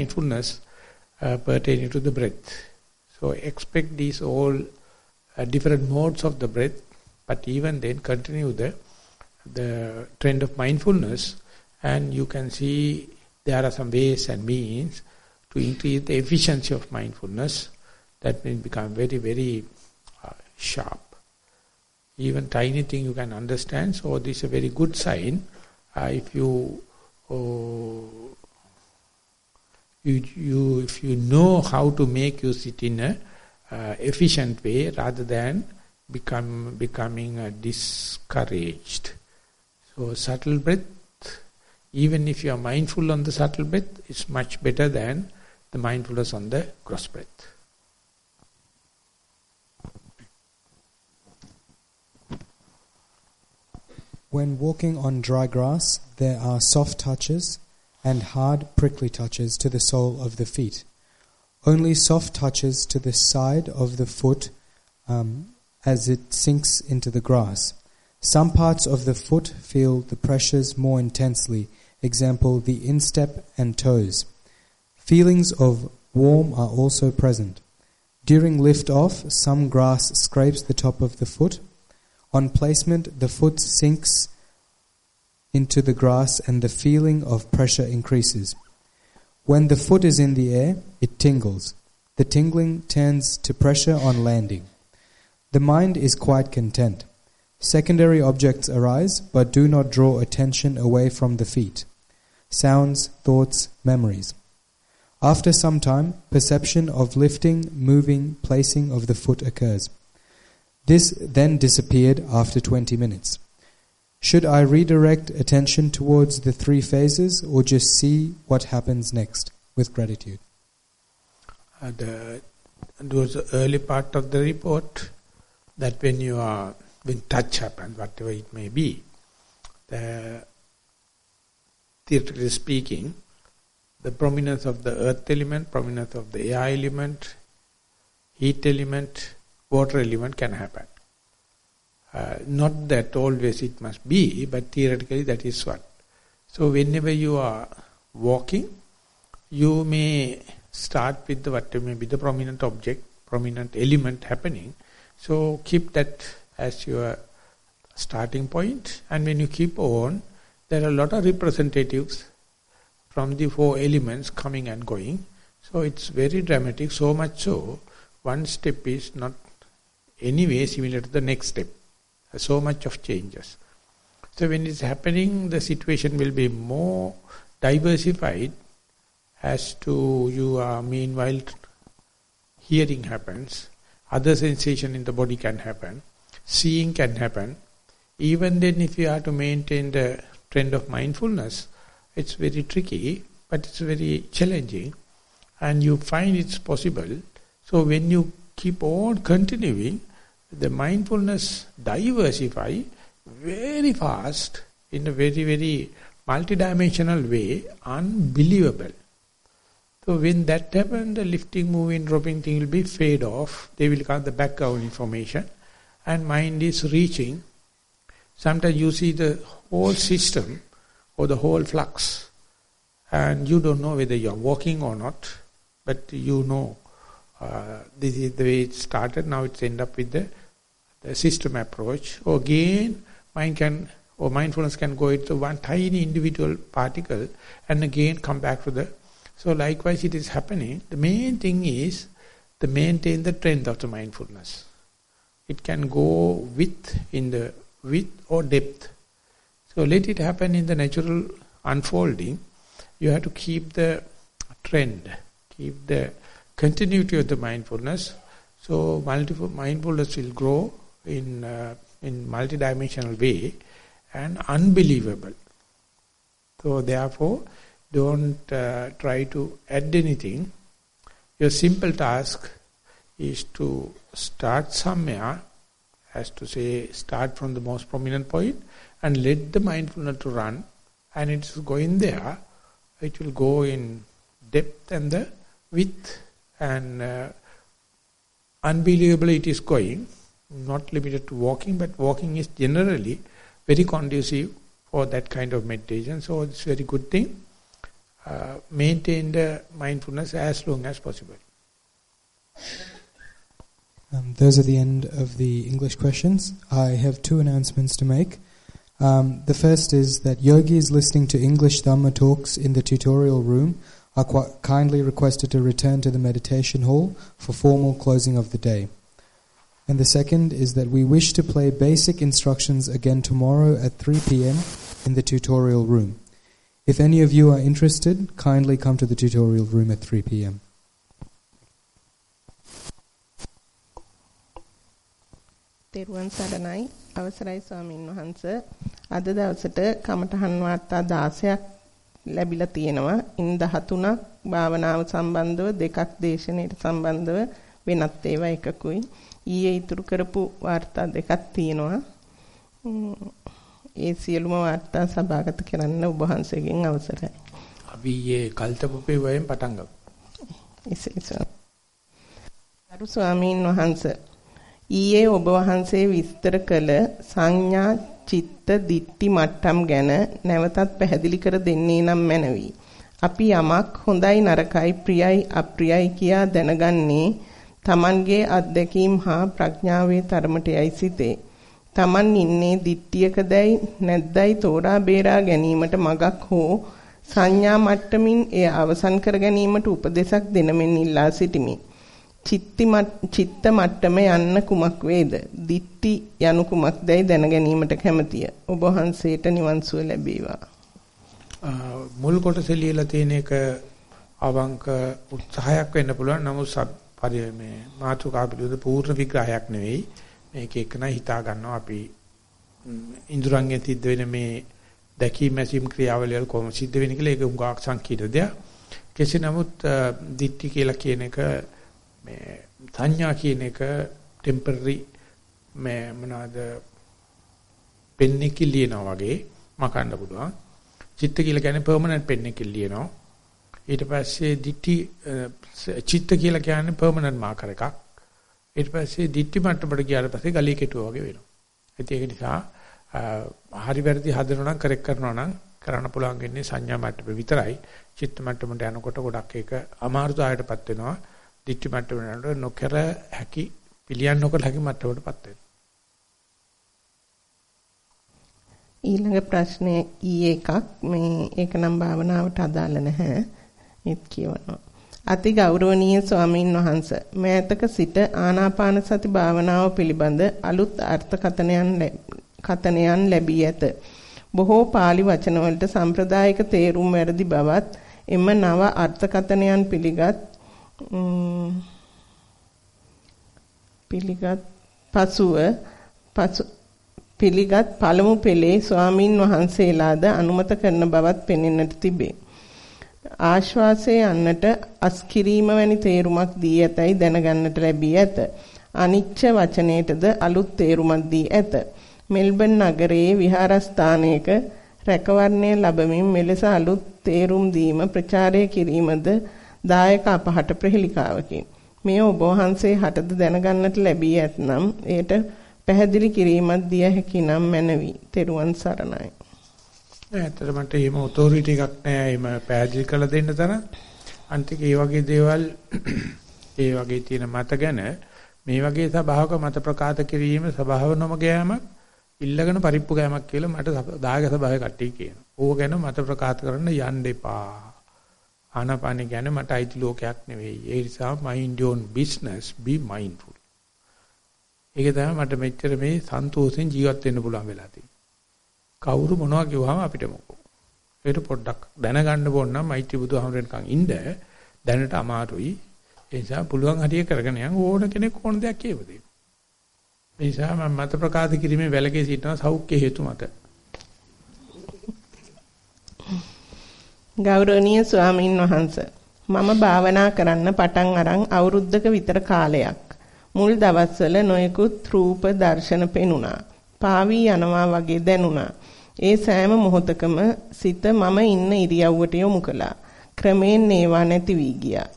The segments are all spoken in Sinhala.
mindfulness uh, pertaining to the breath. So expect these all uh, different modes of the breath, but even then continue the the trend of mindfulness and you can see there are some ways and means to increase the efficiency of mindfulness that will become very, very uh, sharp. Even tiny thing you can understand, so this is a very good sign. Uh, if you, uh, you, you, if you know how to make you sit in a uh, efficient way rather than become becoming uh, discouraged. So subtle breath, even if you are mindful on the subtle breath, is much better than the mindfulness on the gross breath. When walking on dry grass, there are soft touches and hard, prickly touches to the sole of the feet. Only soft touches to the side of the foot um, as it sinks into the grass. Some parts of the foot feel the pressures more intensely, example, the instep and toes. Feelings of warm are also present. During lift off, some grass scrapes the top of the foot. On placement, the foot sinks into the grass and the feeling of pressure increases. When the foot is in the air, it tingles. The tingling turns to pressure on landing. The mind is quite content. Secondary objects arise, but do not draw attention away from the feet. Sounds, thoughts, memories. After some time, perception of lifting, moving, placing of the foot occurs. This then disappeared after 20 minutes. Should I redirect attention towards the three phases or just see what happens next with gratitude? Uh, was the early part of the report that when you are when touch happens, whatever it may be, the, theoretically speaking, the prominence of the earth element, prominence of the air element, heat element, water element can happen. Uh, not that always it must be, but theoretically that is what. So whenever you are walking, you may start with the whatever may be the prominent object, prominent element happening. So keep that as your starting point and when you keep on there are a lot of representatives from the four elements coming and going so it's very dramatic so much so one step is not anyway similar to the next step so much of changes so when it's happening the situation will be more diversified as to you are meanwhile hearing happens other sensation in the body can happen seeing can happen. Even then if you are to maintain the trend of mindfulness, it's very tricky, but it's very challenging. And you find it's possible. So when you keep on continuing, the mindfulness diversify very fast in a very, very multidimensional way, unbelievable. So when that happens, the lifting, moving, dropping thing will be fade off. They will come the background information and mind is reaching, sometimes you see the whole system or the whole flux and you don't know whether you're walking or not, but you know uh, this is the way it started, now it's end up with the, the system approach. Or again, mind can or mindfulness can go into one tiny individual particle and again come back to the... So likewise it is happening. The main thing is to maintain the trend of the mindfulness. It can go width in the width or depth. So let it happen in the natural unfolding. You have to keep the trend, keep the continuity of the mindfulness. So multiple mindfulness will grow in uh, in multidimensional way and unbelievable. So therefore, don't uh, try to add anything. Your simple task is to start somewhere, as to say, start from the most prominent point and let the mindfulness to run and it's going there, it will go in depth and the width and uh, unbelievably it is going, not limited to walking, but walking is generally very conducive for that kind of meditation. So it's a very good thing. uh, maintain the mindfulness as long as possible. Um, those are the end of the English questions. I have two announcements to make. Um, the first is that yogis listening to English Dhamma talks in the tutorial room are kindly requested to return to the meditation hall for formal closing of the day. And the second is that we wish to play basic instructions again tomorrow at 3 p.m. in the tutorial room. If any of you are interested, kindly come to the tutorial room at 3 p.m. තෙරුවන් සරණයි අවසරයි ස්වාමින් වහන්ස අද දවසට කමඨහන් වාර්තා 16ක් ලැබිලා තියෙනවා ඉන් 13ක් භාවනාව සම්බන්ධව දෙකක් දේශනෙට සම්බන්ධව වෙනත් ඒවා එකකුයි. ඊයේ ඉතුරු කරපු වාර්තා දෙකක් තියෙනවා. ඒ සියලුම වාර්තා සභාගත කරන්න ඔබ වහන්සේගෙන් අවසරයි. අපි ඊයේ කල්තපුපේ වයෙන් පටන් ගමු. එසේ ගරු ස්වාමීන් වහන්සේ ඊයේ ඔබ වහන්සේ විස්තර කළ සංඥා චිත්ත දිට්ටි මට්ටම් ගැන නැවතත් පැහැදිලි කර දෙන්නේ නම් මැනවි. අපි යමක් හොඳයි නරකයි ප්‍රියයි අප්‍රියයි කියා දැනගන්නේ Tamanගේ අත්දැකීම් හා ප්‍රඥාවේ තරමටයි සිටේ. Taman ඉන්නේ දිට්ටියකදයි නැද්දයි තෝරා බේරා ගැනීමට මගක් හෝ සංඥා මට්ටමින් එය අවසන් කර ගැනීමට උපදෙසක් දෙනමින් ඉල්ලා සිටිමි. චිත්ති චිත්ත මට්ටම යන්න කුමක් වේද? දිට්ටි යනු කුමක්දයි දැන ගැනීමට කැමැතිය. ඔබ වහන්සේට නිවන් සුව ලැබේවා. මුල් කොටසේ ලියලා තියෙන එක අවංක උත්සාහයක් වෙන්න පුළුවන්. නමුත් පරි මේ මාතුකා පිළිබඳ පූර්ණ විග්‍රහයක් නෙවෙයි. මේක එක්කන හිතා ගන්නවා අපි ඉන්ද්‍රයන්ගෙන් සිද්ධ වෙන මේ දැකීම ඇසීම් ක්‍රියාවලිය කොහොම සිද්ධ වෙන්නේ කියලා ඒක උගාක් සංකීර්ණ දෙයක්. කෙසේ නමුත් දිට්ටි කියලා කියන එක මේ සංඥා කියන එක ටෙම්පරරි මේ මොනවාද පෙන් එකකින් ලියනවා වගේ මකන්න පුළුවන්. චිත්ත කියලා කියන්නේ පර්මනන්ට් පෙන් එකකින් ලියනවා. ඊට පස්සේ දිටි චිත්ත කියලා කියන්නේ පර්මනන්ට් මාකර් එකක්. ඊට පස්සේ දිටි මට්ටමට ගියාට පස්සේ ගලී කෙටුවා වගේ වෙනවා. ඒක නිසා හරි වැරදි හදනවා නම් කරෙක්ට් කරනවා නම් කරන්න පුළුවන් වෙන්නේ සංඥා මට්ටම විතරයි. චිත්ත මට්ටමට යනකොට ගොඩක් ඒක අමාරුතාවයටපත් වෙනවා. දිට්ඨි මට්ටමකට නොකර හැකි පිළියම් නොකර හැකි මට්ටමකටපත් වෙනවා. ඊළඟ ප්‍රශ්නේ ඊ එකක් මේ ඒක නම් භාවනාවට අදාළ නැහැ. ඒත් කියවනවා. අති ගෞරවනීය ස්වාමින් වහන්සේ මෑතක සිට ආනාපාන සති භාවනාව පිළිබඳ අලුත් අර්ථකථනයන් කතනයන් ලැබී ඇත. බොහෝ pāli වචන වලට සම්ප්‍රදායික තේරුම් වැරදි බවත් එම නව අර්ථකථනයන් පිළිගත් පිළිගත් පසුව පසු පිළිගත් පළමු පෙළේ ස්වාමින් වහන්සේලාද අනුමත කරන බවත් පෙනෙන්නට තිබේ. ආශ්වාසයේ යන්නට අස්කිරීම වැනි තේරුමක් දී ඇතයි දැනගන්නට ලැබී ඇත. අනිච්ච වචනයටද අලුත් තේරුමක් දී ඇත. මෙල්බන් නගරයේ විහාරස්ථානයක රැකවරණය ලැබමින් මෙලෙස අලුත් තේරුම් දීම ප්‍රචාරය කිරීමද දායක අපහට ප්‍රහෙලිකාවකි. මේ ඔබ වහන්සේ හටද දැනගන්නට ලැබී ඇතනම් එයට පැහැදිලි කිරීමක් දිය හැකි නම් මැනවි. තෙරුවන් සරණයි. ඇත්තට මට එහෙම ඔතොරිටි එකක් නෑ එහෙම පැහැදිලි කරලා දෙන්න තරම්. අන්තික ඒ වගේ දේවල් ඒ වගේ තියෙන මත ගැන මේ වගේ සභාවක මත ප්‍රකාශ කිරීම සභාව නොම ගෑමක් ඉල්ලගෙන පරිප්පු ගෑමක් කියලා මට දායක සභාවේ කට්ටිය කියනවා. ඕක ගැන මත ප්‍රකාශ කරන්න යන්න එපා. ආනාපානෙ ගැන මට අයිති ලෝකයක් නෙවෙයි. ඒ නිසා mind your own business be mindful. ඒක තමයි මට මෙච්චර මේ සන්තෝෂෙන් ජීවත් වෙන්න පුළුවන් වෙලා තියෙන්නේ. කවුරු මොනවා කිව්වම අපිට මොකෝ. ඒක පොඩ්ඩක් දැනගන්න ඕන නම් මෛත්‍රී බුදුහාමරෙන්කන් ඉන්න දැනට අමාරුයි. ඒ නිසා පුළුවන් හරිය කරගෙන යන් ඕන කෙනෙක් ඕන දෙයක් කියවද. ඒ නිසා මම මත ප්‍රකාශ කිරීමේ වැලකේ සිටිනවා සෞඛ්‍ය හේතු මත. ගෞරවනීය ස්වාමින් වහන්සේ මම භාවනා කරන්න පටන් අරන් අවුරුද්දක විතර කාලයක් මුල් දවස්වල නොයෙකුත් රූප දර්ශන පෙනුණා. පාවී යනවා වගේ දැනුණා. ඒ සෑම මොහොතකම සිත මම ඉන්න ඉරියව්වට යොමු කළා. ක්‍රමයෙන් ඒවා නැති වී ගියා.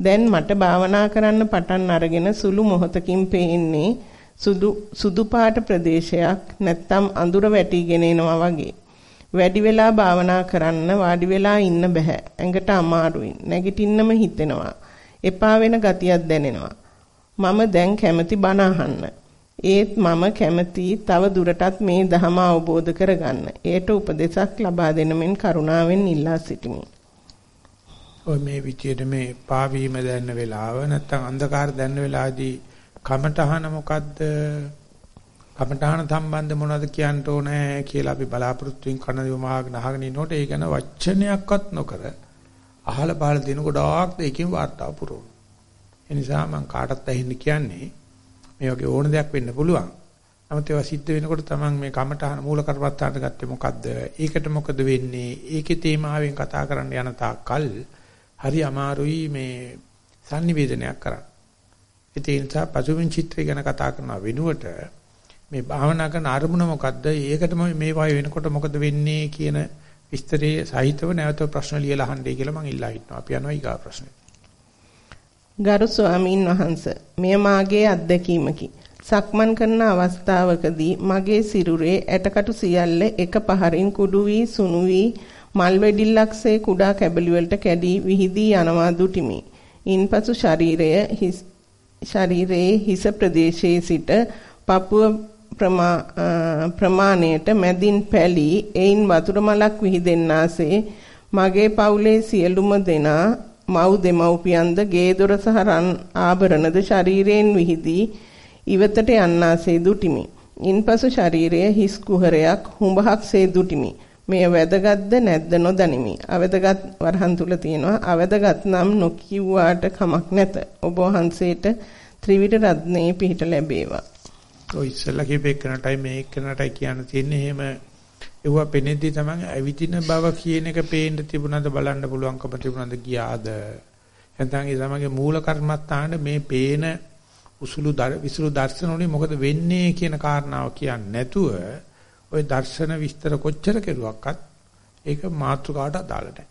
දැන් මට භාවනා කරන්න පටන් අරගෙන සුළු මොහොතකින් පේන්නේ සුදු සුදු පාට ප්‍රදේශයක් නැත්තම් අඳුර වැටිගෙන එනවා වගේ. වැඩි වෙලා භාවනා කරන්න වාඩි වෙලා ඉන්න බෑ. ඇඟට අමාරුයි. නැගිටින්නම හිතෙනවා. එපා වෙන ගතියක් දැනෙනවා. මම දැන් කැමති බණ අහන්න. ඒත් මම කැමති තව දුරටත් මේ ධහම අවබෝධ කරගන්න. ඒට උපදේශක් ලබා දෙන මෙන් කරුණාවෙන් ඉල්ලා සිටිමි. ඔය මේ විදියට මේ පාවීම දැනන වෙලාව නැත්නම් අන්ධකාර දැනන වෙලාවේදී කමටහන මොකද්ද? කමටහන සම්බන්ධ මොනවද කියන්න ඕනේ කියලා අපි බලාපොරොත්තු වෙන කන දිවමහගෙන අහගෙන ඉනකොට ඒ ගැන වචනයක්වත් නොකර අහල පහල දෙන ගොඩාක් දෙකකින් වාර්තාව පුරවන. ඒ නිසා මම කාටත් ඇහින්න කියන්නේ මේ වගේ ඕන දෙයක් වෙන්න පුළුවන්. නමුත් ඒවා සිද්ධ වෙනකොට තමන් මේ කමටහන මූල කරපත්තාට ගත්තේ මොකද්ද? ඒකට මොකද වෙන්නේ? ඒකේ තේමාවෙන් කතා කරන්න යන තාක්කල් හරි අමාරුයි මේ sannivedanayak කරන්න. ඒ නිසා පසුබිම් චිත්‍රය ගැන කතා කරන වෙනුවට මේ භාවනා කරන අරමුණ මොකද්ද? ඒකටම මේ වගේ වෙනකොට මොකද වෙන්නේ කියන විස්තරයේ සහිතව නැවත ප්‍රශ්න ලියලා අහන්නයි කියලා මම ඉල්ලා හිටනවා. අපි යනවා ඊගා ප්‍රශ්නෙට. ගරු ස්වාමීන් වහන්ස මෙය මාගේ අත්දැකීමකි. සක්මන් කරන අවස්ථාවකදී මගේ සිරුරේ ඇටකටු සියල්ල එක පහරින් කුඩු වී සුණු වී මල් වෙඩිල්ලක්සේ කුඩා කැබලි වලට කැඩී විහිදී යනවා දුටිමි. ඉන්පසු ශරීරය ශරීරයේ හිස ප්‍රදේශයේ සිට පපුව ප්‍රමාණයට මැදින් පැලී එයින් වතුර මලක් විහිදෙන්නාසේ මගේ පවුලේ සියලුම දෙනා මව් දෙමව්පියන්ද ගේ දොර සහ රන් ආභරණද ශරීරයෙන් විහිදී ඉවතට යන්නාසේ දුටිමි. ඉන්පසු ශරීරය හිස් කුහරයක් හුඹහක්සේ දුටිමි. මෙය වැදගත්ද නැද්ද නොදනිමි. අවදගත් වරහන් තුල තියෙනවා. අවදගත් නම් නොකියුවාට කමක් නැත. ඔබ වහන්සේට ත්‍රිවිධ රත්නේ පිහිට ලැබේවා. ඔය ඉස්සෙල්ලා කියපේකනටයි මේකනටයි කියන්න තියෙන්නේ එහෙම ඒවා පෙනෙද්දි තමයි ඇවිදින බව කියන එක පේන්න තිබුණාද බලන්න පුළුවන්කම තිබුණාද ගියාද නැත්නම් ඒ තමගේ මූල කර්මත්තාන මේ පේන උසුළු විසුළු දර්ශන වලින් මොකද වෙන්නේ කියන කාරණාව කියන්නේ නැතුව ওই දර්ශන විස්තර කොච්චර කෙරුවක්වත් ඒක මාතෘකාවට අදාළ නැහැ.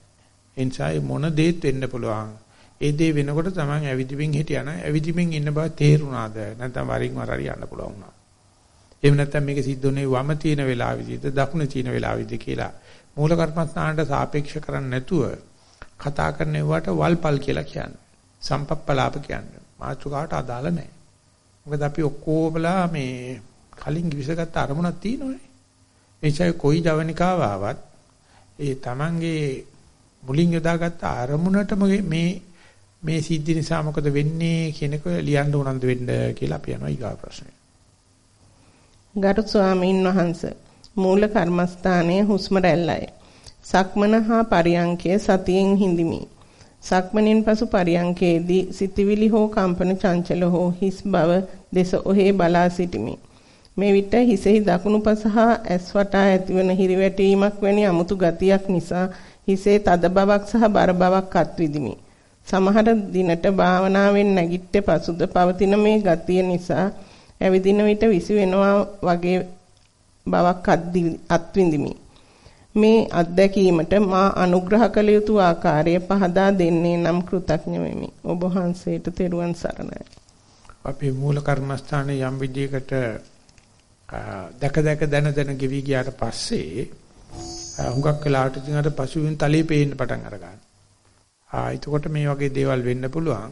ඒ නිසා මොන දේත් වෙන්න පුළුවන්. ඒ දේ වෙනකොට තමයි ඇවිදිමින් හිටියන ඇවිදිමින් ඉන්න බව තේරුණාද නැත්නම් වරින් වර හරි යන්න පුළුවන් වුණා. එහෙම නැත්නම් මේක සිද්ධ වුණේ වම තියෙන වෙලාවෙදිද දකුණ තියෙන වෙලාවෙදිද කියලා මූල කර්මස්ථානට සාපේක්ෂ කරන්නේ නැතුව කතා කරන ඒවට වල්පල් කියලා කියන්නේ. සම්පප්පලාප කියන්නේ. මාතෘකාවට අදාළ නැහැ. මොකද අපි ඔක්කොමලා මේ කලින් විසගත්ත අරමුණක් තියෙනෝනේ. එනිසා කොයි ජවනිකාව ආවත් ඒ Tamange මුලින් යොදාගත්ත අරමුණටම මේ මේ සිද්ධි නිසා මොකද වෙන්නේ කියන එක ලියන්න උනන්දු වෙන්න කියලා අපි යනවා ඊගා ප්‍රශ්නේ. ගරු ස්වාමීන් වහන්ස මූල කර්මස්ථානයේ හුස්ම රැල්ලයි. සක්මන හා පරියංකය සතියෙන් හිඳිමි. සක්මනින් පසු පරියංකයේදී සිතවිලි හෝ කම්පන චංචල හෝ හිස් බව දෙස ඔහේ බලා සිටිමි. මේ විට හිසෙහි දකුණු පස හා ඇස් වටා ඇතිවන හිරිවැටීමක් වැනි අමුතු ගතියක් නිසා හිසේ තද බවක් සහ බර බවක් අත්විඳිමි. සමහර දිනට භාවනාවෙන් නැගිට්ට පසුද පවතින මේ ගතිය නිසා ඇවිදින විට විසි වෙනවා වගේ බවක් අත්විඳිමි. මේ අත්දැකීමට මා අනුග්‍රහ කළ යුතු ආකාරය පහදා දෙන්නේ නම් කෘතඥ වෙමි. ඔබ වහන්සේට තෙරුවන් සරණයි. අපි මූල කර්මස්ථානයේ යම් විදියකට දැක දැක දන දන ගෙවි ගියාට පස්සේ හුඟක් වෙලාවට ඉතින් අර පසුවින් තලයේ පේන්න පටන් අරගන්නවා. ආ එතකොට මේ වගේ දේවල් වෙන්න පුළුවන්.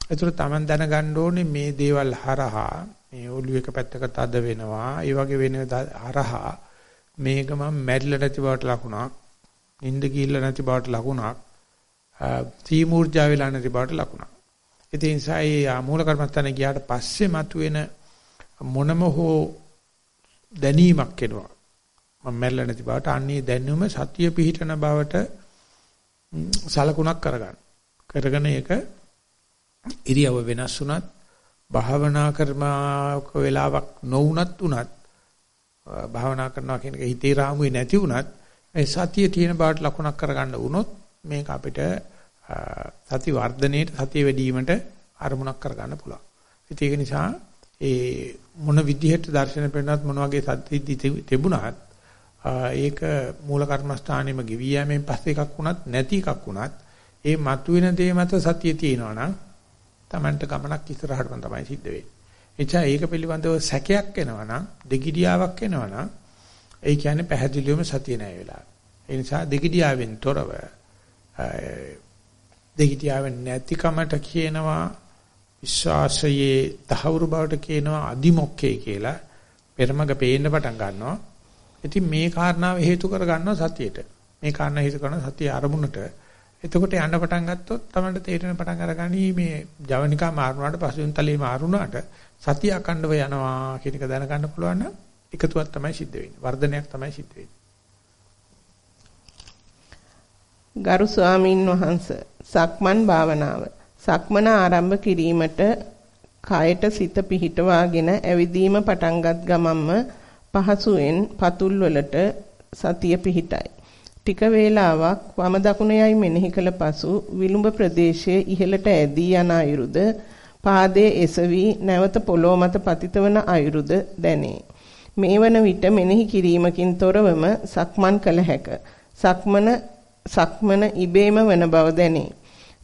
ඒතර Taman දැනගන්න ඕනේ මේ දේවල් හරහා මේ ඔළුව එක පැත්තක තද වෙනවා. ඒ වගේ වෙන හරහා මේක මම මැරිලා නැති බවට ලකුණක්. නිින්ද ගිහිල්ලා නැති බවට ලකුණක්. තීමූර්ජා වෙලා නැති බවට ලකුණක්. ඒ නිසා ඒ මූල කර්මස්ථානේ ගියාට පස්සේ මතුවෙන මොනම හෝ දැනීමක් එනවා. මම මැරිලා නැති බවට අන්නේ දැනුම සතිය පිහිටන බවට සලකුණක් කරගන්න. කරගෙන ඒක ඉරියව වෙනස් වුණත් භාවනා කර්මාක වෙලාවක් නොවුනත් උනත් භාවනා කරනවා කියන එක හිතේ රාමුවේ නැති වුණත් ඒ සතිය තියෙන බාට ලකුණක් කරගන්න වුණොත් මේක අපිට සති වර්ධනයේට සතිය වැඩිවීමට අරමුණක් කරගන්න පුළුවන්. ඒක නිසා ඒ මොන විදිහට දර්ශන පෙන්නත් මොන වගේ සත්‍ය තිබුණත් ඒක මූල කර්මස්ථානෙම ගෙවි යෑමෙන් පස්සේ එකක් වුණත් නැති එකක් වුණත් ඒ මතුවෙන දේ මත සතිය තියෙනවා නම් Tamanට ගමනක් ඉස්සරහටම තමයි සිද්ධ වෙන්නේ. එචා ඒක පිළිබඳව සැකයක් එනවා නම් දෙගිඩියාවක් එනවා නම් ඒ කියන්නේ පැහැදිලිවම සතිය නැහැ වෙලාව. ඒ නිසා දෙගිඩියාවෙන් තොරව දෙගිඩියාවෙන් නැතිකමට කියනවා විශ්වාසයේ තහවුරු බවට කියනවා අදිමොක්කේ කියලා පෙරමග පේන්න පටන් ගන්නවා. ඉතින් මේ කාරණාව හේතු කර ගන්නවා සතියේට. මේ කාරණා හේතු කරන සතිය අරමුණට. එතකොට යන්න පටන් ගත්තොත් තමයි තේරෙන පටන් අරගනි මේ ජවනිකා මාරුණාට පසුවෙන් තලයේ මාරුණාට සතිය අකණ්ඩව යනවා කියන එක දැනගන්න පුළුවන් නම් එකතුවක් තමයි සිද්ධ වෙන්නේ. වර්ධනයක් තමයි සිද්ධ වෙන්නේ. ගරු ස්වාමින් වහන්සේ සක්මන් භාවනාව සක්මන ආරම්භ කිරීමට කයට සිත පිහිටවාගෙන ඇවිදීම පටන්ගත් ගමම්ම පහසුවෙන් පතුල් වලට සතිය පිහිටයි. ටික වේලාවක් වම දකුණ යයි මෙනෙහි කළ පසු විලුඹ ප්‍රදේශයේ ඉහළට ඇදී යන අයුරුද පාදයේ එසවි නැවත පොළොව මත පතිතවන අයුරුද දැනේ. මේ වන විට මෙනෙහි කිරීමකින් තොරවම සක්මන් කළ හැක. සක්මන සක්මන ඉබේම වන බව දැනේ.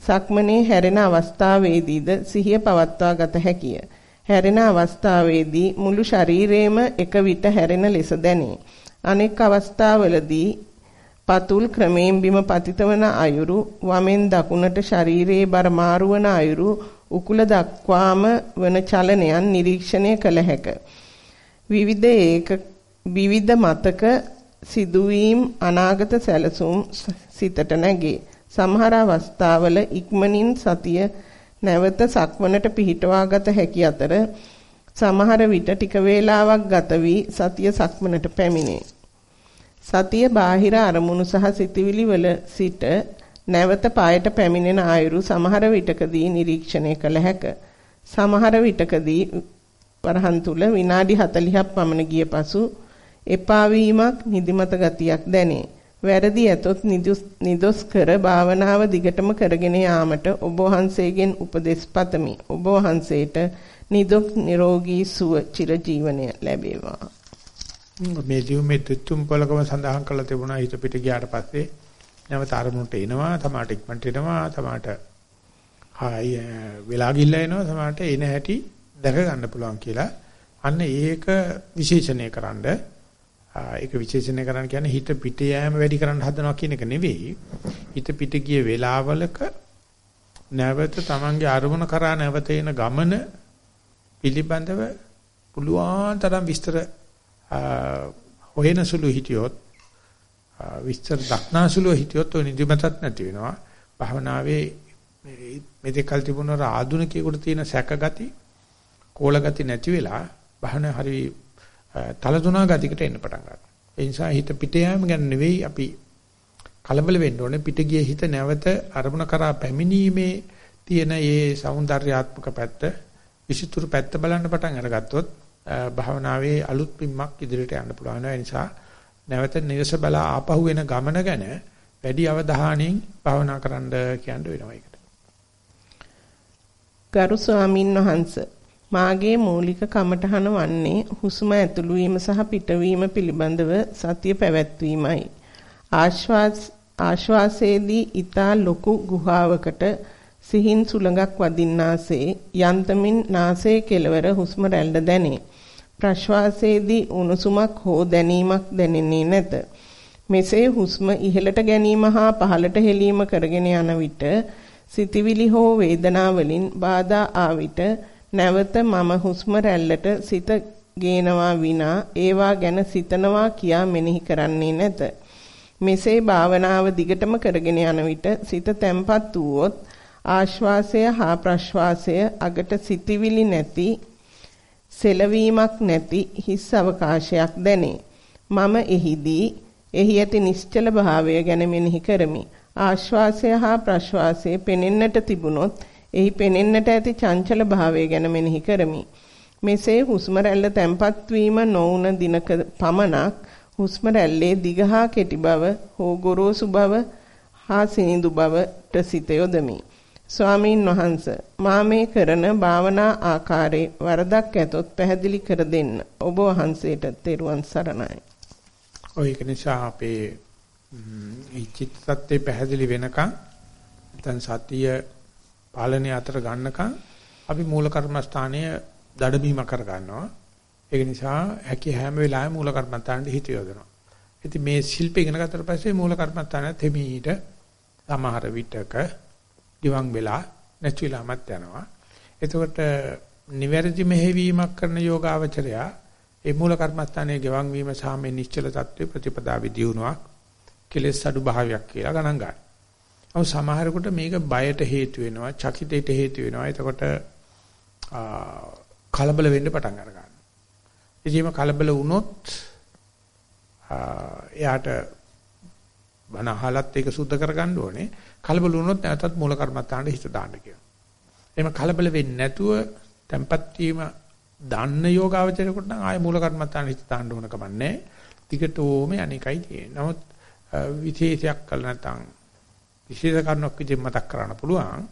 සක්මනේ හැරෙන අවස්ථාවේදීද සිහිය පවත්වා ගත හැකිය. හැරෙන අවස්ථාවේදී මුළු ශරීරයේම එක විට හැරෙන ලෙස දැනේ. අනෙක් අවස්ථාවලදී පතුල් ක්‍රමයෙන් බිම පතිතවන අයුරු වමෙන් දකුණට ශරීරයේ බර මාරුවන අයුරු උකුල දක්වාම වන චලනයන් නිරීක්ෂණය කළ හැක. විවිධ ඒක විවිධ මතක සිදුවීම් අනාගත සැලසුම් සිතට නැගේ. සමහර අවස්ථාවල ඉක්මනින් සතිය නැවත සක්මනට පිහිටවාගත හැකි අතර සමහර විට ටික වේලාවක් ගත වී සතිය සක්මනට පැමිණේ. සතිය බාහිර අරමුණු සහ සිතවිලි වල සිට නැවත පායට පැමිණෙන ආයුරු සමහර විටකදී නිරීක්ෂණය කළ හැක. සමහර විටකදී වරහන් තුල විනාඩි 40ක් පමණ ගිය පසු එපා වීමක් නිදිමත ගතියක් දැනේ. වැරදි ඇතොත් නිදොස් කර භාවනාව දිගටම කරගෙන යාමට ඔබ වහන්සේගෙන් උපදෙස් පතමි. ඔබ වහන්සේට නිදුක් නිරෝගී සුව චිරජීවනය ලැබේවා. මේ ජීවමේ තුතුම් පොලකම සඳහන් කරලා තිබුණා හිත පිට ගියාට පස්සේ නැවත අරමුණට එනවා තමාට ඉක්මනට එනවා තමාට හාය වෙලා ගිල්ලා එනවා තමාට එන හැටි දැක ගන්න පුළුවන් කියලා අන්න ඒක විශේෂණය කරන්නේ ඒක විශේෂණය කරන්න කියන්නේ හිත පිට යෑම වැඩි කරන්න හදනවා කියන එක නෙවෙයි. හිත පිට ගිය වෙලාවලක නැවත තමන්ගේ අරමුණ කරා නැවත එන ගමන පිළිබඳව පුළුවන් තරම් විස්තර හොයන සුළු හිටියොත් විස්තර දක්නා සුළු හිටියොත් ඔය නිදිමතත් නැති වෙනවා. භවනාවේ මෙතෙකල් තිබුණ ආධුනිකයෙකුට තියෙන සැකගති, කෝලගති නැති වෙලා භවන හරි තලතුණා ගතිකට එන්න පටන් ගන්නවා. ඒ නිසා හිත පිට යාම ගැන නෙවෙයි අපි කලබල වෙන්න ඕනේ පිට ගියේ හිත නැවත අරමුණ කරා පැමිණීමේ තියෙන ඒ సౌందర్యාත්මක පැත්ත, විචිතුරු පැත්ත බලන්න පටන් අරගත්තොත් භාවනාවේ අලුත් පිම්මක් ඉදිරියට යන්න පුළුවන්. ඒ නිසා නැවත නිරස බලා ආපහු වෙන ගමන ගැන වැඩි අවධානයෙන් භාවනා කරන්න කියන්න වෙනවා ඒකට. ගරු ස්වාමින් වහන්සේ මාගේ මූලික කමඨහන වන්නේ හුස්ම ඇතුළු වීම සහ පිටවීම පිළිබඳව සතිය පැවැත්වීමයි. ආශ්වාස ආශ්වාසයේදී ඊතා ලොකු ගුහාවකට සිහින් සුළඟක් වදින්නාසේ යන්තමින් නාසයේ කෙළවර හුස්ම රැල්ල දැනේ. ප්‍රශ්වාසයේදී උණුසුමක් හෝ දැනීමක් දැනෙන්නේ නැත. මෙසේ හුස්ම ඉහළට ගැනීම හා පහළට හෙලීම කරගෙන යන විට සිතවිලි හෝ වේදනා වලින් බාධා ආ විට නැවත මම හුස්ම රැල්ලට සිත ගේනවා විනා ඒවා ගැන සිතනවා කියා මෙනෙහි කරන්නේ නැත. මෙසේ භාවනාව දිගටම කරගෙන යන විට සිත තැම්පත් වූවොත් ආශ්වාසය හා ප්‍රශ්වාසය අගට සිටිවිලි නැති සෙලවීමක් නැති හිස් අවකාශයක් දැනේ. මම එහිදී එහි ඇති නිශ්චල භාවය ගැන මෙනෙහි කරමි. ආශ්වාසය හා ප්‍රශ්වාසය පෙනෙන්නට තිබුණොත් එහි පෙනෙන්නට ඇති චංචල භාවය ගැන මෙනෙහි කරමි. මෙසේ හුස්ම රැල්ල තැම්පත් වීම නොවුන දිනක පමණක් හුස්ම රැල්ලේ දිග හා කෙටි බව හෝ ගොරෝසු බව හා සිනිඳු බවට සිත යොදමි. ස්වාමීන් වහන්ස මා මේ කරන භාවනා ආකාරයේ වරදක් ඇතොත් පැහැදිලි කර දෙන්න. ඔබ වහන්සේට තෙරුවන් සරණයි. ඔය ඒක නිසා අපේ චිත්තත්ත්වේ පැහැදිලි වෙනකන් දැන් සතිය පාලනය අතර ගන්නකම් අපි මූල කර්මස්ථානයේ දඩබීම කර ගන්නවා. ඒක නිසා හැකි හැම වෙලාවෙම මූල කර්මස්ථානයේ හිත යොදනවා. ඉතින් මේ ශිල්ප ඉගෙන ගත්තට පස්සේ මූල කර්මස්ථානය තෙමීට සමහර විටක දිවං වෙලා නැතිලාමත් යනවා. එතකොට නිවැරදි මෙහෙවීමක් කරන යෝගාවචරයා ඒ මූල කර්මස්ථානයේ ගෙවන් වීම සහ මේ නිශ්චල தત્ත්ව ප්‍රතිපදාවි දියුණුවක් කෙලෙස් අඩු භාවයක් කියලා ගණන් ගන්න. නමුත් සමහරකට මේක බයට හේතු වෙනවා, චකිතයට හේතු වෙනවා. එතකොට කලබල වෙන්න පටන් අර ගන්නවා. ඉතින් කලබල වුණොත් එයාට බණ අහලත් ඒක සුද්ධ කරගන්න ඕනේ. කලබල වුණොත් නැවතත් මූල කර්මත්තාන්ට හිත දාන්න කියනවා. එහෙම කලබල වෙන්නේ නැතුව tempat වීම දන්න යෝගාවචරයකට නම් ආය මූල කර්මත්තාන්ට හිත දාන්න ඕන කමන්නේ. ටිකටෝම අනේකයි තියෙන්නේ. නමුත් විශේෂයක් කළ නැත්නම් විශේෂ කරුණක් විදිහට මතක් කරන්න පුළුවන්.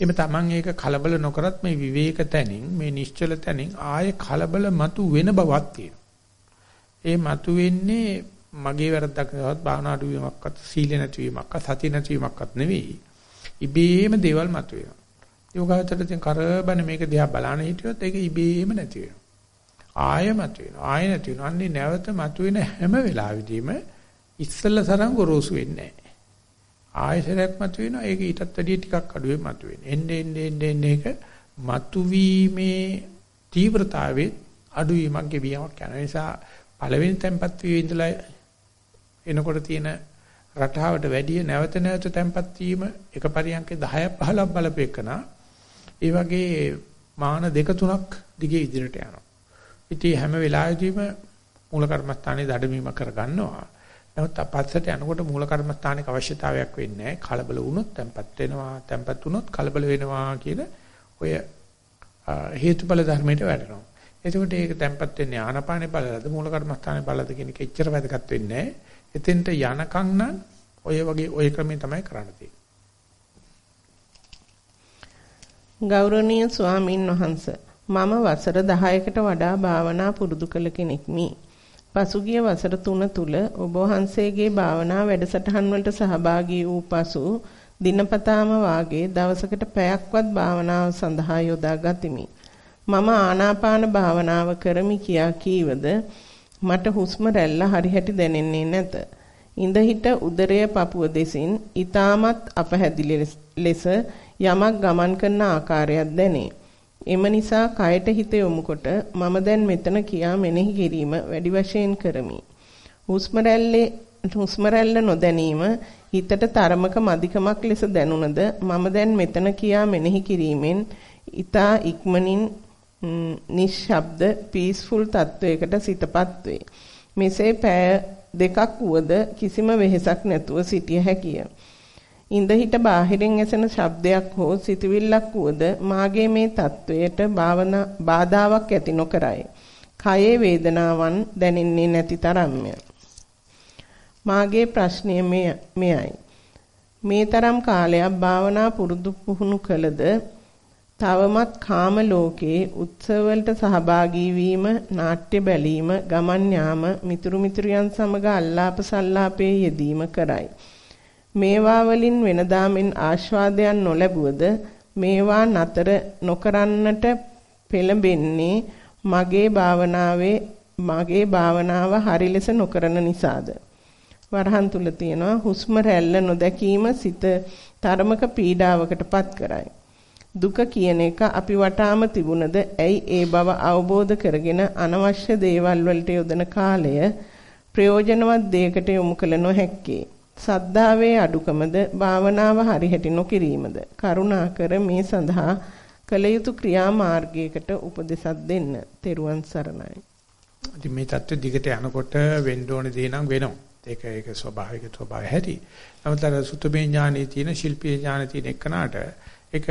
එimhe Taman ඒක කලබල නොකරත් මේ විවේක තැනින් මේ නිශ්චල තැනින් ආයේ කලබල මතු වෙන බවක් තියෙනවා. ඒ මතු වෙන්නේ මගේ වැරද්දක් නෙවෙයි භාවනා අඩුවීමක්වත් සීල නැතිවීමක්වත් සති නැතිවීමක්වත් නෙවෙයි. ඉබේම දේවල් මතු වෙනවා. යෝගාචරයෙන් කරබන මේක දිහා බලන හිටියොත් ඒක ඉබේම නැති වෙනවා. ආයෙ මතු වෙනවා. ආයෙ නැති වෙනවා. අන්නේ නැවත මතු වෙන හැම වෙලාවෙදීම ඉස්සල්ල තරම් ගොරෝසු වෙන්නේ නැහැ. ආයෙසරයක් මතුවෙනවා ඒක ඊටත් වැඩිය ටිකක් අඩුවෙන් මතුවෙන. එන්නේ එන්නේ එන්නේ ඒක මතුවීමේ තීව්‍රතාවයේ අඩුවීමක් ගෙවියමක් යන නිසා පළවෙනි tempat වී ඉඳලා එනකොට තියෙන රටාවට වැඩිය නැවත නැවත tempat වීම එක පරියන්කේ 10ක් 15ක් බලපෙකන ඒ වගේ මාන දෙක තුනක් දිගේ ඉදිරියට යනවා. ඉතින් හැම වෙලාවෙදීම මූල කර්මස්ථානයේ දඩමීම කරගන්නවා. නමුත් අපස්සට යනකොට මූල කර්මස්ථානයක අවශ්‍යතාවයක් වෙන්නේ නැහැ. කලබල වුණොත් තැම්පත් වෙනවා, තැම්පත් වුණොත් කලබල වෙනවා කියන ඔය හේතුඵල ධර්මයට වැටෙනවා. එතකොට ඒක තැම්පත් වෙන්නේ ආනපානේ බලලාද මූල කර්මස්ථානේ බලලාද කියන එක එච්චර වැදගත් වෙන්නේ නැහැ. එතෙන්ට යනකම් නම් ඔය වගේ ඔය ක්‍රමයේ තමයි කරන්න තියෙන්නේ. ගෞරවනීය ස්වාමින් වහන්සේ මම වසර 10කට වඩා භාවනා පුරුදු කළ කෙනෙක්මි. පසුගිය වසර 3 තුල ඔබ වහන්සේගේ භාවනා වැඩසටහන් වලට සහභාගී වූ පසු දිනපතාම වාගේ දවසකට පැයක්වත් භාවනාව සඳහා යොදා ගතිමි. මම ආනාපාන භාවනාව කරමි කියා කීවද මට හුස්ම රැල්ල හරිහැටි දැනෙන්නේ නැත. ඉඳ හිට උදරය පපුව දෙසින් ඊටමත් අපහැදිලි ලෙස යමක් ගමන් කරන ආකාරයක් දැනේ. එම නිසා කයට හිත යොමුකොට මම දැන් මෙතන කියා මෙනෙහි කිරීම වැඩි වශයෙන් කරමි. හුස්ම හුස්ම නොදැනීම හිතට තරමක මදිකමක් ලෙස දැනුණද මම දැන් මෙතන කියා මෙනෙහි කිරීමෙන් ඊතා ඉක්මනින් නිශ්ශබ්ද පීස්ෆුල් තත්වයකට සිතපත් වේ. මෙසේ පෑය දෙකක් වුවද කිසිම වෙහෙසක් නැතුව සිටිය හැකිය. ඉඳ හිට බාහිරින් ඇසෙන ශබ්දයක් හෝ සිතවිල්ලක් වුවද මාගේ මේ තත්වයට භාවනා බාධාවක් ඇති නොකරයි. කයේ වේදනාවන් දැනෙන්නේ නැති තරම්ය. මාගේ ප්‍රශ්නය මෙයයි. මේ තරම් කාලයක් භාවනා පුරුදු පුහුණු කළද තවමත් කාම ලෝකයේ උත්සවවලට සහභාගී වීම, නාට්‍ය බැලීම, ගමන් යාම, මිතුරු මිතුරියන් සමග අල්ලාප සල්ලාපේ යෙදීම කරයි. මේවා වලින් වෙනදාමින් ආස්වාදයන් නොලැබුවද මේවා නතර නොකරන්නට පෙළඹෙන්නේ මගේ භාවනාවේ මගේ භාවනාව හරි ලෙස නොකරන නිසාද වරහන් තුල තියෙනවා හුස්ම රැල්ල නොදැකීම සිත තරමක පීඩාවකටපත් කරයි දුක කියන එක අපි වටාම තිබුණද ඇයි ඒ බව අවබෝධ කරගෙන අනවශ්‍ය දේවල් වලට යොදන කාලය ප්‍රයෝජනවත් දෙයකට යොමු කළ නොහැක්කේ සද්ධාවේ අඩුකමද භාවනාව හරිහැටි නොකිරීමද කරුණාකර මේ සඳහා කළ යුතු ක්‍රියා මාර්ගයකට උපදෙසක් දෙන්න. තෙරුවන් සරණයි. ඉතින් මේ தත්ත්ව දිගට යනකොට වෙන්න ඕනේ දේ නම් වෙනවා. ඒක ඒක ස්වභාවික ස්වභාවය හැටි. නමුත් අර සුතමේ ඥානයේ තියෙන ශිල්පීය ඥාන තියෙන එකනට ඒක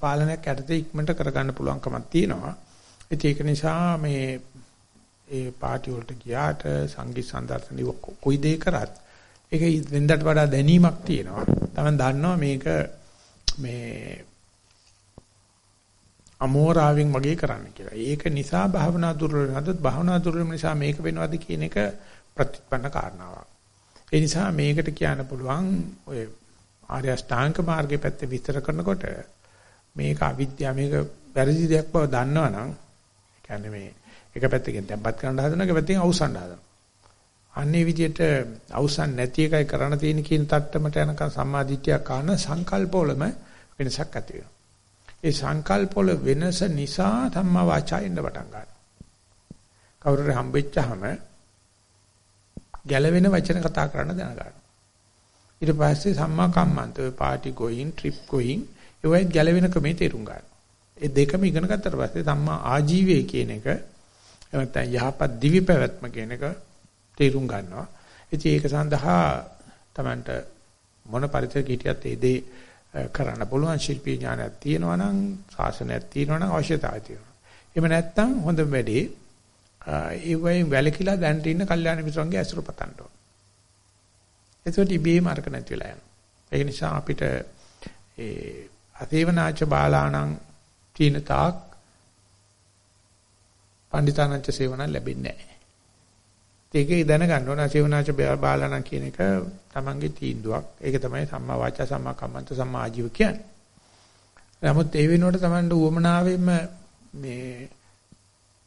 පාලනයක් යටතේ ඉක්මනට කරගන්න පුළුවන්කමක් තියෙනවා. ඒක නිසා මේ ඒ පාටි වලට ගියාට සංගීත සම්දර්ශන කොයි දෙයක් කරත් ඒක වෙනදට වඩා දැනීමක් තියෙනවා. තමයි දන්නවා මේක මේ අමෝරාවෙන් වගේ කරන්න කියලා. ඒක නිසා භාවනා දුර්වල නැද්ද භාවනා දුර්වල නිසා මේක වෙනවද කියන එක ප්‍රතිපන්න කාරණාවක්. ඒ නිසා මේකට කියන්න පුළුවන් ඔය ආර්ය අෂ්ටාංග මාර්ගයේ පැත්තේ විස්තර කරනකොට මේක අවිද්‍යාව මේක වැරදි දෙයක් බව දන්නවනම් ඒ කියන්නේ මේ එක පැත්තකින් තැම්පත් කරන්න හදනවා එක පැත්තකින් අවසන් හදනවා. අන්නේ විදිහට අවසන් නැති එකයි කරන්න තියෙන කියන තත්ත්වයට යනකම් සම්මාදිට්ඨිය කාන සංකල්පවලම වෙනසක් ඇති වෙනවා. ඒ සංකල්පවල වෙනස නිසා ධම්මා වාචා එන්න පටන් ගන්නවා. කවුරුරි හම්බෙච්චාම ගැලවෙන වචන කතා කරන්න දැනගන්නවා. ඊට පස්සේ සම්මා කම්මන්ත ඔය පාටි ගෝයින් ට්‍රිප් ගෝයින් ඒ වගේ ගැලවෙන ක්‍රමේ තේරුම් ගන්නවා. ඒ දෙකම ඉගෙන ගත්තට පස්සේ සම්මා ආජීවය කියන එක නැත්නම් යහපත් දිවි පැවැත්ම කියන එක තේරුම් ගන්නවා. ඉතින් ඒක සඳහා Tamanට මොන පරිසරයක හිටියත් ඒ දේ කරන්න පුළුවන් ශිල්පී ඥානයක් තියෙනවා නම් ශාසනයක් තියෙනවා නම් අවශ්‍යතාවය තියෙනවා. එහෙම නැත්නම් හොඳ වැඩේ ඒ වයින් වැලකිලා දැනට ඉන්න කල්යාණ මිත්‍රන්ගේ ඇසුර පතන්න ඕන. එතකොට ඉබේම අරක නැති වෙලා යනවා. ඒ නිසා අපිට ඒ අතේවනාච බාලාණං තීන තාක් පණ්ඩිතානංච සේවන ලැබෙන්නේ නැහැ. ඒකේ දැනගන්න ඕන සේවනාච බාලාණං කියන එක තමන්ගේ තීන්දුවක්. ඒක තමයි සම්මා වාචා සම්මා කම්මන්ත සම්මා ආජීව කියන්නේ. නමුත් ඒ වෙනුවට තමන්ට උවමනාවෙම මේ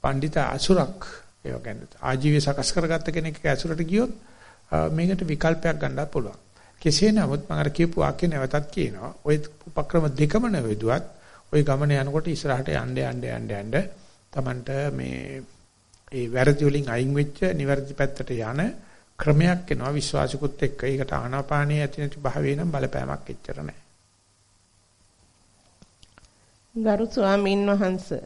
පඬිත අසුරක් ඒ කියන්නේ ආජීවය සකස් කරගත්ත කෙනෙක් ඇසුරට ගියොත් මේකට විකල්පයක් ගන්නත් පුළුවන්. කෙසේ නමුත් මම අර කියපු වාක්‍ය නැවතත් කියනවා. ওই උපක්‍රම දෙකම නෙවෙදුවත් ওই ගමන යනකොට ඉස්සරහට යන්න යන්න යන්න යන්න Tamanට මේ ඒ වැරදි වලින් අයින් වෙච්ච නිවැරදි පැත්තට යන ක්‍රමයක් එනවා විශ්වාසිකුත් එක්ක. ඒකට ආනාපානයේ ඇති නැති භාවය නම් බලපෑමක් එච්චර නැහැ. ගරු ස්වාමීන් වහන්සේ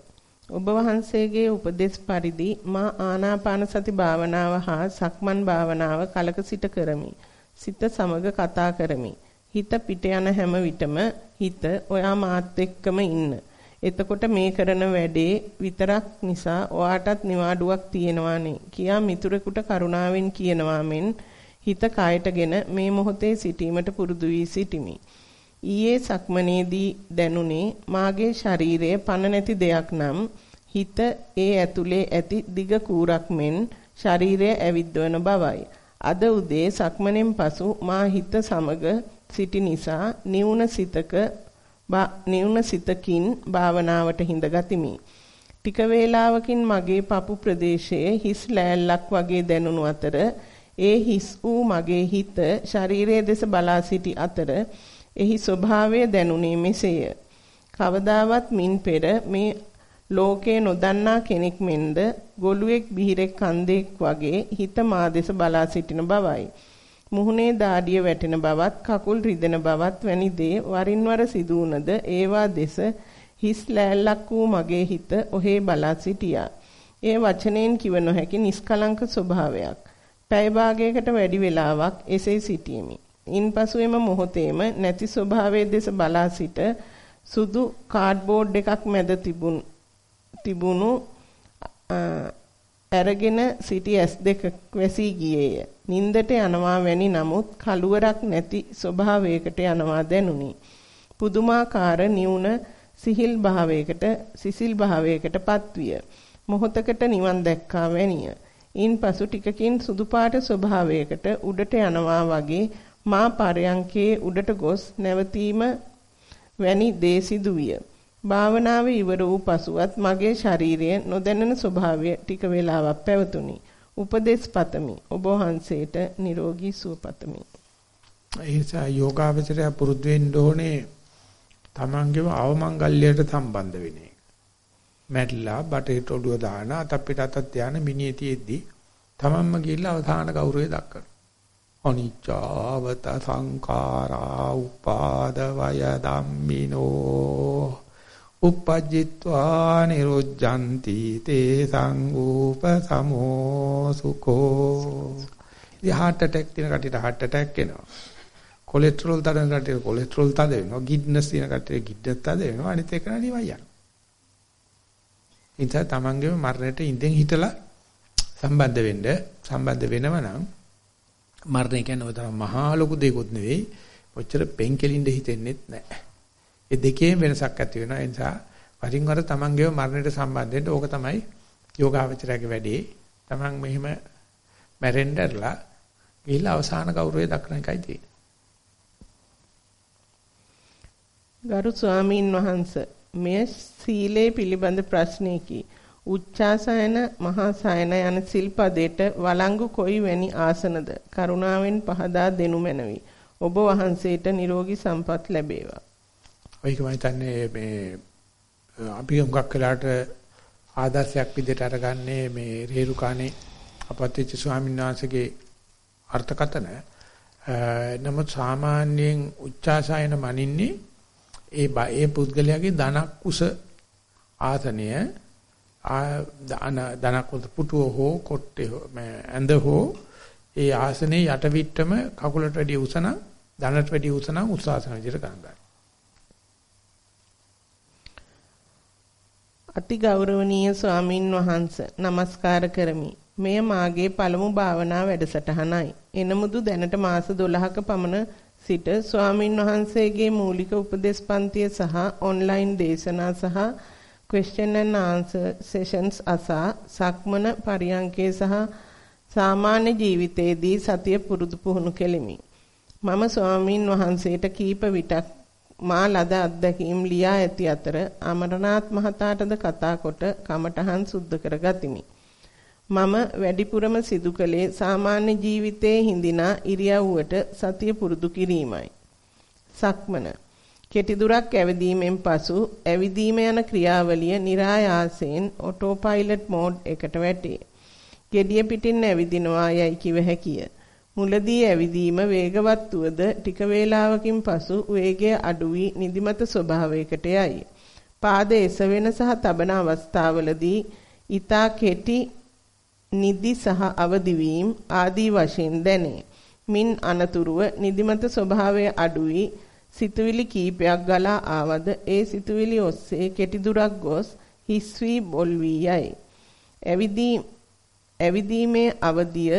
ඔබ වහන්සේගේ උපදෙස් පරිදි මා ආනාපාන සති භාවනාව හා සක්මන් භාවනාව කලක සිට කරමි. සිත සමග කතා කරමි. හිත පිට යන හැම විටම හිත ඔයා මාත් එක්කම ඉන්න. එතකොට මේ කරන වැඩේ විතරක් නිසා ඔයාටත් නිවාඩුවක් තියෙනවානේ කියා මිතුරෙකුට කරුණාවෙන් කියනවා මෙන් හිත කයටගෙන මේ මොහොතේ සිටීමට පුරුදු වී සිටිමි. ඊයේ සක්මනේදී දැනුනේ මාගේ ශරීරය පණ නැති දෙයක් නම් හිත ඒ ඇතුලේ ඇති දිග කූරක් මෙන් ශරීරය ඇවිද්දවන බවයි. අද උදේ සක්මනෙන් පසු මා හිත සමග සිටි නිසා නිවුන සිතක නිවුන සිතකින් භාවනාවට හිඳගතිමි. ටික වේලාවකින් මගේ පපු ප්‍රදේශයේ හිස් ලෑල්ලක් වගේ දැනුණු අතර ඒ හිස් වූ මගේ හිත ශරීරයේ දෙස බලා සිටි අතර එහි ස්වභාවය දැනුනේ මෙසේය. කවදාවත් මින් පෙර මේ ලෝකේ නොදන්නා කෙනෙක් මෙන්ද ගොළුෙක් බිහිරෙක් කන්දෙක් වගේ හිත මා දෙස බලා සිටින බවයි. මුහුණේ දාඩිය වැටෙන බවත් කකුල් රිදෙන බවත් වැනි දේ වරින් වර සිදු වුණද ඒවා දෙස හිස් ලෑල්ලක් වූ මගේ හිත ඔහේ බලා සිටියා. ඒ වචනයෙන් කිව නොහැකි නිස්කලංක ස්වභාවයක්. පැය භාගයකට වැඩි වේලාවක් එසේ සිටීමි. ඉන්පසු එම මොහොතේම නැති ස්වභාවයේ දෙස බලා සිට සුදු කාඩ්බෝඩ් එකක් මැද තිබුණු අරගෙන සිටි S2 වැසී ගියේය. නින්දට යනවා වැනි නමුත් කලුවරක් නැති ස්වභාවයකට යනවා දැනුනි. පුදුමාකාර නිවුන සිහිල් භාවයකට සිසිල් භාවයකට පත්විය. මොහොතකට නිවන් දැක්කා වැනිය. ඉන්පසු ටිකකින් සුදු පාට ස්වභාවයකට උඩට යනවා වගේ මා පරයන්කේ උඩට ගොස් නැවතීම වැනි දේ සිදුවිය. භාවනාව ඉවර වූ පසුවත් මගේ ශරීරය නොදැනෙන ස්වභාවය ටික වේලාවක් පැවතුණි. උපදේශ පතමි. ඔබ වහන්සේට නිරෝගී සුව පතමි. ඒ නිසා යෝගාවචරය පුරුදු වෙන්න ඕනේ තමන්ගේම අවමංගල්‍යයට සම්බන්ධ වෙන එක. මැරිලා බටේට ඔළුව දාන අත පිට අතත් ධාන මිනියතියෙද්දි තමන්ම ගිහිල්ලා අවධාන ගෞරවය දක්වනවා. අනිච්චවත සංඛාරා උපාද වය ධම්මිනෝ uppajjitva niruddhanti te සංූප සමෝ සුකෝ ඉතින් heart attack තියෙන කට්ටියට heart attack එනවා. කොලෙස්ටරෝල් තද කට්ටියට කොලෙස්ටරෝල් තද වෙනවා. ගිඩ්නස් තියෙන කට්ටියට ගිඩ්නස් තද වෙනවා. අනිත් එක නිවන් යනවා ඉතින් තමන්ගේම මරණයට ඉඳන් හිටලා සම්බන්ධ වෙන්න සම්බන්ධ වෙනව නම් මරණය කියන්නේ ඔය තරම් මහා ලොකු දෙයක්වත් නෙවෙයි. ඔච්චර පෙන්කෙලින්ද හිතෙන්නෙත් නැහැ ඒ දෙකේම වෙනසක් ඇති වෙනවා. ඒ නිසා වරින් වර තමන්ගේව මරණයට සම්බන්ධ වෙන්න ඕක තමයි යෝගාවචරයේ වැඩේ. තමන් මෙහෙම මැරෙන්නදලා ගිහිල්ලා අවසාන ගෞරවය දක්වන එකයි තියෙන්නේ. ගරු ස්වාමීන් වහන්ස මෙය සීලේ පිළිබඳ ප්‍රශ්නයකි. උච්චාසයන මහා සයන යන සිල්පදයට වළංගු කොයි වැනි ආසනද කරුණාවෙන් පහදා දෙනු මැනවි. ඔබ වහන්සේට නිරෝගී සම්පත් ලැබේවා. ඒක මම හිතන්නේ මේ අපි හුඟක් වෙලාට ආදර්ශයක් විදිහට අරගන්නේ මේ රේරුකානේ අපත්‍ත්‍ය ස්වාමීන් වහන්සේගේ අර්ථකතන. නමුත් සාමාන්‍යයෙන් උච්චාසයන මනින්නේ ඒ ඒ පුද්ගලයාගේ ධනක් උස ආසනය ධනක් උස පුටුව හෝ කොට්ටේ හෝ ඇඳ හෝ ඒ ආසනේ යටවිට්ටම කකුලට වැඩි උසන ධනට වැඩි උසන උස්සාසන විදිහට ගන්නවා. අති ගෞරවනීය ස්වාමින් වහන්සේ নমස්කාර කරමි. මෙය මාගේ පළමු භාවනා වැඩසටහනයි. එනමුදු දැනට මාස 12ක පමණ සිට ස්වාමින් වහන්සේගේ මූලික උපදේශ පන්තිය සහ ඔන්ලයින් දේශනා සහ question and answer sessions අසා සක්මන පරියන්කේ සහ සාමාන්‍ය ජීවිතයේදී සතිය පුරුදු පුහුණු කෙලිමි. මම ස්වාමින් වහන්සේට කීප විටක් මා ලද අත්දැකීම් ලියා ඇති අතර අමරනාත් මහතාටද කතා කොට කමඨහන් සුද්ධ කරගතිමි. මම වැඩිපුරම සිදු කළේ සාමාන්‍ය ජීවිතයේ හිඳිනා ඉරියව්වට සතිය පුරුදු කිරීමයි. සක්මන කෙටි දුරක් ඇවිදීමෙන් පසු ඇවිදීම යන ක්‍රියාවලිය નિરાයාසයෙන් ඔටෝ පයිලට් මෝඩ් එකට වැටේ. gediya පිටින් ඇවිදිනවා යයි කිව හැකිය. මුලදී ඇවිදීම වේගවත් වුවද ටික වේලාවකින් පසු වේගය අඩු වී නිදිමත ස්වභාවයකට යයි. පාද එසවෙන සහ තබන අවස්ථාවලදී ඊතා කෙටි නිදි සහ අවදි වීම ආදී වශයෙන් දැනේ. මින් අනතුරුව නිදිමත ස්වභාවය අඩු වී සිතුවිලි කීපයක් ගලා ආවද ඒ සිතුවිලි ඔස්සේ කෙටි දුරක් ගොස් හිස් වී බොල් වී යයි. ඇවිදී ඇවිදීමේ අවදිය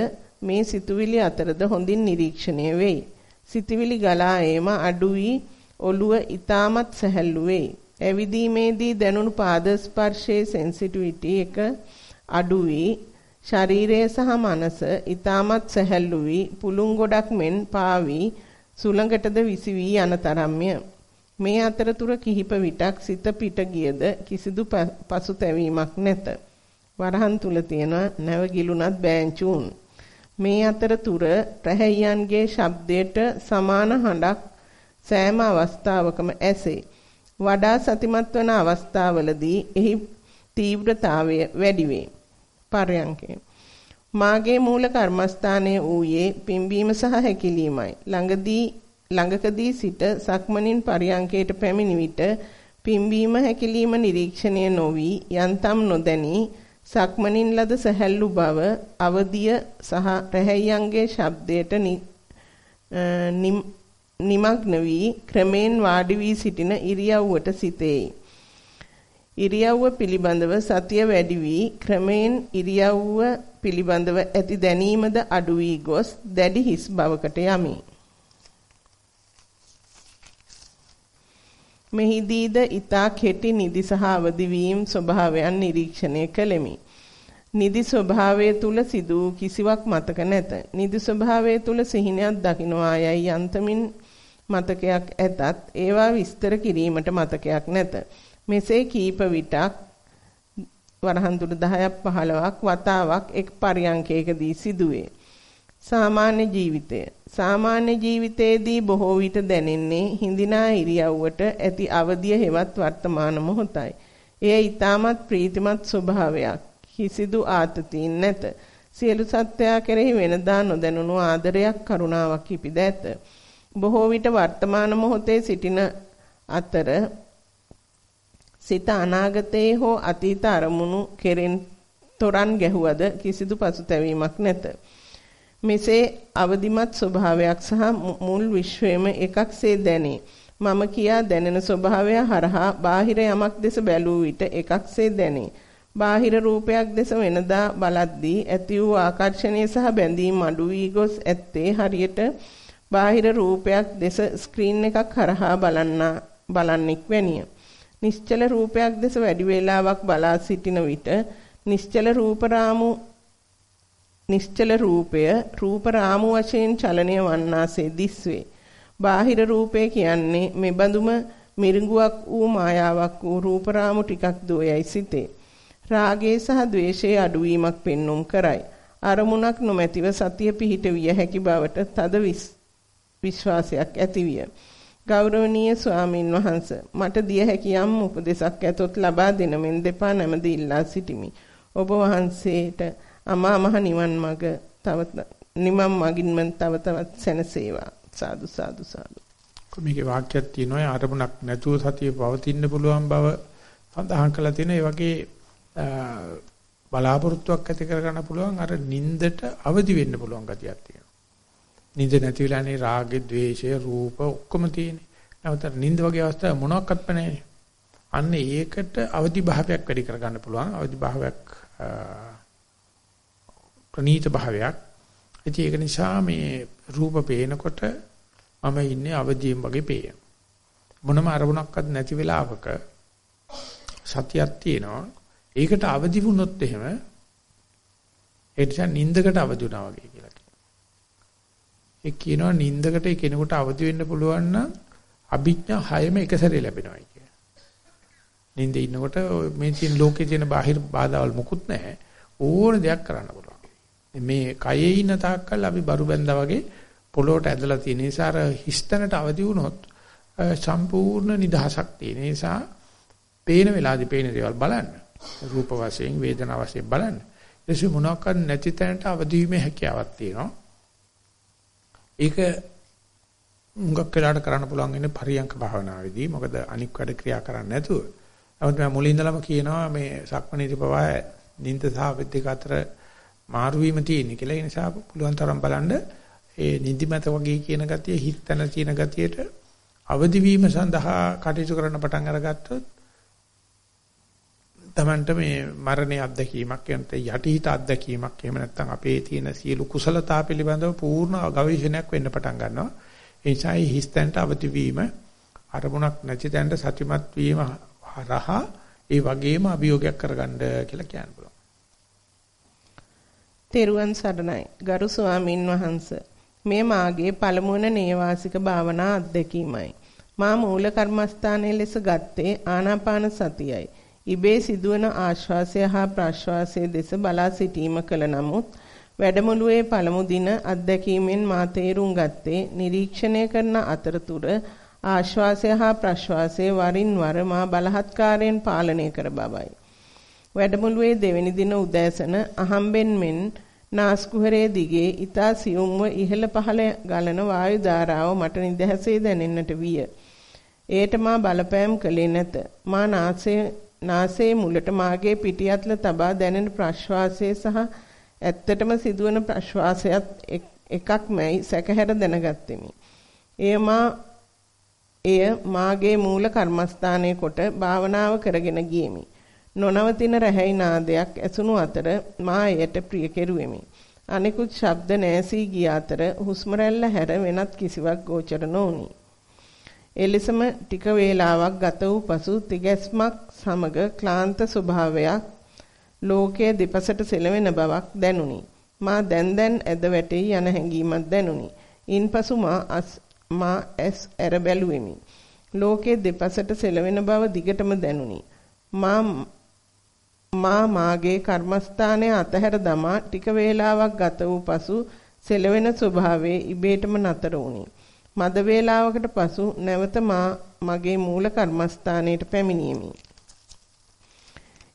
මේ සිතුවිලි අතරද හොඳින් නිරීක්ෂණය වෙයි. සිතුවිලි ගලා ඒම අඩු වී ඔළුව ඊටමත් සැහැල්ලු වෙයි. ඇවිදීමේදී දැනුණු පාද ස්පර්ශයේ සෙන්සිටිවිටි එක අඩු වී ශරීරය සහ මනස ඊටමත් සැහැල්ලු වී පුළුන් ගොඩක් මෙන් පාවී සුළඟටද විසි වී යන තරම්ය. මේ අතරතුර කිහිප විටක් සිත පිට ගියද කිසිදු පසුතැවීමක් නැත. වරහන් තුල තියෙන නැවගිලුණත් බෑන්චුන්. මේ අතරතුර රැහැයන්ගේ ශබ්දයට සමාන හඬක් සෑම අවස්ථාවකම ඇසේ. වඩා සතිමත් වන අවස්ථාවලදී එහි තීව්‍රතාවය වැඩි වේ. පරයන්කේ මාගේ මූල කර්මස්ථානයේ ඌයේ පිම්බීම සහ හැකිලීමයි. ළඟදී ළඟකදී සිට සක්මනින් පරියංකයට පැමිණි විට පිම්බීම හැකිලීම නිරීක්ෂණය නොවි යන්තම් නොදැනී සක්මනින් ලද සැහැල්ලු බව අවදිය සහ රැහැයන්ගේ ශබ්දයට නිමග්න වී ක්‍රමෙන් වාඩි වී සිටින ඉරියව්වට සිතේ. ඉරියව්ව පිළිබඳව සතිය වැඩි වී ක්‍රමෙන් ඉරියව්ව පිළිබඳව ඇති දැනීමද අඩු වී ගොස් දැඩි හිස් බවකට යමි. මෙහිදීද ඊතා කෙටි නිදි සහ අවදි වීම ස්වභාවයන් නිරීක්ෂණය කළෙමි. නිදි ස්වභාවය තුල සිදු කිසිවක් මතක නැත. නිදි ස්වභාවය තුල සිහිනයක් දකින්වා යයි යන්තමින් මතකයක් ඇතත් ඒවා විස්තර කිරීමට මතකයක් නැත. මෙසේ කීප විටක් වරහන් තුන 10ක් 15ක් වතාවක් එක් පරියන්කයකදී සිදුවේ. සාමාන්‍ය ජීවිතය සාමාන්‍ය ජීවිතයේදී බොහෝ විට දැනෙන්නේ හිඳිනා ඉරියව්වට ඇති අවදිය හෙවත් වර්තමාන මොහොතයි. එය ඊටමත් ප්‍රීතිමත් ස්වභාවයක්. කිසිදු ආතතියින් නැත. සියලු සත්‍යය කෙරෙහි වෙනදා නොදැනුණු ආදරයක් කරුණාවක් ඉපිද ඇත. බොහෝ විට වර්තමාන මොහොතේ සිටින අතර සිත අනාගතයේ හෝ අතීත අරමුණු කෙරෙන් තොරන් ගැහුවද කිසිදු පසුතැවීමක් නැත. මෙසේ අවදිමත් ස්වභාවයක් සහ මුල් විශ්වයේම එකක්සේ දැනේ. මම කියා දැනෙන ස්වභාවය හරහා බාහිර යමක් දෙස බැලූ විට එකක්සේ දැනේ. බාහිර රූපයක් දෙස වෙනදා බලද්දී ඇති වූ ආකර්ෂණය සහ බැඳීම් අඩු වී ගොස් ඇත්තේ හරියට බාහිර රූපයක් දෙස ස්ක්‍රීන් එකක් හරහා බලන්නා බලන්නෙක් වැනිය. නිශ්චල රූපයක් දෙස වැඩි වේලාවක් බලා සිටින විට නිශ්චල රූපරාමු නිශ්චල රූපය රූපරාමු වශයෙන් චලනය වන්නාසේ දිස්වේ. බාහිර රූපය කියන්නේ මෙබඳුම මිරිඟුවක් වූ මායාවක් වූ රූපරාමු ටිකක් දෝයයි සිතේ. රාගයේ සහ ද්වේෂයේ අඩුවීමක් පෙන්눔 කරයි. අරමුණක් නොමැතිව සතිය පිහිට විය හැකි බවට තද විශ්වාසයක් ඇතිවිය. ගෞරවනීය ස්වාමින් වහන්සේ මට දිය හැකි යම් උපදේශක් ඇතොත් ලබා දෙන මෙන් දෙපා නැමද ඉල්ලා සිටිමි. ඔබ වහන්සේට අමා මහ නිවන් මඟ තව නිමම් මගින්ම තව තවත් සැනසේවා. සාදු සාදු සාදු. මේකේ වාක්‍යයක් තියෙනවා අරමුණක් නැතුව සතිය පවතින්න පුළුවන් බව සඳහන් කරලා තියෙන ඒ වගේ බලාපොරොත්තුවක් ඇති කරගන්න පුළුවන් අර නින්දට අවදි වෙන්න පුළුවන් ගතියක් තියෙනවා. නින්ද නැති වෙලානේ රාගෙ, ద్వේෂය, රූප ඔක්කොම තියෙන්නේ. නැවත නින්ද වගේ අවස්ථා මොනක්වත් නැහැ. අන්න ඒකට අවදි භාවයක් වැඩි කරගන්න පුළුවන්. අවදි භාවයක් ප්‍රනීත භාවයක්. ඉතින් ඒක නිසා මේ රූප පේනකොට මම ඉන්නේ අවදියෙන් වගේ පේන. මොනම අරමුණක්වත් නැති වෙලාවක සතියක් තියෙනවා. ඒකට අවදි වුණොත් එහෙම ඒ නිසා නින්දකට අවදි වුණා වගේ කියලා කියනවා. ඒ කියනවා නින්දකට කෙනෙකුට අවදි වෙන්න පුළුවන් නම් අභිඥා හයම එක සැරේ ලැබෙනවා කියන. නින්දේ ඉන්නකොට මේ තියෙන ලෝකේ තියෙන බාහිර බාධාවල් මුකුත් නැහැ. ඕන දෙයක් කරන්න පුළුවන්. මේ කයේ ඉන්න තාක්කල් අපි බරු බැඳා වගේ පොළොවට ඇදලා තියෙන නිසා අර හිස්තැනට අවදි වුණොත් සම්පූර්ණ නිදහසක් තියෙන නිසා පේන වෙලාවදී පේන දේවල් බලන්න. රූප වශයෙන් වේදනා වශයෙන් බලන්න. එසේ මොනවාක්වත් නැති තැනට අවදි වීමේ හැකියාවක් තියෙනවා. ඒක මුගක් වෙලාට කරන්න පුළුවන් ඉන්නේ පරියංක භාවනාවේදී. මොකද අනික් වැඩ ක්‍රියා කරන්නේ නැතුව. නමුත් මම මුලින් ඉඳලම කියනවා මේ සක්මණේදී පවා නිින්ද සහ දෙක අතර මාරු වීම තියෙන කියලා. ඒ නිසා පුළුවන් තරම් බලන්න ඒ නිදිමත වගේ කියන ගතිය හිතන තියෙන ගතියට අවදි වීම සඳහා කටයුතු කරන්න පටන් අරගත්තොත් Tamanට මේ මරණයේ අත්දැකීමක් එනත යටිහිත අත්දැකීමක් එහෙම නැත්නම් අපේ තියෙන සියලු කුසලතා පිළිබඳව පූර්ණ ගවේෂණයක් වෙන්න පටන් ගන්නවා. ඒ නිසා හිස්තැනට අවදි වීම අරමුණක් නැති තැනට සතිමත් වීම හරහා ඒ වගේම අභියෝගයක් කරගන්න කියලා කියන්න පුළුවන්. තෙරුවන් සරණයි. ගරු ස්වාමින් වහන්සේ. මේ මාගේ පළමුවන නේවාසික භාවනා අත්දැකීමයි. මා මූල කර්මස්ථානයේ ලෙස ගත්තේ ආනාපාන සතියයි. ඉබේ සිදුවන ආශ්වාසය හා ප්‍රශ්වාසය දෙස බලා සිටීම කළ නමුත් වැඩමුළුවේ පළමු දින අත්දැකීමෙන් මා තේරුම් ගත්තේ නිරීක්ෂණය කරන අතරතුර ආශ්වාසය හා ප්‍රශ්වාසය වරින් වර මා බලහත්කාරයෙන් පාලනය කර බවයි. වැඩමුළුවේ දෙවැනි දින උදෑසන අහම්බෙන් මෙන් නාස්කුහරයේ දිගේ ඊතා සියුම්ව ඉහළ පහළ ගලන වායු ධාරාව මට නිදහසේ දැනෙන්නට විය. ඒට මා බලපෑම් කළේ නැත. මා නාසයේ නාසයේ මුලට මාගේ පිටියත්ල තබා දැනෙන ප්‍රශ්වාසය සහ ඇත්තටම සිදුවන ප්‍රශ්වාසයත් එකක්මයි සැකහැර දැනගත්ෙමි. එය මා එය මාගේ මූල කර්මස්ථානයේ කොට භාවනාව කරගෙන ගියෙමි. නොනවතින රැහැයි නාදයක් ඇසුණු අතර මා එයට ප්‍රිය කෙරුවෙමි. අනිකුත් ශබ්ද නැසී ගිය අතර හුස්ම හැර වෙනත් කිසිවක් ගෝචර නොවුනි. එලෙසම ටික වේලාවක් ගත වූ පසු තිගැස්මක් සමග ක්ලාන්ත ස්වභාවයක් ලෝකයේ දෙපසට සෙලවෙන බවක් දැනුනි. මා දැන් දැන් ඇද වැටේ යන හැඟීමක් දැනුනි. ඉන්පසු මා මා ඇස් ඇර බැලුවෙමි. ලෝකයේ දෙපසට සෙලවෙන බව දිගටම දැනුනි. මා මා මාගේ කර්මස්ථානය අතහැර දමා ටික වේලාවක් ගත වූ පසු සෙලවෙන ස්වභාවයේ ඉබේටම නතර වුණි. මද වේලාවකට පසු නැවත මා මගේ මූල කර්මස්ථානයට පැමිණීමි.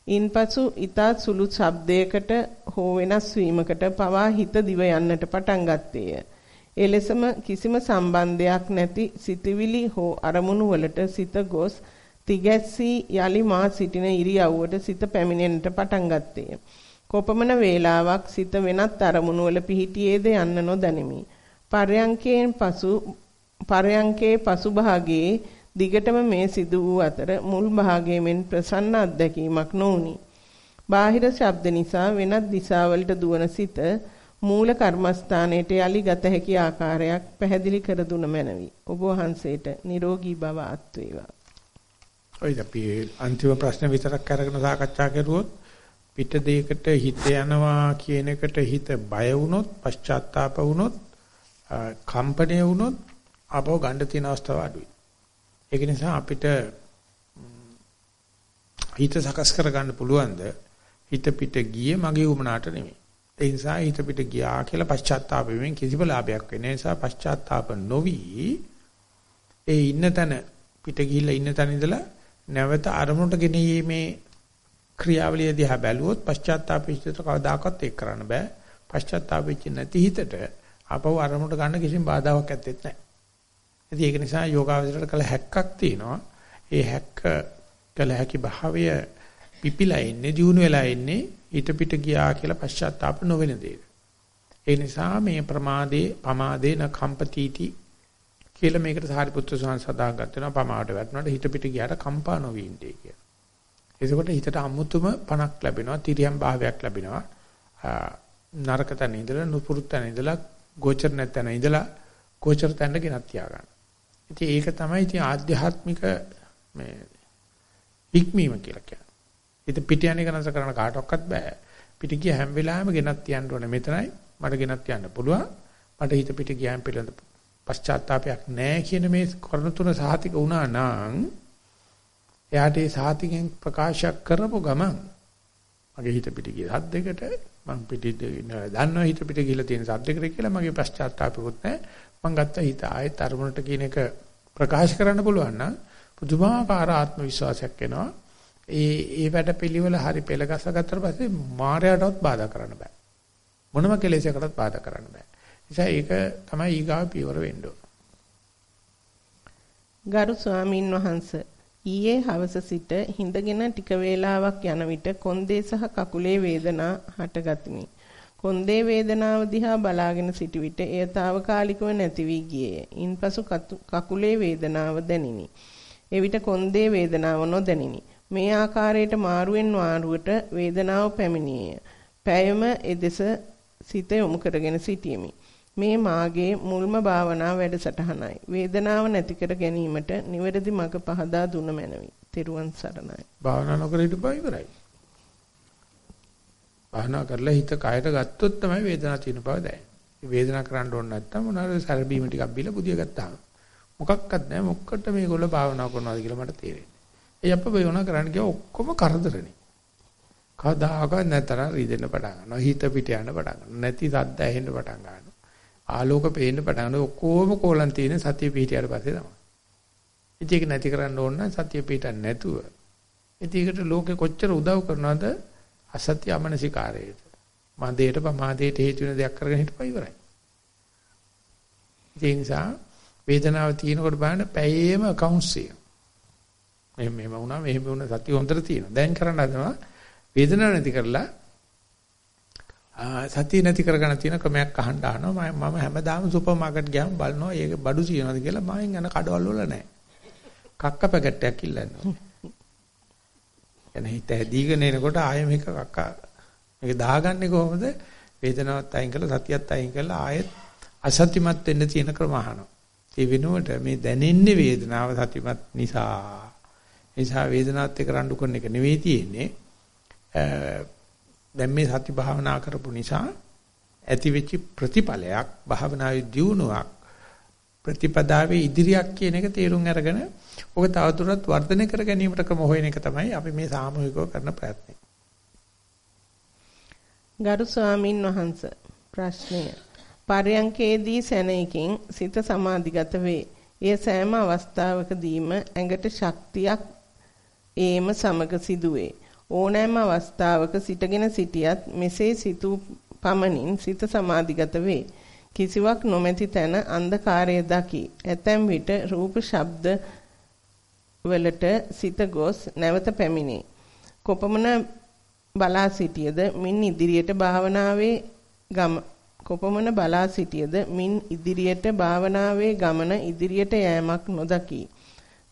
ඉන්පසු ඊතා සුළු ශබ්දයකට හෝ වෙනස් වීමකට පවා හිත දිව යන්නට පටන් ගත්තේය. එලෙසම කිසිම සම්බන්ධයක් නැති සිතවිලි හෝ අරමුණු වලට සිත ගොස් තිගැස්සී යලි මා සිටින ඉරියව්වට සිත පැමිණෙන්නට පටන් ගත්තේය. කොපමණ වේලාවක් සිත වෙනත් අරමුණු වල පිහිටියේද යන්න නොදැනිමි. පර්යංකයෙන් පසු පරයන්කේ පසුභාගයේ දිගටම මේ සිදු වූ අතර මුල් භාගයෙන් ප්‍රසන්න අත්දැකීමක් නොඋනි. බාහිර ශබ්ද නිසා වෙනත් දිශාවලට දුවන සිත මූල කර්මස්ථානයට යලි ගත හැකි ආකාරයක් පැහැදිලි කර දුන මැනවි. ඔබ වහන්සේට නිරෝගී භව අත් වේවා. ඔය අපි අන්තිම ප්‍රශ්න විතරක් අරගෙන සාකච්ඡා කරුවොත් පිට දෙයකට හිත යනවා කියන එකට හිත බය වුණොත් පශ්චාත්තාප වුණොත් කම්පණය වුණොත් ආපහු ගන්න තියෙන අවස්ථාව අඩුයි. ඒක නිසා අපිට හිත සකස් කරගන්න පුළුවන්ද හිත පිට ගියේ මගේ උමනාට නෙමෙයි. ඒ නිසා හිත පිට ගියා කියලා පශ්චාත්තාප වෙමින් කිසිම ලාභයක් වෙන්නේ නැහැ. නිසා පශ්චාත්තාප නොවි ඒ ඉන්න තැන පිට ගිහිල්ලා ඉන්න තැන ඉඳලා නැවත අරමුණට ගෙනීමේ ක්‍රියාවලිය දිහා බැලුවොත් පශ්චාත්තාපෙච්චට කවදාකවත් ඒක කරන්න බෑ. පශ්චාත්තාපෙච්ච නැති හිතට ආපහු අරමුණට ගන්න කිසිම බාධාවක් ඇත්තෙත් නැහැ. ඉතින් ඒක නිසා යෝගාවචරයට කළ හැක්කක් තියෙනවා. ඒ හැක්ක කළ හැකි භාවය පිපිලා ඉන්නේ, දියුණු වෙලා ඉන්නේ ඊට පිට ගියා කියලා පශ්චාත්තාප නොවෙන දෙයක. ඒ නිසා මේ ප්‍රමාදේ පමාදේන කම්පතිටි කියලා මේකට සාරිපුත්‍ර ස්වාමීන් සදාන් ගත වෙනවා පමාවට වැටුණාට හිත පිට ගියාට කම්පා නොවී ඉන්නේ කියලා. එතකොට හිතට අමුතුම පණක් ලැබෙනවා, තිරියම් භාවයක් ලැබෙනවා. නරක තැන ඉඳලා නුපුරුත් තැන ඉඳලා ගෝචර නැතන ඉඳලා ගෝචර තැනට ගෙනත් තියාගන්න. ඉතින් ඒක තමයි ඉතින් ආධ්‍යාත්මික මේ ඉක්මීම කියලා කියන්නේ. ඉතින් පිට යන්නේ කනස කරන කාටවත් බෑ. පිට ගිය හැම වෙලාවෙම ගෙනත් තියන්න ඕනේ. මෙතනයි මට ගෙනත් තියන්න පුළුවන්. මට හිත පිට ගියාම පිළිඳ පශ්චාත්තාවයක් නැහැ කියන මේ කරුණ තුන සාහිතික වුණා නම් එයාට ඒ සාහිතිකෙන් ප්‍රකාශ කරපු ගමන් මගේ හිත පිට ගිය සද්දයකට මං පිට දන්නවා හිත පිට ගිහලා තියෙන සද්දයකට කියලා මගේ පශ්චාත්තාවකුත් නැහැ. මං ගත්ත හිත ආයෙත් අරමුණට කියන එක ප්‍රකාශ කරන්න පුළුවන් නම් පුදුමාකාර ආත්ම විශ්වාසයක් එනවා. ඒ ඒ වැඩ පිළිවෙල හරි පෙළ ගස්ස ගත්තට පස්සේ මායයටවත් බාධා කරන්න බෑ. මොනම කෙලෙසයකටවත් බාධා කරන්න බෑ. නිසා ඒක තමයි ඊගාව පියවර වෙන්න ඕන. ගරු ස්වාමින් වහන්සේ ඊයේ හවස සිට හිඳගෙන ටික වේලාවක් යන විට කොන්දේ සහ කකුලේ වේදනා හටගතිමි. කොන්දේ වේදනාව දිහා බලාගෙන සිටි විට එය తాවකාලිකව නැති වී ගියේය. ඉන්පසු කකුලේ වේදනාව දැනිනි. එවිට කොන්දේ වේදනාව නොදැනිනි. මේ ආකාරයට මාරුවෙන් මාරුවට වේදනාව පැමිණියේය. පැයම එදෙස සිත යොමු කරගෙන සිටීමි. මේ මාගේ මුල්ම භාවනා වැඩසටහනයි. වේදනාව නැති කර ගැනීමට නිවැරදි මඟ පහදා දුන මැනවි. තෙරුවන් සරණයි. භාවනා නොකර හිටපුවා ඉවරයි. භාවනා කරලා හිත කයට ගත්තොත් තමයි වේදනාව තියෙන බව දැනෙන්නේ. වේදනාව කරන්න ඕන නැත්තම් මොනවාරි සැරබීම ටිකක් බීලා බුදිය ගත්තාම මොකක්වත් නැහැ මොකකට මේගොල්ලෝ භාවනා කරනවාද කියලා මට තේරෙන්නේ. ඒ අප්ප වේවනා කරන්න ගියා ඔක්කොම කරදරනේ. කවදාකවත් නැතරම් රිදෙන්න පටන් ගන්නවා. හිත පිට යන්න පටන් ගන්නවා. නැති සද්ද ඇහෙන්න පටන් ගන්නවා. ආලෝක පේන්න පටන් ගන්නවා. ඔක්කොම කෝලම් තියෙන සතිය පිටියට පස්සේ තමයි. ඉතින් ඒක නැති කරන්න ඕන නම් සතිය පිටන්න නැතුව. ඉතින් ඒකට ලෝකෙ කොච්චර උදව් කරනවද අසත්‍ය අමනසිකාරයට. මන්දේට ප්‍රමාදයට හේතු වෙන දෙයක් කරගෙන හිටපයි ඉවරයි. ඒ නිසා වේදනාව තියෙනකොට බලන්න පැයේම accounts එක. මෙහෙම මෙහෙම වුණා මෙහෙම වුණා සතිය හොඳට තියෙනවා. දැන් කරන්න හදනවා වේදනාව නැති කරලා සතිය නැති කරගෙන තියෙන ක්‍රමයක් අහන්න අහනවා මම හැමදාම සුපර් මාකට් ගියාම බලනවා ඒක බඩු තියනවාද කියලා මායින් යන කඩවල වල නැහැ. කක්ක පැකට් එකක් ඉල්ලනවා. එන හිත හැදීගෙන එනකොට ආයෙ මේක කක්ක මේක දාගන්නේ කොහොමද? වේදනාවත් අයින් කරලා සතියත් අයින් කරලා ආයෙත් අසත්‍යමත් වෙන්න තියෙන ක්‍රම අහනවා. ඒ වෙනුවට මේ දැනෙන්නේ වේදනාව සතිමත් නිසා. නිසා වේදනාවත් එක්ක රණ්ඩු කරන එක නෙවෙයි තියෙන්නේ. දැන් මේ සති භාවනා කරපු නිසා ඇතිවෙච්ච ප්‍රතිඵලයක් භාවනාවේ දියුණුවක් ප්‍රතිපදාවේ ඉදිරියක් කියන එක තේරුම් අරගෙන ඔක තවදුරටත් වර්ධනය කර ගැනීමට ක්‍රම හොයන එක තමයි අපි මේ සාමූහිකව කරන ප්‍රයත්නය. ගරු ස්වාමින් වහන්සේ ප්‍රශ්නය පරයන්කේදී සැනයකින් සිත සමාධිගත වේ. එය සෑම අවස්ථාවකදීම ඇඟට ශක්තියක් ඒම සමග සිදුවේ. ඕනෑම අවස්ථාවක සිටගෙන සිටියත් මෙසේ සිතූ පමණින් සිත සමාධිගත වේ. කිසිවක් නොමැති තැන අන්ධකාරය දකි. ඇතැම් විට රූප ශබ්ද වලට සිත ගොස් නැවත පැමිණේ. කොපමණ බලා සිටියද මින් ඉදිරියට භාවනාවේ ගම කොපමණ බලා සිටියද මින් ඉදිරියට භාවනාවේ ගමන ඉදිරියට යෑමක් නොදකි.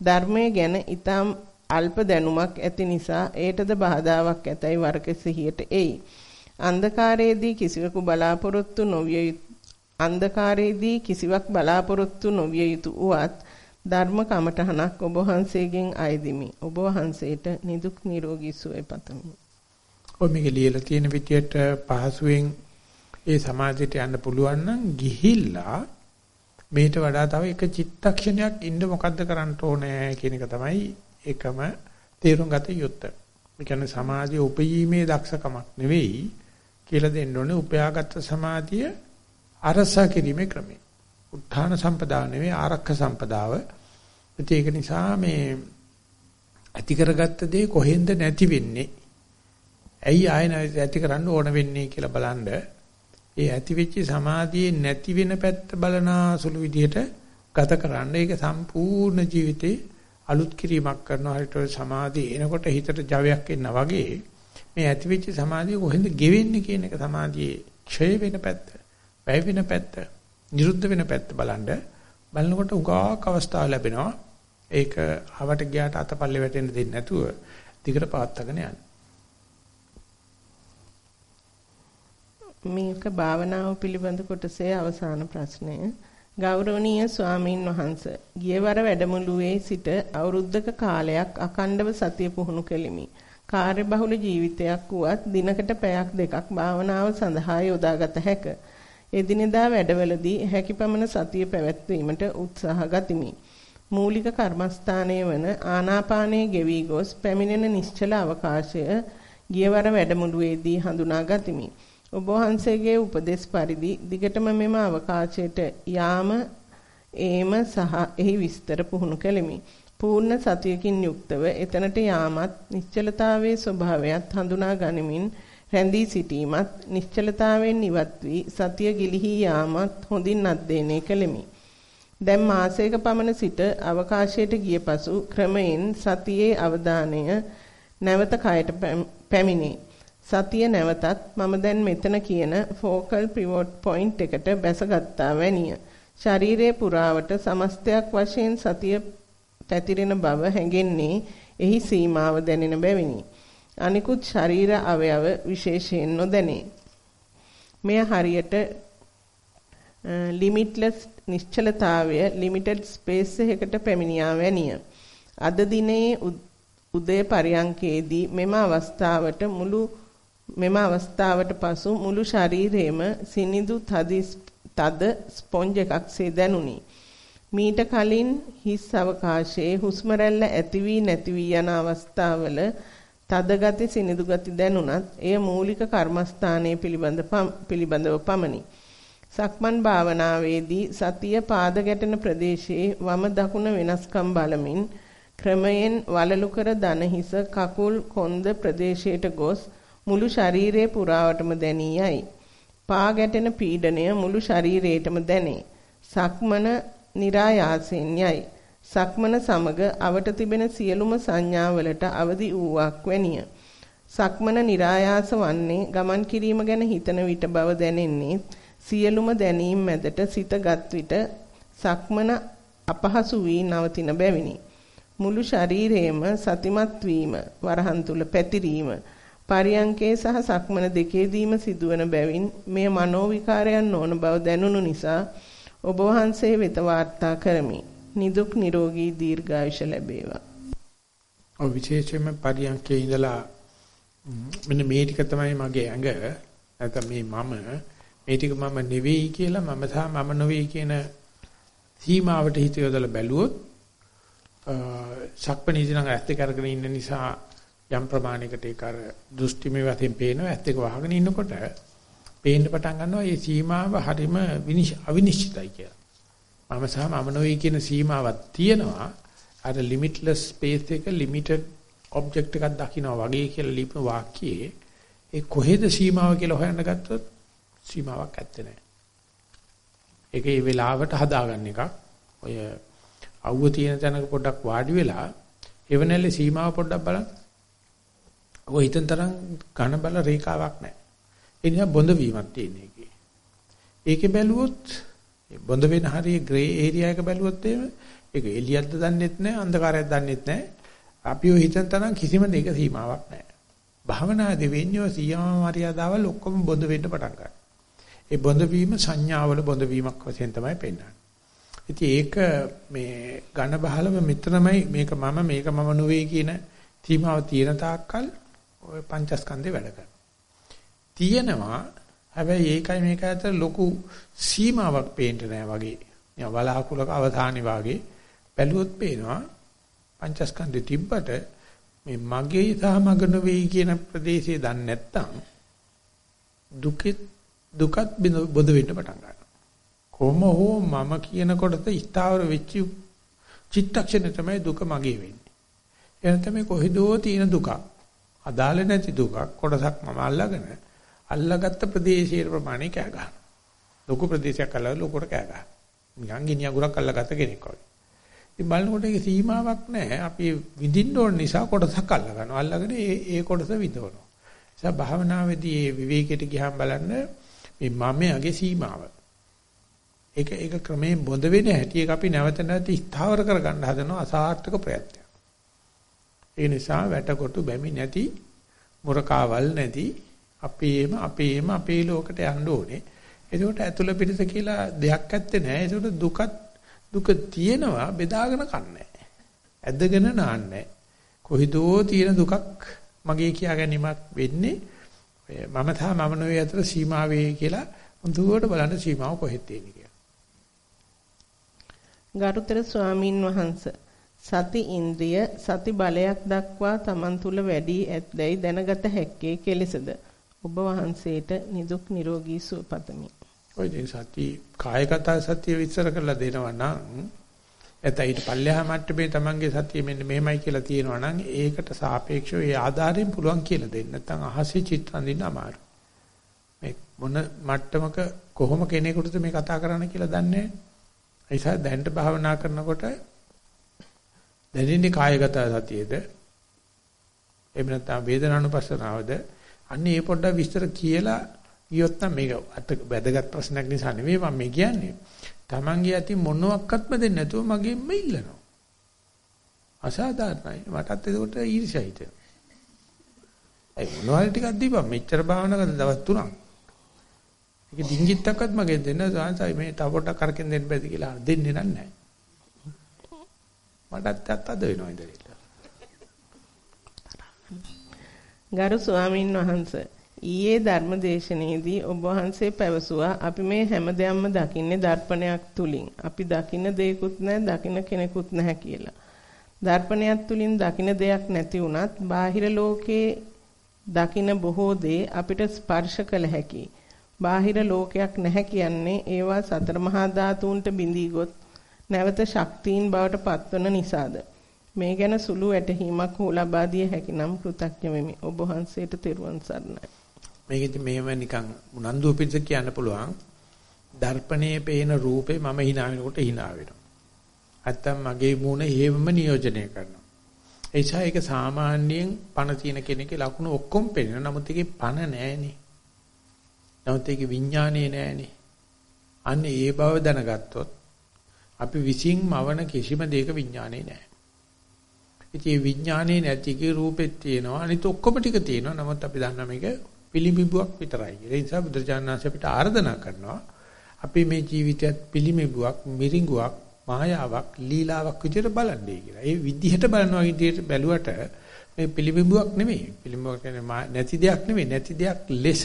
ධර්මයේ ගැන ඊටම් අල්ප දැනුමක් ඇති නිසා ඒටද බාධාවක් ඇතයි වරක සිහියට එයි. අන්ධකාරයේදී කිසිවෙකු බලාපොරොත්තු නොවිය අන්ධකාරයේදී කිසිවක් බලාපොරොත්තු නොවිය යුතු උවත් ධර්ම කමඨහනක් ඔබ වහන්සේගෙන් අයදිමි. ඔබ වහන්සේට නිදුක් නිරෝගී සුවය පතමි. ඔය මේක ලියලා තියෙන විදියට පහසුවෙන් ඒ සමාජයට යන්න පුළුවන් නම් ගිහිල්ලා මේට වඩා තව එක චිත්තක්ෂණයක් ඉන්න මොකද්ද කරන්න ඕනේ කියන එක තමයි එකම තේරුම් ගත යුත්තේ. මේ කියන්නේ සමාධිය උපයීමේ දක්ෂකමක් නෙවෙයි කියලා දෙන්න ඕනේ උපයාගත් සමාධිය අරසා කිරීමේ ක්‍රමය. උත්ථාන සම්පදාව නෙවෙයි ආරක්ෂ සම්පදාව. ඒක නිසා මේ ඇති කරගත්ත දේ කොහෙන්ද නැති වෙන්නේ? ඇයි ආයෙ ඇති කරන්න ඕන වෙන්නේ කියලා බලන්න ඒ ඇති වෙච්ච සමාධියේ නැති වෙන පැත්ත බලනාසුළු විදිහට ගත කරන්න ඒක සම්පූර්ණ ජීවිතේ අලුත් කිරීමක් කරනවා හරියට සමාධිය එනකොට හිතට ජවයක් එන්න වගේ මේ ඇති වෙච්ච සමාධිය කොහෙන්ද ගෙවෙන්නේ කියන එක සමාධියේ ක්ෂය වෙන පැත්ත, වැය වෙන පැත්ත, නිරුද්ධ වෙන පැත්ත බලන්න බලනකොට උගාක් අවස්ථාව ලැබෙනවා. ඒක ආවට ගියාට අතපල්ලේ වැටෙන්න දෙන්නේ නැතුව දිගට පාත්තගෙන යන්න. මේක භාවනාව පිළිබඳ කොටසේ අවසාන ප්‍රශ්නය. ගෞරවනීය ස්වාමින් වහන්සේ ගියවර වැඩමුළුවේ සිට අවුරුද්දක කාලයක් අකණ්ඩව සතිය පුහුණු කෙලිමි. කාර්යබහුල ජීවිතයක් වුවත් දිනකට පැයක් දෙකක් භාවනාව සඳහා යොදාගත හැක. එදිනෙදා වැඩවලදී හැකිපමණ සතිය පැවැත්වීමට උත්සාහ ගතිමි. මූලික කර්මස්ථානයේ වන ආනාපානයේ ගෙවි ගොස් පැමිණෙන නිශ්චල අවකාශය ගියවර වැඩමුළුවේදී හඳුනා ගතිමි. ඔබ වහන්සේගේ උපදේශ පරිදි දිගටම මෙම අවකාශයට යාම ඒම සහ එහි විස්තර පුහුණු කෙලිමි. පූර්ණ සතියකින් යුක්තව එතනට යාමත් නිශ්චලතාවයේ ස්වභාවයත් හඳුනා ගනිමින් රැඳී සිටීමත් නිශ්චලතාවයෙන් ඉවත් වී සතිය ගිලිහි යාමත් හොඳින් අධ්‍යයනය කෙලිමි. දැන් මාසයක පමණ සිට අවකාශයට ගිය පසු ක්‍රමයෙන් සතියේ අවධානය නැවත කයට පැමිණේ. සතිය නැවතත් මම දැන් මෙතන කියන focal pivot point එකට බැසගත්තා වැනිය. ශරීරයේ පුරාවට සමස්තයක් වශයෙන් සතිය පැතිරෙන බව හැඟෙන්නේ එහි සීමාව දැනෙන බැවිනි. අනිකුත් ශරීර අවයව විශේෂයෙන් නොදැනේ. මෙය හරියට limitless නිශ්චලතාවය limited space එකකට පැමිණියා වැනිය. අද දිනේ උදේ පරියන්කේදී මෙම අවස්ථාවට මුළු මෙම අවස්ථාවට පසු මුළු ශරීරයේම සිනිඳු තද ස්පොන්ජ් එකක්සේ දැනුනි. මීට කලින් හිස් අවකාශයේ හුස්ම රැල්ල ඇති වී නැති වී යන අවස්ථාවල තද ගති සිනිඳු ගති දැනුණත් එය මූලික කර්මස්ථානයේ පිළිබඳ පිළිබඳව පමණි. සක්මන් භාවනාවේදී සතිය පාද ගැටෙන ප්‍රදේශයේ වම දකුණ වෙනස්කම් බලමින් ක්‍රමයෙන් වලලු කර දන හිස කකුල් කොන්ද ප්‍රදේශයට ගොස් මුළු ශරීරය පුරාවටම දැනියයි. පා ගැටෙන පීඩණය මුළු ශරීරයටම දැනේ. සක්මන નિરાයාසෙන් යයි. සක්මන සමග අවට තිබෙන සියලුම සංඥාවලට අවදි වූවක් වැනිය. සක්මන નિરાයාස වන්නේ ගමන් කිරීම ගැන හිතන විට බව දැනෙන්නේ සියලුම දැනීම් මැදට සිතගත් විට සක්මන අපහසු වී නවතින බැවිනි. මුළු ශරීරයේම සතිමත් වීම, වරහන් තුල පැතිරීම, පරියංකේ සහ සක්මන දෙකේදීම සිදුවන බැවින් මෙය මනෝ විකාරයන් නොවන බව දැනුණු නිසා ඔබ වහන්සේ වෙත වාර්තා කරමි. නිදුක් නිරෝගී දීර්ඝායුෂ ලැබේවා. ඔව් විශේෂයෙන්ම පරියංකේ ඉඳලා මෙන්න මේ ටික තමයි මගේ ඇඟ නැත්නම් මේ මම මේ ටික මම නෙවෙයි කියලා මම සහ මම නෙවෙයි කියන සීමාවට හිත යොදලා බැලුවොත් සක්පනීසි නම් ඇත්ත කරගෙන ඉන්න නිසා යම් ප්‍රමාණයකට ඒක අර දෘෂ්ටිමය වශයෙන් පේනවා ඇත්ත එක වහගෙන ඉන්නකොට පේන්න පටන් ගන්නවා මේ සීමාව හරීම අවිනිශ්චිතයි කියලා. මම සහ මම නොවේ කියන සීමාවක් තියෙනවා. අර limitless space එක limited object එකක් දකින්න වගේ කියලා ලියපු වාක්‍යයේ ඒ කොහෙද සීමාව කියලා හොයන්න ගත්තොත් සීමාවක් ඇත්තේ නැහැ. ඒක ඒ වෙලාවට හදාගන්න එකක්. ඔය අවුව තියෙන තැනක පොඩ්ඩක් වාඩි වෙලා එවනැල්ලේ සීමාව පොඩ්ඩක් බලන්න. ඔය හිතන තරම් ඝන බල රේඛාවක් නැහැ. ඒ නිසා බොඳ වීමක් තියෙන එකේ. ඒකේ බැලුවොත් බොඳ වෙන හරිය ග්‍රේ ඒරියා එක බැලුවොත් එහෙම ඒක එළියක්ද දන්නෙත් නැහැ අන්ධකාරයක් දන්නෙත් නැහැ. අපි ඔය හිතන තරම් කිසිම දෙයක සීමාවක් නැහැ. භාවනාදී වෙන්නේ ඔය සීමා මරියාදාවල් ඔක්කොම බොඳ වෙන්න පටන් ගන්නවා. ඒ බොඳ වීම සංඥාවල බොඳ වීමක් වශයෙන් තමයි පෙන්වන්නේ. ඉතින් ඒක මේ ඝන බහලව මෙතනමයි මේක මම මේක මම නෙවෙයි කියන සීමාව තියෙන තාක්කල් ඔය පංචස්කන්ධේ වැඩ කරනවා. තියෙනවා හැබැයි ඒකයි මේක අතර ලොකු සීමාවක් පේන්න නෑ වගේ. නිකන් වලාකුලක අවධානි වාගේ බැලුවොත් පේනවා පංචස්කන්ධේ තිබ්බට මේ මගේ සහ මග නොවේ කියන ප්‍රදේශය දන්නේ නැත්නම් දුකෙත් දුකත් බොද වෙන්න පටන් ගන්නවා. කොහොම හෝ මම කියන කොටස ස්ථාවර වෙච්ච චිත්තක්ෂණය තමයි දුක මගේ වෙන්නේ. එන තමයි කොහෙදෝ තියෙන දුක. අදාළ නැති දුකක් කොටසක් මම අල්ලගෙන අල්ලගත්ත ප්‍රදේශයේ ප්‍රමාණය කෑ ගන්නවා. ලොකු ප්‍රදේශයක් අල්ලලා ලොකුට කෑ ගන්නවා. නිකන් ගිනි අගුරක් අල්ලගත්ත කෙනෙක් වගේ. ඉතින් බලනකොට ඒකේ සීමාවක් නැහැ. අපි විඳින්න ඕන නිසා කොටසක් අල්ල ගන්නවා. අල්ලගෙන ඒ ඒ කොටස විඳවනවා. නිසා භාවනාවේදී මේ විවේකයට ගියාම බලන්න මේ මමයාගේ සීමාව. ඒක ඒක ක්‍රමයෙන් බොඳ වෙන හැටි ඒක අපි නැවත නැවත ස්ථාවර කරගන්න හදන අසාර්ථක ප්‍රයත්නයක්. ඒ නිසා වැටකොටු බැමි නැති මුරකාවල් නැති අපේම අපේම අපේ ලෝකයට යන්න ඕනේ. එතකොට ඇතුළ පිටත කියලා දෙයක් ඇත්තේ නැහැ. ඒකට දුකත් දුක තියෙනවා බෙදාගෙන කන්නේ ඇදගෙන නාන්නේ කොහිදෝ තියෙන දුකක් මගේ කියා ගැනීමක් වෙන්නේ මම තා මම නෙවෙයි අතර සීමාවේ කියලා හොඳට බලන්න සීමාව කොහෙද තියෙන්නේ කියලා. ගරුතර ස්වාමින් වහන්සේ සති ඉන්ද්‍රිය සති බලයක් දක්වා Taman තුල වැඩි ඇත්දැයි දැනගත හැක්කේ කෙලෙසද ඔබ වහන්සේට නිදුක් නිරෝගී සුව පතමි. ඔය ඉතින් සති කායගත සතිය විස්තර කරලා දෙනවා නම් එතන ඊට පල්ලෙහා මට්ටමේ තමන්ගේ සතිය මෙන්න මෙහෙමයි කියලා තියෙනවා නම් ඒකට සාපේක්ෂව ඒ ආධාරයෙන් පුළුවන් කියලා දෙන්න. නැත්නම් අහසේ චිත්ත අඳින්න අමාරු. මේ මොන මට්ටමක කොහොම කෙනෙකුටද මේ කතා කරන්න කියලා දන්නේ නැහැ. ඒ නිසා දැනට භාවනා කරනකොට දැනෙන්නේ කායගත සතියේද එහෙම නැත්නම් වේදනානුපස්සනාවද අන්න ඒ පොඩ්ඩක් විස්තර කියලා ගියොත් නම් මේක වැදගත් ප්‍රශ්නයක් නිසා නෙවෙයි මම මේ කියන්නේ. Tamange යති මොනවත්ක්වත්ම දෙන්නේ නැතුව මගෙන්ම ඉල්ලනවා. අසාධාරණයි. මටත් ඒකට ඊර්ෂ්‍යා හිතෙනවා. ඒ මොනවල් ටිකක් දීපන් මෙච්චර භාවනා කරලා දවස් තුනක්. ඒක ඩිංගිත්තක්වත් මගෙන් දෙන්න සාංශයි මේ තව පොඩ්ඩක් කරකින් දෙන්න බැද කියලා දෙන්නේ නැහැ. මටත් අත් වෙනවා ඉතින්. ගරු ස්වාමින් වහන්සේ ඊයේ ධර්මදේශනයේදී ඔබ වහන්සේ පැවසුවා අපි මේ හැමදේම දකින්නේ දර්පණයක් තුලින්. අපි දකින්න දෙයක්වත් නැහැ, දකින්න කෙනෙකුත් නැහැ කියලා. දර්පණයක් තුලින් දකින්න දෙයක් නැති වුණත් බාහිර ලෝකේ දකින්න බොහෝ දේ අපිට ස්පර්ශ කළ හැකියි. බාහිර ලෝකයක් නැහැ කියන්නේ ඒවා සතර මහා ධාතුන්ට බිඳී ගොත් නැවත ශක්තියින් බවට පත්වන නිසාද? මේ ගැන සුළු වැටහීමක් හෝ ලබා දිය හැකි නම් කෘතඥ වෙමි. ඔබ වහන්සේට තෙරුවන් සරණයි. මේක ඉතින් මෙහෙම නිකන් උනන්දු පිටස කියන්න පුළුවන්. දර්පණයේ පේන රූපේ මම hina වෙනකොට hina වෙනවා. නැත්තම් මගේ මූණ හේවම නියෝජනය කරනවා. ඒ නිසා ඒක සාමාන්‍යයෙන් පණ තියෙන කෙනෙක්ගේ ලකුණු ඔක්කොම පේනවා. නමුත් ඒකේ පණ නැහැනේ. නමුත් ඒකේ විඥානේ නැහැනේ. අන්න ඒ බව දැනගත්තොත් අපි විසින් මවන කිසිම දෙයක විඥානේ නැහැ. ඉතින් මේ විඥානේ නැතිකේ රූපෙත් තියෙනවා. අනිත ඔක්කොම ටික තියෙනවා. නමුත් අපි දන්නා මේක පිළිඹුවක් විතරයි. ඒ නිසා බුදුරජාණන් වහන්සේ අපිට ආර්දනා කරනවා අපි මේ ජීවිතයත් පිළිඹුවක්, මිරිඟුවක්, මායාවක්, ලීලාවක් විදිහට බලන්නේ කියලා. ඒ විදිහට බලනවා විදිහට බැලුවට මේ පිළිඹුවක් නෙමෙයි. පිළිඹුවක් කියන්නේ නැති දෙයක් නෙමෙයි. නැති දෙයක් ලෙස.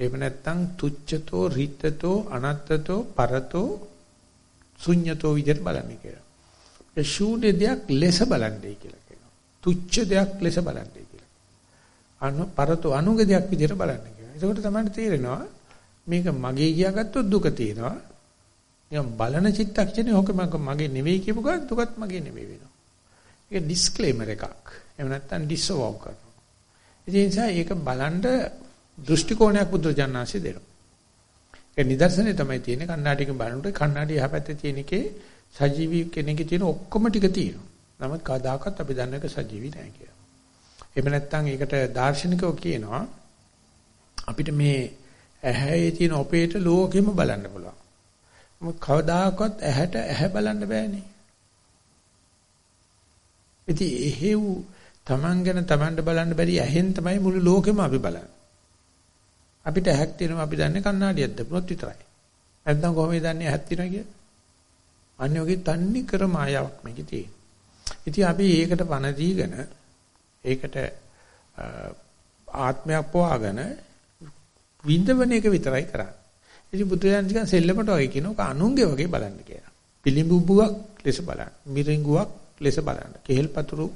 එහෙම නැත්නම් තුච්ඡතෝ, රිත්තතෝ, අනත්තතෝ, පරතෝ, ශුඤ්ඤතෝ විදිහට බලන්නේ කියලා. ඒ ශූන්‍ය දෙයක් ලෙස බලන්නේ කියලා කියනවා. තුච්ඡ දෙයක් ලෙස බලන්නේ අනු පරතු අනුග දෙයක් විදිහට බලන්න කියනවා. ඒකට තමයි තේරෙනවා මේක මගේ කියාගත්තොත් දුක තියෙනවා. නිකන් බලන චිත්තක්ෂණේ හොක මගේ නෙවෙයි කියපු ගමන් දුකත් මගේ නෙවෙයි වෙනවා. ඒක ඩිස්ක්ලේමර් එකක්. එහෙම නැත්නම් ඩිස්අවව් කරනවා. ඒ නිසා ඒක බලන්න දෘෂ්ටි කෝණයක් බුදුරජාණන්සේ දෙනවා. ඒ නිදර්ශනේ තමයි තියෙන්නේ කණ්ණාඩියකින් බලනකොට කණ්ණාඩිය එහා පැත්තේ තියෙන එකේ සජීවී කෙනෙක්ගේ තියෙන ඔක්කොම ටික තියෙනවා. නමුත් කවදාකවත් අපි දන්න එක සජීවී නැහැ කියලා. එහෙම නැත්නම් ඒකට දාර්ශනිකව කියනවා අපිට මේ ඇහැේ තියෙන ඔපේට ලෝකෙම බලන්න පුළුවන්. මොකද කවදාකවත් ඇහැට ඇහැ බලන්න බෑනේ. ඉතින් එහෙව් Taman ගැන Tamanට බලන්න බැරි ඇහෙන් තමයි මුළු ලෝකෙම අපි බලන්නේ. අපිට ඇහක් තියෙනවා අපි දන්නේ කණ්ණාඩියක් දැම්මොත් විතරයි. නැත්නම් කොහොමද දන්නේ ඇහක් තියෙනවා කියලා? අන්නේ ඔගේ තන්නේ කර මායාවක් මේකේ තියෙන. ඉතින් අපි ඒකට පණ දීගෙන ඒකට ආත්මයක් පොවාගෙන විඳවන එක විතරයි කරන්නේ. ඉතින් බුදුරජාණන් නිකන් සෙල්ලමට වගේ කියනවා අනුන්ගේ වගේ බලන්න කියලා. පිළිඹුබුවක් ලෙස බලන්න. මිරිඟුවක් ලෙස බලන්න. කෙහෙල් පතුරු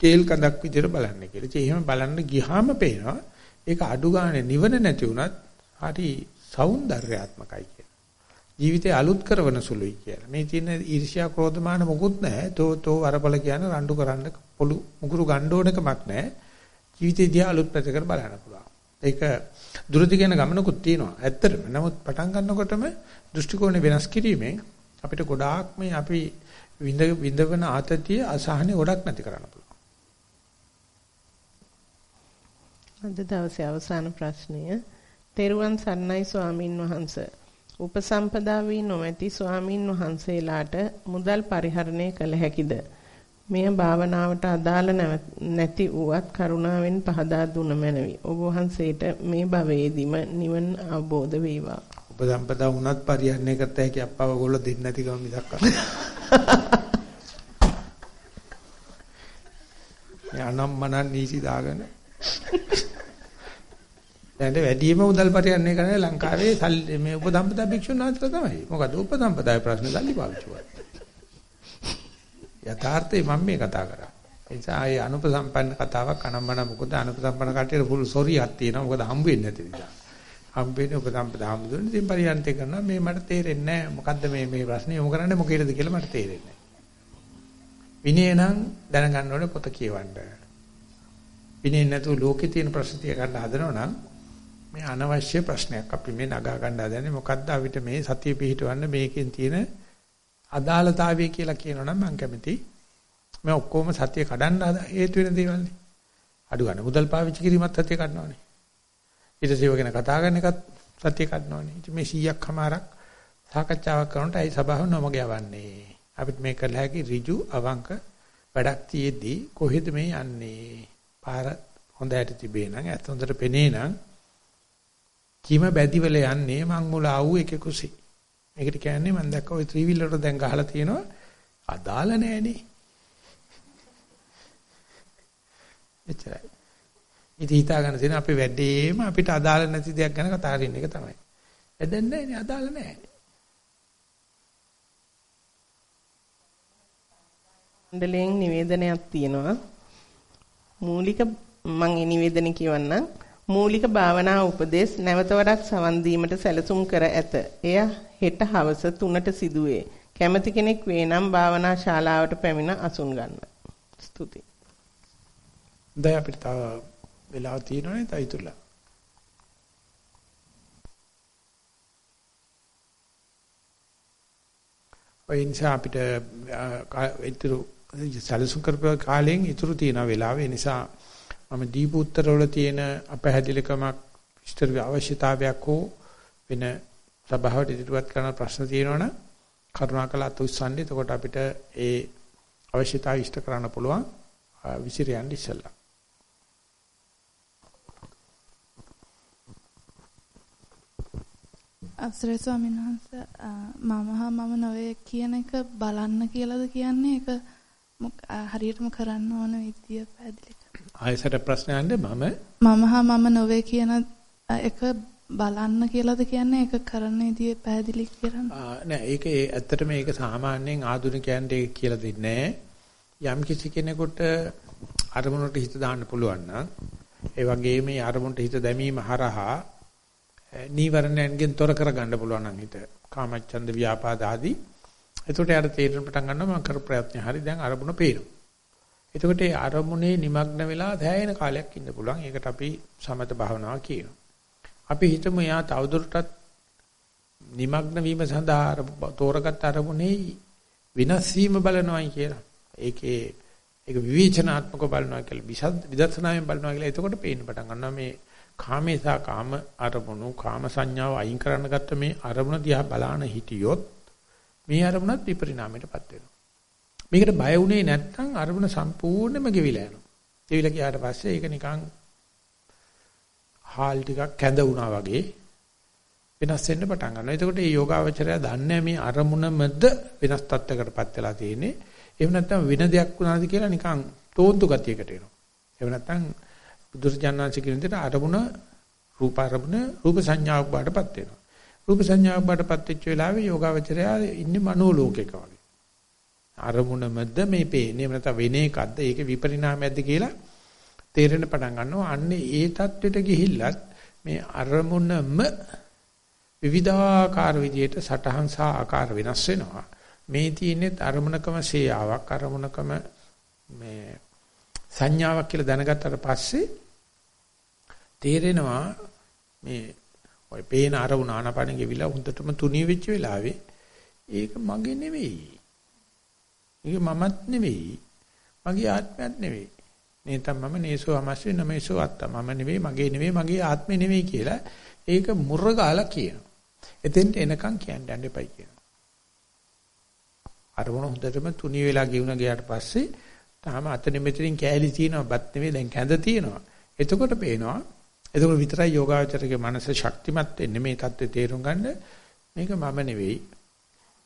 තේල් කඳක් විදිහට බලන්න කියලා. ඒ එහෙම බලන්න ගියාම පේනවා ඒක අඩු ගානේ නිවන නැති වුණත් හරි సౌందర్యාත්මකයි කියලා. ජීවිතය අලුත් කරවන සුළුයි කියලා. මේ තියෙන ඊර්ෂ්‍යා ක්‍රෝධමාන මොකුත් නැහැ. තෝ තෝ වරපල කියන රණ්ඩු කරන්න පොළු මුගුරු ගන්න ඕනකමක් නැහැ. ජීවිතය දිහා අලුත් පැත්තකට බලන්න පුළුවන්. ඒක දුරදි කියන ගමනකුත් තියෙනවා. ඇත්තටම. නමුත් පටන් ගන්නකොටම දෘෂ්ටි කෝණය වෙනස් කිරීමෙන් අපිට ගොඩාක් මේ අපි විඳ විඳවන ආතතිය අසහනෙ ගොඩක් නැති කරන්න පුළුවන්. අද දවසේ අවසාන ප්‍රශ්නය තෙරුවන් සරණයි ස්වාමින් වහන්සේ. උපසම්පදා වී නොමැති ස්වාමින් වහන්සේලාට මුදල් පරිහරණය කළ හැකිද? මෙය භාවනාවට අදාළ නැති වූවත් කරුණාවෙන් පහදා දුන මැනවි. ඔබ වහන්සේට මේ භවයේදීම නිවන අවබෝධ වේවා. උපසම්පදා වුණත් පරිහරණය කරත හැකි අප්පව ඔයගොල්ලෝ දෙන්නේ නැති කම මිසක් අනම්මනන් නීති දාගෙන දැන් වැඩිම මුදල් පරිහරණය කරන්නේ ලංකාවේ මේ උපසම්පදා භික්ෂුන් වහන්සේලා තමයි. මොකද උපසම්පදායේ ප්‍රශ්න සල්ලි පාවිච්චි කරන්නේ. යථාර්ථේ මම මේ කතා කරා. ඒ නිසා ආයේ අනුපසම්පන්න කතාවක් අනම්මන මොකද අනුපසම්පන්න කටියට ෆුල් සොරියක් තියෙනවා. මොකද හම්බ වෙන්නේ නැති නිසා. හම්බ වෙන්නේ උපසම්පදා හම්බුනේ. ඉතින් පරිහරණය කරනවා මේ මට තේරෙන්නේ නැහැ. මොකද්ද මේ මේ ප්‍රශ්නේ යොමු කරන්නේ මොකේද කියලා මට තේරෙන්නේ නැහැ. විනය නම් දැනගන්න ඕනේ පොත කියවන්න. විනය නැතුව ලෝකේ තියෙන ප්‍රශ්න තිය ගන්න හදනවා නම් මේ අනවශ්‍ය ප්‍රශ්නයක් අපි මේ නගා ගන්න හදන්නේ. මොකද්ද අපිට මේ සතිය පිහිටවන්න මේකෙන් තියෙන අදාළතාවය කියලා කියනවනම් මම කැමති මේ ඔක්කොම සතිය කඩන්න හේතු වෙන දේවල් නේ. අඩු ගන්න. මුදල් පාවිච්චි කිරීමත් සතිය කඩනවානේ. ඊට සේව ගැන කතා කරන එකත් සතිය කඩනවානේ. ඉතින් මේ 100ක් හමාරක් සාකච්ඡාවක් කරනට අයි සභාව නොමග යවන්නේ? අපිට මේ කළ හැකි ඍජු අවංක වැඩක් තියේදී කොහෙද මේ යන්නේ? පාර හොඳට තිබේ නම් ඇත්ත හොඳට පෙනේ නම් කිම බැදිවල යන්නේ මං මුල ආවු එකේ කුසී. මේකට කියන්නේ මම දැක්ක ওই ත්‍රිවිල්ලට දැන් ගහලා තියෙනවා අදාළ නෑනේ. එච්චරයි. ඉතින් හිතා ගන්න තියෙන අපේ වැඩේම අපිට අදාළ නැති දෙයක් ගැන කතා කරන එක තමයි. එදෙන් නෑනේ අදාළ නෑ. මණ්ඩලයෙන් නිවේදනයක් තියෙනවා. මූලික මම ඒ නිවේදනය කියවන්නම්. මූලික භාවනා උපදෙස් නැවත වඩාක් සවන් දීමට සැලසුම් කර ඇත. එය හෙට හවස 3ට සිදුවේ. කැමති කෙනෙක් වේ නම් භාවනා ශාලාවට පැමිණ අසුන් ගන්න. ස්තුතියි. දැන් අපිට තව වෙලාව තියෙනවනේ තයිතුලා. ඔය නිසා අපිට ඉතුරු සැලසුම් කරපු කාලෙන් ඉතුරු තියෙන වෙලාව. ඒ නිසා මම දීපු උත්තරවල තියෙන අපහැදිලිකමක් විස්තර අවශ්‍යතාවයක් හෝ වෙන සභාවට ඉදිරිපත් කරන ප්‍රශ්න තියෙනවනම් කරුණාකර අත උස්සන්නේ. එතකොට අපිට ඒ අවශ්‍යතාවය ඉෂ්ට කරන්න පුළුවන්. විසිර යන්න ඉස්සෙල්ලා. අසරේ ස්වාමීන් වහන්සේ. මම හා මම නොවේ කියන එක බලන්න කියලාද කියන්නේ? ඒක හරියටම කරන්න ඕන විදිය පැහැදිලි ආයසට ප්‍රශ්නයන්ද මම. මම හා මම නොවේ කියන එක බලන්න කියලාද කියන්නේ? ඒක කරන විදිය පැහැදිලි කරන්න. නෑ ඒක ඇත්තටම ඒක සාමාන්‍යයෙන් ආධුනිකයන්ට ඒක කියලා දෙන්නේ යම් කිසි කෙනෙකුට අරමුණට හිත දාන්න පුළුවන් නම් ඒ වගේම මේ අරමුණට හිත දැමීම හරහා නීවරණයන්ගෙන් තොර කරගන්න පුළුවන් නම් හිත. කාමච්ඡන්ද ව්‍යාපාද ආදී එතකොට යාර තේරෙන පටන් ගන්නවා මම කර ප්‍රයත්න හරි දැන් අරමුණ පේනවා එතකොට ඒ අරමුණේ নিমগ্ন වෙලා දැයෙන කාලයක් ඉන්න පුළුවන්. ඒකට අපි සමත භාවනාව කියනවා. අපි හිතමු යා තවදුරටත් নিমগ্ন වීම සඳහා තෝරගත් අරමුණේ විනාශ වීම බලනවායි කියලා. ඒකේ ඒක විවේචනාත්මක බලනවා කියලා විදර්ශනාවෙන් බලනවා කියලා. එතකොට පේන්න පටන් ගන්නවා මේ කාමේසා කාම අරමුණු කාම සංඥාව අයින් කරන්න ගත්ත මේ අරමුණ දිහා බලාන හිටියොත් මේ අරමුණත් විපරිණාමයටපත් වෙනවා. මේකට බය වුණේ නැත්නම් අරමුණ සම්පූර්ණයෙන්ම ගෙවිලා යනවා. ගෙවිලා ගියාට පස්සේ ඒක නිකන් හාල් ටිකක් කැඳ වුණා වගේ වෙනස් වෙන්න පටන් ගන්නවා. එතකොට මේ යෝගාවචරය දන්නේ මේ අරමුණමද වෙනස් තත්ත්වයකටපත් වෙලා තියෙන්නේ. එහෙම නැත්නම් වෙන දෙයක් වුණාද කියලා නිකන් තෝන්තු ගතියකට එනවා. එහෙම නැත්නම් බුදුරජාණන්සේ කියන විදිහට අරමුණ රූප අරමුණ රූප සංඥාවක් බාටපත් වෙනවා. රූප සංඥාවක් බාටපත් වෙච්ච වෙලාවේ යෝගාවචරය ඉන්නේ මනෝ ලෝකයක වගේ. අරමුණමද මේ පේන්නේ නැත්නම් වෙන එකක්ද ඒකේ විපරිණාමයක්ද කියලා තේරෙන පටන් ගන්නවා. අන්නේ ඒ தത്വෙට ගිහිල්ලත් මේ අරමුණම විවිධාකාර විදියට සටහන් සහ ආකාර වෙනස් වෙනවා. මේ තියෙන්නේ අරමුණකම සේයාවක් අරමුණකම මේ සංඥාවක් කියලා දැනගත්තට පස්සේ තේරෙනවා මේ ඔය පේන අරමුණ ආනපන ගෙවිලා හුඳටම තුනී වෙච්ච වෙලාවේ ඒක මගේ නෙවෙයි. ඒක මමත් නෙවෙයි. මගේ ආත්මයක් නෙවෙයි. නේතම් මම නේසෝ අමස්සේ නමේසෝ අත්ත මම නෙවෙයි මගේ නෙවෙයි මගේ ආත්මේ නෙවෙයි කියලා ඒක මුර්ගාලා කියනවා. එතෙන්ට එනකන් කියන්න යන්න එපයි කියනවා. අරමුණ හොඳටම තුනී වෙලා ගිහුණ ගියාට පස්සේ තාම අතන මෙතනින් කෑලි තියෙනවා බත් නෙවෙයි දැන් කැඳ තියෙනවා. එතකොට පේනවා එතකොට විතරයි යෝගාවචරගේ මනස ශක්තිමත් වෙන්නේ මේ தත්ත්වේ තේරුම් ගන්න. මේක මම නෙවෙයි.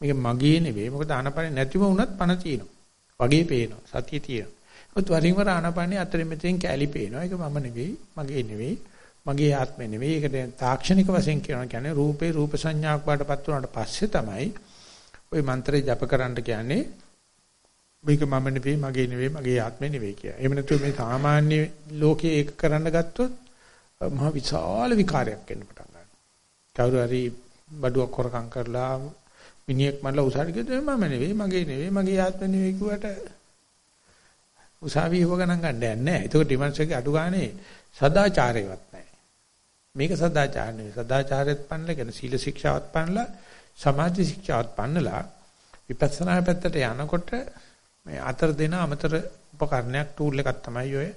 මේක මගේ නෙවෙයි. මොකද ආනපන නැතිව වුණත් පණ තියෙනවා. වගේ පේනවා. සතිය තියෙනවා. ඒත් වරින් වර ආනපනේ අතරින් මෙතෙන් කැලි පේනවා. ඒක මම නෙවෙයි. මගේ නෙවෙයි. මගේ ආත්මෙ නෙවෙයි. ඒකට තාක්ෂණික වශයෙන් කියනවා. කියන්නේ රූපේ රූප සංඥාවක් බාටපත් වුණාට පස්සේ තමයි ওই මන්ත්‍රය ජප කරන්න කියන්නේ මේක මම නෙවෙයි මගේ නෙවෙයි මගේ ආත්මෙ නෙවෙයි කියලා. එහෙම නැත්නම් මේ සාමාන්‍ය ලෝකයේ ඒක කරන්න ගත්තොත් මහ විශාල විකාරයක් එන්න පටන් ගන්නවා. කවුරු හරි බඩුවක් හොරකම් කරලා මිනිහෙක් මල්ලා උසාවි ගියොත් මම නෙවෙයි මගේ නෙවෙයි මගේ ආත්ම නෙවෙයි කිව්වට උසාවි හොව ගණන් ගන්න යන්නේ නැහැ. ඒක ඩිමන්ස්ට්‍රේට් අඩු ගානේ සදාචාරයවත් නැහැ. මේක සදාචාර නෙවෙයි. සදාචාරයත් පන්නලා කියන සීල ශික්ෂාවත් පන්නලා සමාධි ශික්ෂාවත් පන්නලා විපස්සනා පැත්තට යනකොට මේ අතර දෙන අමතර උපකරණයක් ටූල් එකක් තමයි ඔය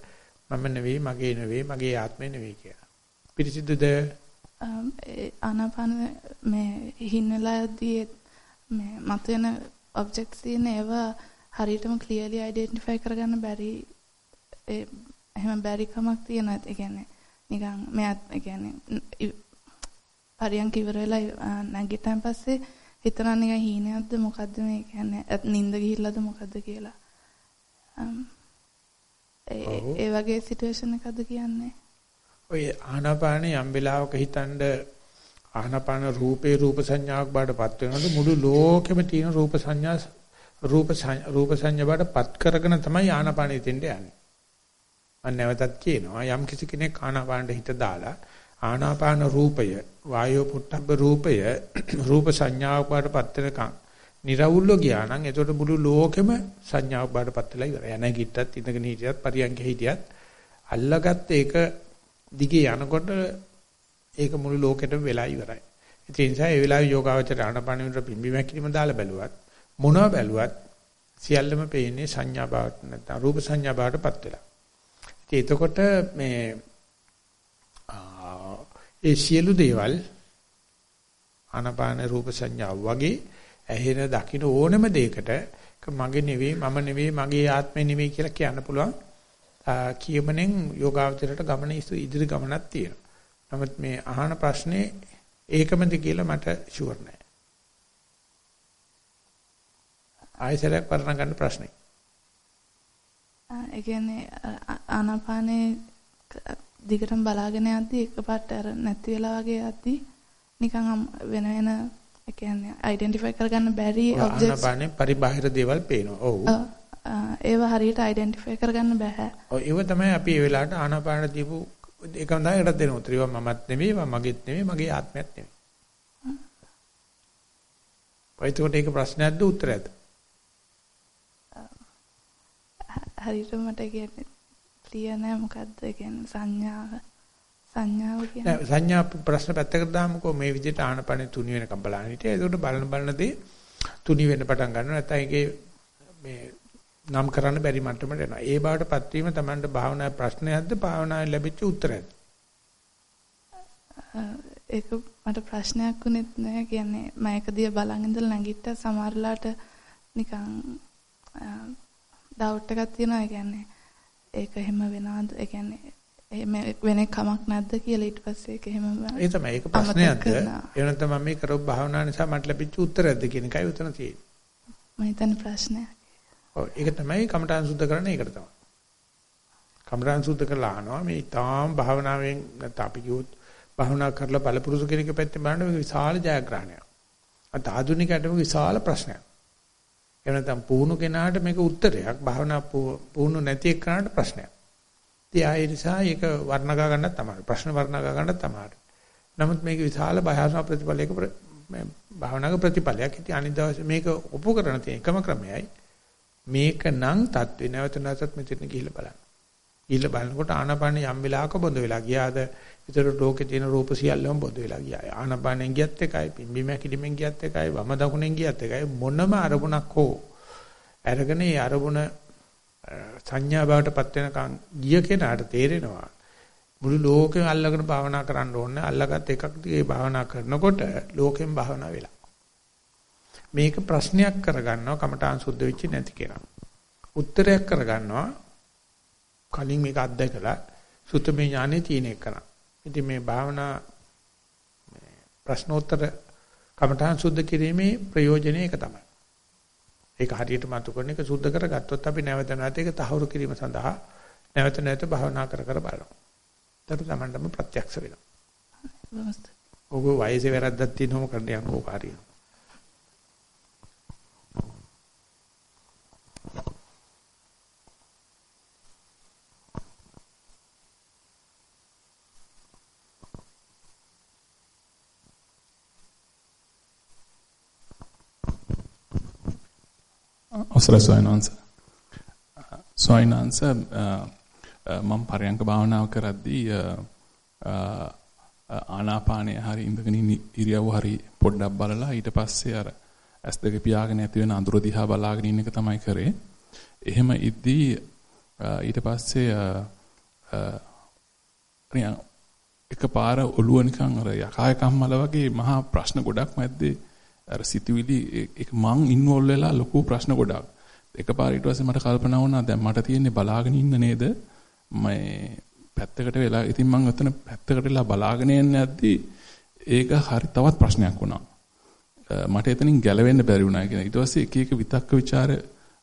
මම නෙවෙයි මගේ නෙවෙයි මගේ ආත්මය නෙවෙයි කියලා. පිරිසිදුද? ආනාපාන මේ හින්නලා යද්දී මේ මතුවෙන ඔබ්ජෙක්ට්ස් තියෙන ඒවා හරියටම ක්ලියර්ලි අයිඩෙන්ටිෆයි කරගන්න බැරි ඒ එහෙම බැරි කමක් තියෙනවා. ඒ කියන්නේ නිකන් මෙයාත් ඒ කියන්නේ පරියන්ක ඉවර වෙලා නැගිට්ටන් පස්සේ හිතනවා නිකන් හීනයක්ද මොකද්ද මේ කියන්නේ නිින්ද ගිහිල්ලාද මොකද්ද කියලා. ඒ වගේ සිටුේෂන් එකක්ද කියන්නේ? ඔය ආනාපානේ යම් වෙලාවක හිතනද ආනාපාන රූපේ රූප සංඥාවක් බාටපත් වෙනවද මුළු ලෝකෙම තියෙන රූප සංඥා රූප රූප සංඥා බාටපත් කරගෙන තමයි ආනාපානෙ දෙන්න යන්නේ. මම නැවතත් කියනවා යම් කිසි කෙනෙක් ආනාපානට හිත දාලා ආනාපාන රූපය වායෝ පුට්ටබ්බ රූපය රූප සංඥාවක් බාටපත් වෙනකන් නිරවුල්ව ගියා නම් එතකොට මුළු ලෝකෙම සංඥාවක් බාටපත් වෙලා ඉවරයි. යන ගිට්ටත් ඉඳගෙන හිටියත් පරියන්ක හිටියත් අල්ලගත්ත ඒක දිගේ යනකොට ඒක මුළු ලෝකෙටම වෙලා ඉවරයි. ඒ නිසා ඒ වෙලාවේ යෝගාවචර ආනපාන විතර පිම්බි මැකිලිම දාලා බැලුවත් මොනවා බැලුවත් සියල්ලම පේන්නේ සංඥා බවට නැත්නම් රූප සංඥා බවටපත් වෙලා. ඉතින් එතකොට මේ ඒ සියලු දේවල් ආනපාන රූප සංඥා වගේ ඇහෙන දකින්න ඕනම දෙයකට මගේ නෙවෙයි මම නෙවෙයි මගේ ආත්මය නෙවෙයි කියලා කියන්න පුළුවන් කියමනෙන් යෝගාවචරයට ගමන ඉදිරි ගමනක් තියෙනවා. නමුත් මේ අහන ප්‍රශ්නේ ඒකමද කියලා මට ෂුවර් නෑ. ආයෙසරක් වර්ණ ගන්න ප්‍රශ්නේ. ඒ කියන්නේ ආනාපානේ දිගටම බලාගෙන යද්දි එකපාරට අර නැති වෙලා වගේ යද්දි නිකන් වෙන වෙන ඒ කියන්නේ අයිඩෙන්ටිෆයි කරගන්න බැරි ඔබ්ජෙක්ට්ස් ආනපානේ පරිබාහිර දේවල් පේනවා. ඔව්. ඒව හරියට අයිඩෙන්ටිෆයි කරගන්න බෑ. ඔව් ඒව තමයි අපි ඒ වෙලාවට ආනපාන දීපු ඒකම තමයි ඒකට දෙන උත්තර. ඒවා මමත් නෙමෙයි, මගේත් නෙමෙයි, මගේ ආත්මයත් නෙමෙයි. පයිතකොට ඒක ප්‍රශ්නයක්ද උත්තරයක්ද? හරියට මට කියන්නේ ක්ලියර් නෑ මොකද්ද කියන්නේ සංඥාව සංඥාව කියන්නේ සංඥා ප්‍රශ්න පැත්තකට දාමුකෝ මේ විදිහට ආනපනේ තුනි වෙනකම් බලන්න හිටියා. ඒකට බලන බලන දේ තුනි වෙන්න පටන් ගන්නවා. නැත්නම් ඒකේ මේ නම් කරන්න බැරි මට්ටමට එනවා. ඒ බවටපත් වීම තමයි භාවනා ප්‍රශ්නයක්ද භාවනාවේ ලැබිච්ච උත්තරයක්ද? ඒක මට ප්‍රශ්නයක් වුණෙත් නෑ. කියන්නේ මම එක දිහා බලන් ඉඳලා නැගිට්ට සමහරලාට නිකන් ඩවුට් එකක් තියෙනවා. ඒ කියන්නේ ඒක එහෙම වෙනවද? ඒ කියන්නේ එහෙම වෙන කමක් නැද්ද කියලා ඊට පස්සේ ඒක එහෙම ඒ තමයි ඒක ප්‍රශ්නයක්ද ඒ වෙනතම මම මේ කරොත් භාවනා නිසා මට ලැබිච්ච උත්තරයක්ද කියන එකයි උතන තියෙන්නේ. මම හිතන්නේ ප්‍රශ්නයක්. ඔව් ඒක තමයි කමඨාන් සුද්ධ කරන්නේ ඒකට තමයි. කමඨාන් සුද්ධ කරලා අහනවා මේ තාම භාවනාවෙන් නැත්නම් අපි කිව්වොත් භාවනා කරලා බලපුරුදු කෙනෙක් පැත්තෙන් බලනකොට මේක විශාල ජයග්‍රහණයක්. අත ආධුනිකයන්ට විශාල ප්‍රශ්නයක්. එහෙම නැත්නම් පුහුණු කෙනාට මේක උත්තරයක්. භාවනා පුහුණු නැති එක්කනට ප්‍රශ්නයක්. ඉතින් ආයෙ නිසා ඒක වර්ණගා ගන්නත් තමයි. ප්‍රශ්න වර්ණගා ගන්නත් තමයි. නමුත් මේක විශාල භාවනා ප්‍රතිඵලයක භාවනාවක ප්‍රතිඵලයක්. ඉතින් අනිත් දවසේ මේක ඔප්පු කරන තියෙන එකම ක්‍රමයයි මේක නම් தත්වේ නැවත නැවතත් මෙතන ගිහිල්ලා බලන්න. ගිහිල්ලා බලනකොට ආනාපාන යම් වෙලාවක බොඳ වෙලා ගියාද විතර ලෝකේ තියෙන රූප සියල්ලම බොඳ වෙලා ගියා. ආනාපානෙන් ගියත් එකයි, පිම්බීම හැකිලිමෙන් ගියත් එකයි, වම දකුණෙන් ගියත් එකයි මොනම අරමුණක් හෝ අරගෙන ඒ අරමුණ සංඥා බවට පත් වෙනකන් ගිය කෙනාට තේරෙනවා මුළු ලෝකෙම අල්ලගෙන භාවනා කරන්න ඕනේ. අල්ලගත් එකක් දිගේ භාවනා කරනකොට ලෝකෙම භාවනා වෙලා. මේක ප්‍රශ්නයක් කරගන්නවා කමඨාන් සුද්ධ වෙච්ච නැති කෙනා. උත්තරයක් කරගන්නවා කලින් මේක අත්දැකලා සුතමේ ඥානෙ තියෙන එකන. ඉතින් මේ භාවනා ප්‍රශ්නෝත්තර කමඨාන් සුද්ධ කිරීමේ ප්‍රයෝජනය ඒක තමයි. ඒක හරියට මතු කරන එක සුද්ධ කරගත්තොත් අපි නැවත නැවත ඒක තහවුරු කිරීම සඳහා නැවත නැවත භාවනා කර කර බලනවා. ඒතර තමන්ටම ප්‍රත්‍යක්ෂ වෙනවා. ඔබ වයසේ වැරද්දක් තියෙනවම කරන්න යන්න ඕක හරියට. අවසරයි ස්වාමීනාංශ. ස්වාමීනාංශ මම පරයන්ක භාවනාව කරද්දී ආනාපානය හරි ඉඳගෙන ඉරියව්ව හරි පොඩ්ඩක් බලලා ඊට පස්සේ අර ඇස් දෙක පියාගෙන ඇති වෙන අඳුර දිහා බලාගෙන ඉන්න එක තමයි කරේ. එහෙම ඉද්දී ඊට පස්සේ එකපාර ඔළුව නිකන් අර යකාය කම්මල වගේ මහා ප්‍රශ්න ගොඩක් මැද්දේ අර සිතුවිලි එක මං ඉන්වෝල් වෙලා ලොකු ප්‍රශ්න ගොඩක්. එකපාර ඊට පස්සේ මට කල්පනා වුණා දැන් මට තියෙන්නේ බලාගෙන ඉන්න නේද? මේ පැත්තකට වෙලා ඉතින් මං ඔතන පැත්තකට වෙලා බලාගෙන යන්නේ නැද්දි ඒක හරි තවත් ප්‍රශ්නයක් වුණා. මට එතනින් ගැලවෙන්න බැරි වුණා කියන. ඊට පස්සේ එක එක විතක්ක ਵਿਚාර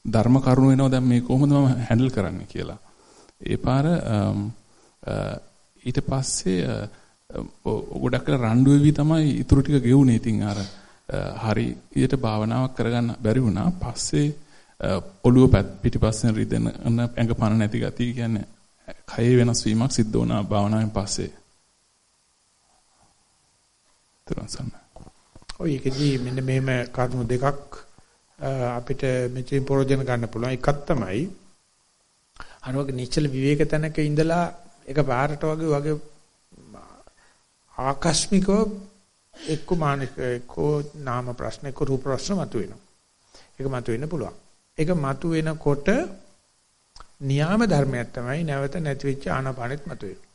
ධර්ම කරුණු වෙනවා දැන් මේ කොහොමද මම හැන්ඩල් කරන්නේ කියලා. ඒ පාර ඊට පස්සේ ගොඩක් රණ්ඩු වෙවි තමයි ඊටු ටික ගෙවුනේ. ඉතින් අර හරි ඊට භාවනාවක් කරගන්න බැරි වුණා. පස්සේ ඔළුව පිටිපස්සෙන් රිදෙන ඇඟ පන නැති ගතිය කියන්නේ කයේ වෙනස් වීමක් සිද්ධ වුණා භාවනාවෙන් පස්සේ. තරන්සන්න. ඔය එකදී මෙන්න මෙහෙම කරුණු දෙකක් අපිට මෙතෙන් ප්‍රයෝජන ගන්න පුළුවන්. එකක් තමයි අරවක නිශ්චල විවේක තැනක ඉඳලා එක පාරට වගේ වගේ ආකස්මිකව එක්ක මානසික එක්ක නාම ප්‍රශ්න එක්ක රූප ප්‍රශ්න මතුවෙනවා. ඒක මතුවෙන්න පුළුවන්. ඒක මතුවෙනකොට නියාම ධර්මයක් තමයි නැවත නැති වෙච්ච ආනාපානෙත් මතුවෙන්නේ.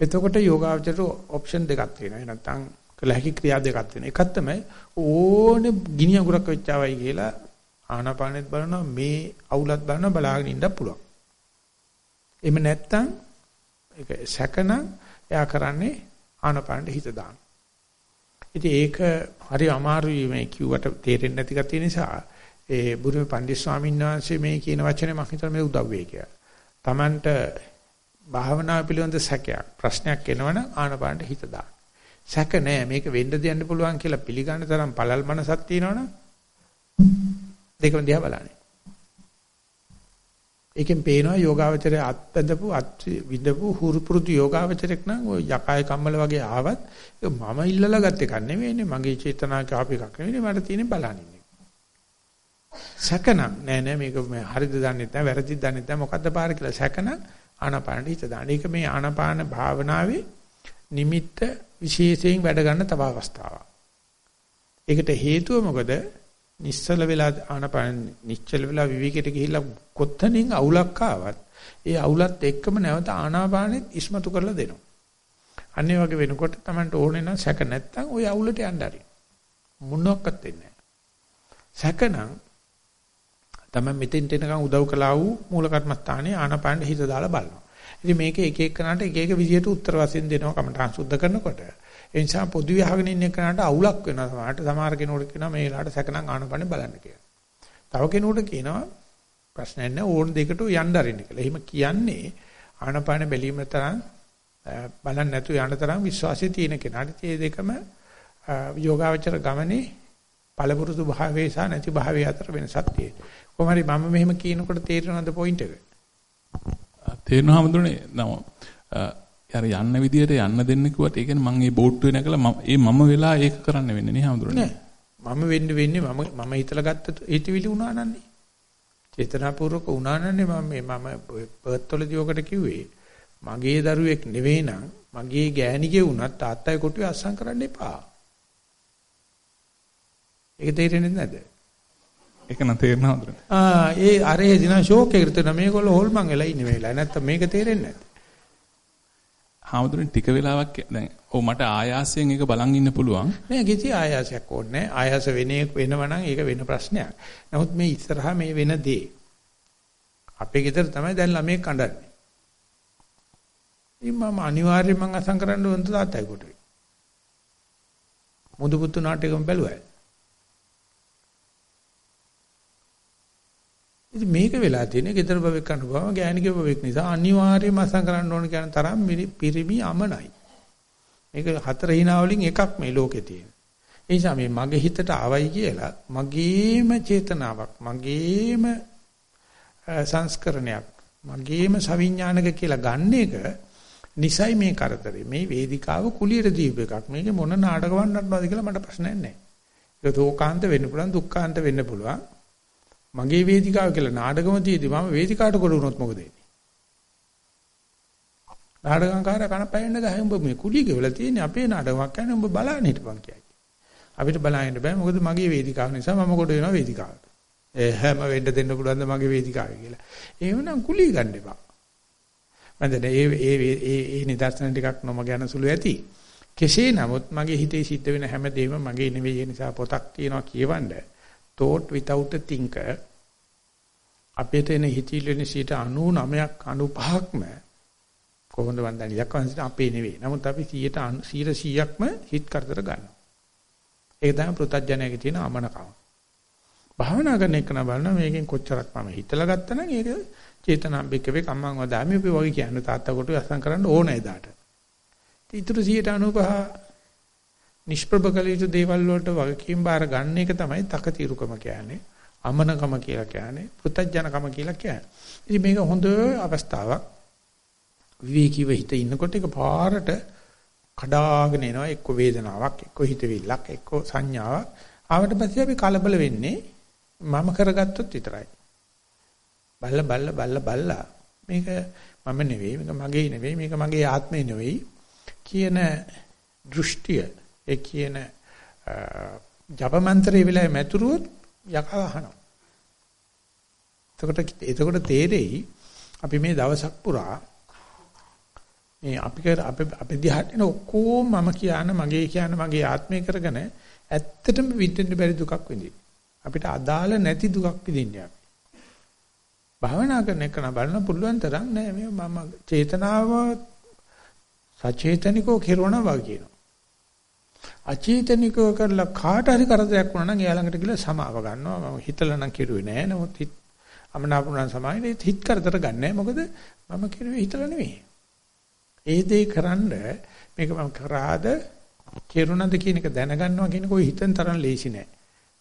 එතකොට යෝගාවචරට ඔප්ෂන් දෙකක් තියෙනවා. නැත්නම් කළ හැකි ක්‍රියා දෙකක් තියෙනවා. එකක් තමයි ඕනේ ගිනි අඟුරක් වෙච්චවයි කියලා ආනාපානෙත් බලනවා මේ අවුලත් බලනවා බලාගෙන ඉන්න පුළුවන්. එහෙම නැත්නම් ඒක සැකනම් එයා කරන්නේ ආනාපානෙට හිත දානවා. ඉතින් ඒක හරි අමාරුයි මේ කිව්වට තේරෙන්නේ නැති ගැතිය නිසා ඒ බුදුම පණ්ඩිත ස්වාමීන් වහන්සේ මේ කියන වචනේ මම හිතන මේ උදව් වෙයි කියලා. Tamanට භාවනාව පිළිබඳ සැකයක් ප්‍රශ්නයක් එනවනම් ආනපානට හිත දාන්න. සැක නෑ මේක වෙන්න දෙන්න පුළුවන් කියලා පිළිගන්න තරම් පළල් මනසක් තියෙනවනම් දෙකම දිහා බලන්න. ඒකෙන් පේනවා යෝගාවචරයේ අත්බඳපු අත් විඳපු හුරු පුරුදු යෝගාවචරයක් නම් ඔය යකාය කම්මල වගේ ආවත් මම ඉල්ලලා ගත්ත එකක් නෙවෙයිනේ මගේ චේතනා කාප එකක් නෙවෙයිනේ මට තියෙන්නේ බලන්නේ. සැකනම් නෑ නෑ මේක මේ හරිද දන්නේ නැහැ වැරදිද දන්නේ නැහැ මොකද්ද පාර කියලා සැකනම් ආනාපානෙ හිත දාන්න. ඒක මේ ආනාපාන භාවනාවේ නිමිත්ත විශේෂයෙන් වැඩ ගන්න තව අවස්ථාවක්. ඒකට හේතුව මොකද? නිස්සල වෙලා ආනපාන නිශ්චල වෙලා විවිකයට ගිහිල්ලා කොත්තනින් අවුලක් ආවත් ඒ අවුලත් එක්කම නැවත ආනාපානෙත් ඉස්මතු කරලා දෙනවා. අන්න ඒ වගේ වෙනකොට Tamanට ඕනේ නම් සැක නැත්තම් ওই අවුලට යන්න හරි. මොනක්වත් වෙන්නේ නැහැ. සැකනම් තමයි මෙතෙන්ට එනකන් උදව් කළා වූ මූල කර්මස්ථානයේ ආනාපානෙ හිත දාලා බලනවා. ඉතින් මේක එක එකනට එක එක විදියට උත්තර වශයෙන් දෙනවා කමඨාන් සුද්ධ කරනකොට. ඒ නිසා පොදුවේ අහගෙන ඉන්න කෙනාට අවුලක් වෙනවා සමහරට සමහර කෙනෙකුට කියනවා මේ වෙලාවට සැකනම් ආනපනේ බලන්න කියලා. තව කෙනෙකුට කියනවා ප්‍රශ්නයක් නැහැ ඕන දෙකට යන්න අරින්න කියලා. එහෙම කියන්නේ ආනපන බැලීම තරම් බලන්න නැතු යන තරම් විශ්වාසය තියෙන කෙනාට මේ දෙකම යෝගාවචර ගමනේ පළපුරුදු භාවයේ සහ නැති භාවයේ අතර වෙනසක් තියෙනවා. කොහොම හරි මම මෙහෙම කියනකොට තේරෙනවද පොයින්ට් එක? තේරෙනවා හඳුනනේ නම අර යන්න විදියට යන්න දෙන්න කිව්වට ඒ කියන්නේ මම මේ බෝට්ටුවේ නැගලා මම ඒ මම වෙලා ඒක කරන්න වෙන්නේ නේ හඳුනනේ. මම වෙන්න වෙන්නේ මම මම හිතලා ගත්ත හිතවිලි වුණා නන්නේ. චේතනාපූර්වක වුණා නන්නේ මම මේ මම පර්ත්වලදී ඔකට කිව්වේ. මගේ දරුවෙක් නෙවෙයි නම් මගේ ගෑණිගේ වුණත් තාත්තයි කොටුවේ අස්සම් කරන්න එපා. ඒක තේරෙන්නේ නැද්ද? ඒක නම් තේරෙනවද? ආ ඒ අරේ දින ෂෝක් එකකට මේගොල්ලෝ හොල්මන් වෙලා ඉන්නේ වෙලා. නැත්තම් මේක තේරෙන්නේ නැද්ද? හාමුදුරනේ ටික වෙලාවක් දැන් ඔව් මට ආයාසයෙන් ඒක බලන් ඉන්න පුළුවන්. නෑ කිසි ආයාසයක් ඕනේ නෑ. ආයාස වෙනේ වෙනවා නම් ඒක වෙන ප්‍රශ්නයක්. නමුත් මේ ඉස්සරහා මේ වෙන දේ අපේ ගෙදර තමයි දැන් ළමයි කඩන්නේ. ඉතින් මම අනිවාර්යයෙන් මං අසං කරන්න ඕන තාත්තයි කොටුවේ. මුදු පුතු නාටකෙම බැලුවා. ඉතින් මේක වෙලා තියෙන්නේ gedara බබෙක් අනුභවම ගෑණිකේ බබෙක් නිසා අනිවාර්යයෙන්ම අසං කරන්න ඕන කියන තරම් පිරිමි අමනයි. මේක හතර hina වලින් එකක් මේ ලෝකේ තියෙන. ඒ නිසා මේ මගේ හිතට ආවයි කියලා මගේම චේතනාවක් මගේම සංස්කරණයක් මගේම සවිඥානික කියලා ගන්න එක නිසයි මේ කරදරේ. මේ වේදිකාව කුලියට දීප එකක්. මේකේ මොන නාටක වන්නටද කියලා මට ප්‍රශ්නයක් නැහැ. ඒක තෝකාන්ත වෙන්න පුළුවන්, දුක්ඛාන්ත වෙන්න පුළුවන්. මගේ වේදිකාව කියලා නාටකම තියදී මම වේදිකාවට කොට වුණොත් මොකද වෙන්නේ? නාටකංකාර කනපැයෙන්න ගහයි උඹ මේ කුලිය ගෙවලා තියෙන්නේ අපේ නාටකමක් කියන්නේ උඹ බලන්න හිටපන් කියයි. අපිට බලන්න බෑ මොකද මගේ වේදිකාව නිසා මම කොට වෙනවා වේදිකාවට. ඒ හැම වෙන්න දෙන්න පුළුවන් ද මගේ වේදිකාවේ කියලා. එහෙමනම් කුලිය ගන්න එපා. මන්ද ඒ ඒ ඒ ඒ නිදර්ශන ටිකක් නොම ගැන සුළු ඇති. කෙසේ නමුත් මගේ හිතේ සිද්ධ වෙන හැම දෙයක්ම මගේ නෙවෙයි ඒ නිසා පොතක් තියෙනවා කියවන්න. Thought without a thinker අපිට එන හිතිලෙන 99ක් 95ක්ම කොහොමද වන්දන ඉලක්කයන් අපේ නෙවෙයි. නමුත් අපි 100ට 100%ක්ම හිත කරදර ගන්නවා. ඒක තමයි පෘථජ්ජනයේ තියෙන අමනකම. භාවනා කරන එක නම් බලනවා මේකෙන් කොච්චරක් මම හිතලා ගත්තා නම් ඒක චේතනාම්බිකවේ කම්මං වදාමි අපි වගේ කියන්නේ තාත්තා කොට අසං කරන්න ඕන එදාට. ඊටු 195 නිෂ්ප්‍රභ කළ යුතු දේවල් වලට වගකීම් බාර ගන්න එක තමයි තකතිරුකම කියන්නේ. අමනකම කියලා කියන්නේ. පුතඥකම කියලා කියන්නේ. ඉතින් මේක හොඳ අවස්ථාවක්. විවේකීව හිත ඉන්නකොට ඒක පාරට කඩාගෙන එනවා එක්ක වේදනාවක් එක්ක හිතවිල්ලක් එක්ක සංඥාවක්. ආවට පස්සේ අපි කලබල වෙන්නේ මම කරගත්තොත් විතරයි. බල්ල බල්ල බල්ල බල්ලා මේක මම නෙවෙයි මේක මගේ නෙවෙයි මේක මගේ ආත්මේ නෙවෙයි කියන දෘෂ්ටිය ඒ කියන ජපමන්ත්‍රයේ වෙලාවේ මැතුරුවොත් යකා අහනවා. එතකොට එතකොට තේරෙයි අපි මේ දවසක් පුරා මේ අපි කර අපේ අපේ දිහාට එන ඔක්කොම මම කියන මගේ කියන මගේ ආත්මය කරගෙන ඇත්තටම විඳින්න බැරි දුකක් විඳින්න. අපිට අදාළ නැති දුකක් විඳින්නේ අපි. භාවනා කරන එක නම් බලන්න පුළුවන් තරම් නෑ මේ මම චේතනාව සචේතනිකව කෙරවනවා වගේ කියනවා. අචේතනිකව කරලා කාට හරි කරදරයක් වුණා නම් එයා ළඟට ගිහලා සමාව ගන්නවා. මම හිතලා නම් කෙරුවේ නෑ. නමුත් හිත අමනාපුණන් සමාවේ හිත කරදර ගන්නෑ. මොකද මම කෙරුවේ හිතලා නෙවෙයි. ඒ දේ කරන්න මේක මම කරාද කෙරුණාද කියන එක දැනගන්නවා කියන කොයි හිතෙන් තරම් ලේසි නෑ.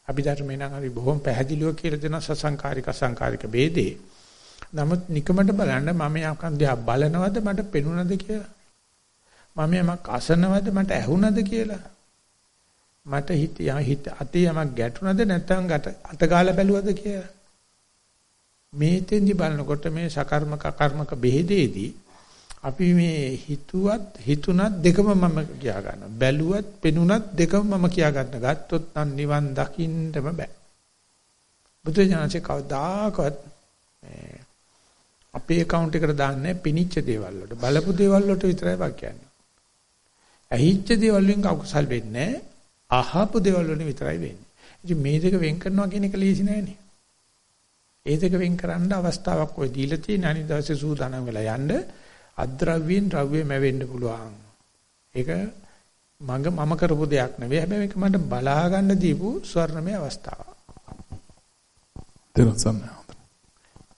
අපි ධර්මේ නම් හරි බොහොම පැහැදිලිව කියලා දෙන සසංකාරික අසංකාරික ભેදේ. නමුත් නිකමට බලන්න මම යකන් දිහා බලනවද මට පෙනුනද කියලා. මම යමක් අසනවද මට ඇහුනද කියලා. මට හිත හිත අතේ යමක් ගැටුණද නැත්නම් අත ගාලා බැලුවද කියලා. මේ තෙන්දි බලනකොට මේ සකර්මක කර්මක බෙහෙදේදී අපි මේ හිතුවත් හිතුණත් දෙකම මම කියා ගන්නවා. බැලුවත් පෙනුණත් දෙකම මම කියා ගන්න ගත්තොත් නම් නිවන් දකින්නම බෑ. බුදු දහමේ කවදාකවත් අපේ account එකට දාන්නේ පිනිච්ච දේවල් වලට බලපු දේවල් වලට විතරයි වාක්‍යන්නේ. ඇහිච්ච දේවල් වලින් අකුසල් වෙන්නේ අහපු දේවල් වලින් විතරයි වෙන්නේ. ඉතින් මේ දෙක වෙන් කරනවා කියන එක ලේසි නෑනේ. ඒ දෙක වෙන් කරන්න අවස්ථාවක් ඔය දීලා තියෙන අනිත් දවසේ සූදානම් වෙලා යන්න අද්‍රව්‍යෙන් ද්‍රව්‍යෙම වෙන්න පුළුවන්. ඒක මඟ මම කරපු දෙයක් නෙවෙයි. හැබැයි මේක මට බලා ගන්න දීපු ස්වර්ණමය අවස්ථාවක්. දෙවසන්න.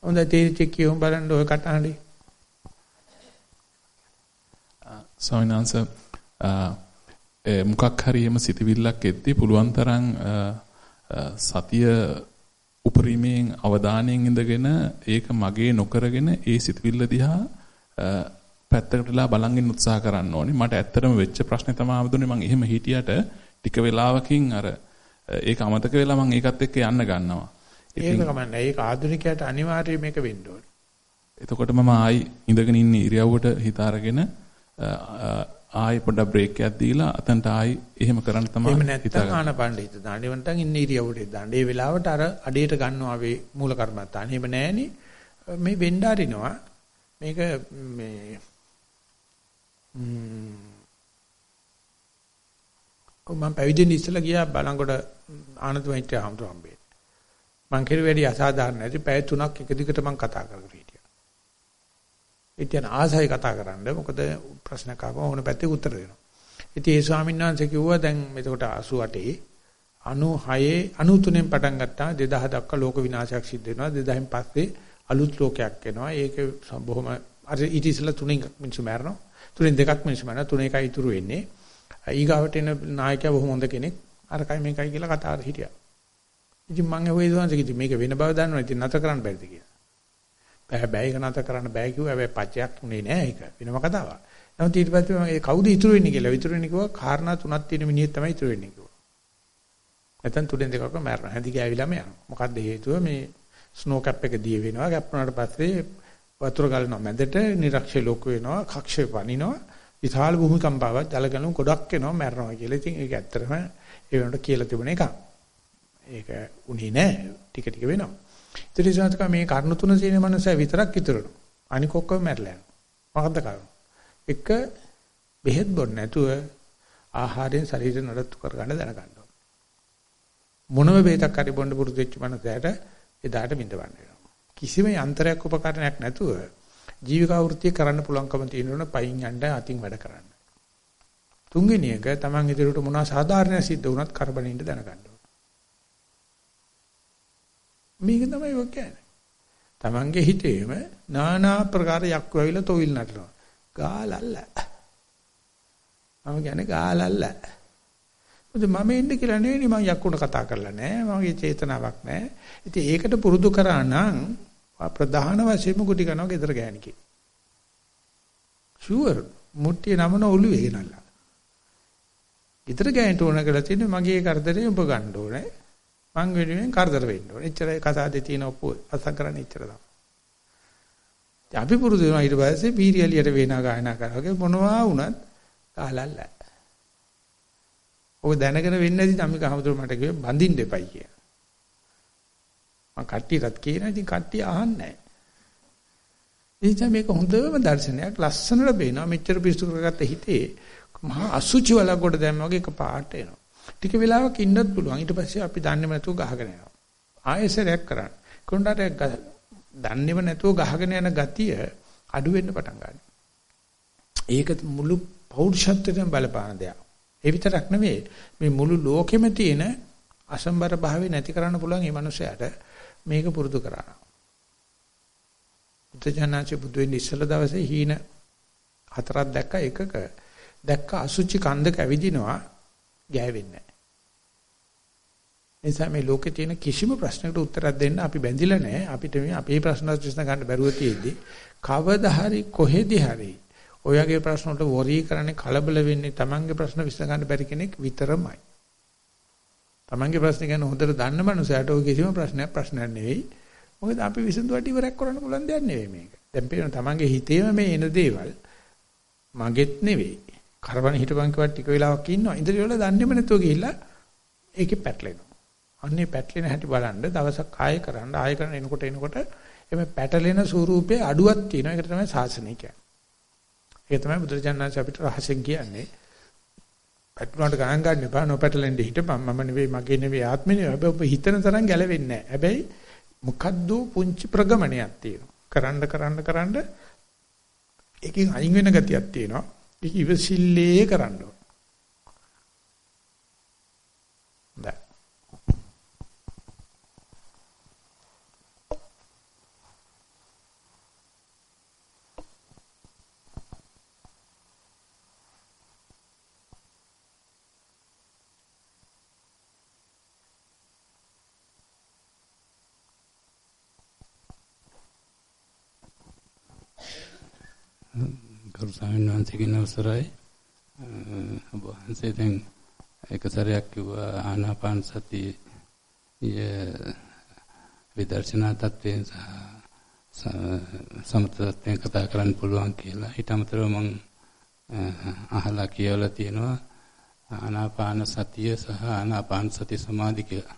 හොඳයි තීරච කියමු බලන්න ඔය කටහඬේ. ස්වාමීන් වහන්සේ මොකක් හරි එම සිතවිල්ලක් එද්දී පුළුවන් තරම් සතිය උපරිමයෙන් අවධානයෙන් ඉඳගෙන ඒක මගේ නොකරගෙන ඒ සිතවිල්ල දිහා පැත්තකටලා බලන් උත්සාහ කරන්න ඕනේ. මට ඇත්තටම වෙච්ච ප්‍රශ්නේ තමයි ආවදුනේ මම එහෙම හිටියට ටික වෙලාවකින් අර ඒක අමතක වෙලා මම ඒකත් එක්ක යන්න ගන්නවා. ඒක කමන්නේ. ඒක ආධුනිකයට අනිවාර්යයෙන් මේක වෙන්න ඕනේ. එතකොට මම ආයි ඉඳගෙන ඉන්න ඉරියව්වට හිත අරගෙන ආයි පොඩ්ඩක් බ්‍රේක් එකක් දීලා අතන්ට ආයි එහෙම කරන්න තමයි හිතාගන්නේ. එහෙම නැත්නම් ආනපණ්ඩ හිත දාන්න. ඒ වන්ටන් ඉන්න ඉරියව්වට දාන්න. ඒ වෙලාවට අර අඩේට ගන්නවා වේ මූල කර්මත්තාන. එහෙම නැහෙනි මේ වෙන්න අරිනවා. මේක මේ මම පැවිදෙන්න ඉස්සලා ගියා බලංගොඩ ආනන්ද මෛත්‍රී හම්තු හම්බේ. මං කෙරු වැඩි අසාධාරණ නැති පැය තුනක් එක දිගට මං කතා කරගෙන. ඉතින් ආසයි කතා කරන්න. මොකද ප්‍රශ්න කපම ඕන පැත්තේ උත්තර දෙනවා. ඉතින් ඒ ස්වාමීන් වහන්සේ කිව්වා දැන් මෙතකොට 88 96 93 පටන් ගත්තා 2000 දක්වා ලෝක විනාශයක් සිද්ධ වෙනවා. 2000න් පස්සේ අලුත් ලෝකයක් එනවා. ඒක බොහොම අර ඊට ඉස්සෙල්ලා තුනෙන් මිනිස්සු මැරෙනවා. තුනෙන් දෙකක් මිනිස්සු මැරෙනවා. තුන එකයි ඉතුරු වෙන්නේ. ඊගාවට එන නායකයා බොහොම හොඳ කෙනෙක්. අරකයි මේකයි කියලා කතා කරලා හිටියා. ඉතින් මම ඒ වගේ දුවන්සේ කිව්වා මේක වෙන බව දන්නවා. ඉතින් නැතර කරන්න බැරිද කියලා. බෑ බෑ ඒක නැතර කරන්න බෑ කිව්වා. හැබැයි පච්චයක් උනේ නෑ ඒක. වෙනම කතාවක්. නමුත් ඊට පස්සේ මම ඒ කවුද ඉතුරු වෙන්නේ කියලා. ඉතුරු වෙන්නේ කිව්වා කාරණා තුනක් තියෙන මිනිහෙක් තමයි ඉතුරු වෙන්නේ කිව්වා. නැත්නම් තුනෙන් දෙකක් මැරෙනවා. හැදි ගෑවිලාම යනවා. මොකද්ද හේතුව මේ ස්නෝ කැප් එක දිය වෙනවා. කැප් වුණාට පස්සේ වතුර ගලනවා මැදට නිරක්ෂය ලොකු වෙනවා කක්ෂය පනිනවා විශාල භූමිකම්පාවක් ජල ගලන ගොඩක් එනවා මැරෙනවා කියලා. ඉතින් ඒක ඇත්තටම ඒ වෙනකොට කියලා තිබුණ එකක්. ඒක උනේ නෑ ටික ටික වෙනවා. ත්‍රිසාතක මේ කර්ණ තුන තියෙන මනස විතරක් ඉතුරුනවා. අනික ඔක්කොම මැරලා යනවා. මොකද්ද කාරණා? එක බෙහෙත් බොන්න නැතුව ආහාරයෙන් ශරීරය නඩත්තු කරගන්න දැනගන්න ඕන. මොනම බෙහෙතක් හරි බොන්න පුරුදු වෙච්ච මනසට එදාට විඳවන්න වෙනවා. කිසිම යන්ත්‍රයක් උපකරණයක් නැතුව ජීවිකා වෘත්තිය කරන්න පුළුවන්කම තියෙනවනේ පයින් යන්න අතින් වැඩ කරන්න. තුන්වෙනි එක Taman ඉදිරියට මොනවා සාධාරණ සිද්ධ වුණත් කරබනින්න දැනගන්න ඕන. මේක තමයි ඔය කියන්නේ. Tamanගේ හිතේම নানা ප්‍රකාර යක්කු ඇවිල්ලා තොවිල් නටනවා. ගාලල්ල. මම කියන්නේ ගාලල්ල. මොකද මම එන්න කියලා නෙවෙයි මම යක්කුණ කතා කරලා නැහැ. මගේ චේතනාවක් නැහැ. ඉතින් ඒකට පුරුදු කරා නම් ප්‍රධාන වශයෙන්ම කුටි කනවා gedara ගෑණිකේ. ෂුවර් මුට්ටිය නමන ඔළුවේ ගෙනල්ලා. gedara ගෑණිට ඕන කරලා තියෙන්නේ මගේ කරදරේ ඔබ ගන්න ඕනේ. මං වෙනුවෙන් කරදර වෙන්න ඕනේ. එච්චරයි කතාවේ තියෙන ඔප්පු අසං කරන්නේ එච්චර තමයි. අපි පුරුදු වෙනවා ඊට පස්සේ පීරියලියට වේනා ගායනා කරා වගේ මොනවා වුණත් කාලල්ල. ඔය දැනගෙන වෙන්නේ නැති ධම්මික හමුදුර මට කිව්වේ බඳින්න එපයි කියලා. මම කට්ටියටත් කියනවා ඉතින් කට්ටිය අහන්නේ නැහැ. එනිසා මේක හොඳම දර්ශනයක් ලස්සනට බේනවා මෙච්චර පිස්සු කරගත්ත හිතේ මහා අසුචි වල කොට දැම්ම වගේ එකපාරට එනවා. ටික වෙලාවක් ඉන්නත් පුළුවන්. ඊට පස්සේ අපි දන්නේම නැතුව ගහගෙන යනවා. ආයෙසරයක් කරන්න. කොණ්ඩාට දන්නේම නැතුව ගහගෙන යන ගතිය අඩු වෙන්න පටන් ගන්නවා. ඒක මුළු පෞරුෂත්වයෙන් බලපාන දෙයක්. ඒ විතරක් නෙවෙයි මේ මුළු ලෝකෙම තියෙන අසම්බර භාවය නැති කරන්න පුළුවන් මේ මනුස්සයාට මේක පුරුදු කරා. බුද්ධජනනාච බුදු වෙන්නේ ඉස්සල දවසේ හීන හතරක් දැක්ක එකක දැක්ක අසුචි කන්දක ඇවිදිනවා ගෑවෙන්නේ නැහැ. එනිසා මේ ලෝකේ තියෙන කිසිම ප්‍රශ්නකට උත්තරයක් දෙන්න අපි බැඳිලා නැහැ. අපිට මේ අපේ ප්‍රශ්න විසඳ ගන්න බැරුව තියෙද්දි කවදා හරි කොහෙදි හරි ඔයගේ ප්‍රශ්න වලට වොරී කරන්නේ කලබල වෙන්නේ Tamange ප්‍රශ්න විසඳ ගන්න බැරි කෙනෙක් විතරමයි. තමන්ගේ ප්‍රශ්න ගැන හොඳට දන්න මනුස්සයට ඔය කිසිම ප්‍රශ්නයක් ප්‍රශ්නයක් නෙවෙයි. මොකද අපි විසඳුවට ඉවරයක් කරන්න පුළුවන් දෙයක් නෙවෙයි මේක. දැන් පේන තමන්ගේ හිතේම මේ එන දේවල් මගෙත් නෙවෙයි. කරවන හිටපන් කිව්වා ටික වෙලාවක් ඉන්නවා. ඉඳලි වල දන්නේම නැතුව ගිහිල්ලා ඒකේ පැටලෙනවා. අන්නේ පැටලෙන හැටි බලන්න දවසක් ආයෙ කරන්න ආයෙ කරන එනකොට එනකොට එමෙ පැටලෙන ස්වරූපයේ අඩුවක් තියෙනවා. ඒකට තමයි සාසනය කියන්නේ. ඒක තමයි බුදුරජාණන් අපිට රහසෙන් කියන්නේ. පැටලුණාට ගණන් ගන්න එපා නොපැටලෙන්න හිටපන් මම නෙවෙයි මගේ නෙවෙයි ආත්මෙ නෙවෙයි හැබැයි ඔබ හිතන තරම් ගැලවෙන්නේ නැහැ හැබැයි මොකද්ද පුංචි ප්‍රගමනයක් තියෙනවා කරන්න කරන්න කරන්න ඒකෙන් අයින් වෙන ගතියක් තියෙනවා ඒක ඉවසිල්ලේ කරන්න ඕන ගරු ස්වාමීන් වහන්සේගෙන් අවසරයි. ඔබ වහන්සේ දැන් එක සැරයක් කිව්වා ආනාපාන සතිය විදර්ශනා තත්වයෙන් සහ සමත තත්වයෙන් කතා කරන්න පුළුවන් කියලා. ඊට අමතරව මම අහලා කියවලා තියෙනවා ආනාපාන සතිය සහ ආනාපාන සති සමාධි කියලා.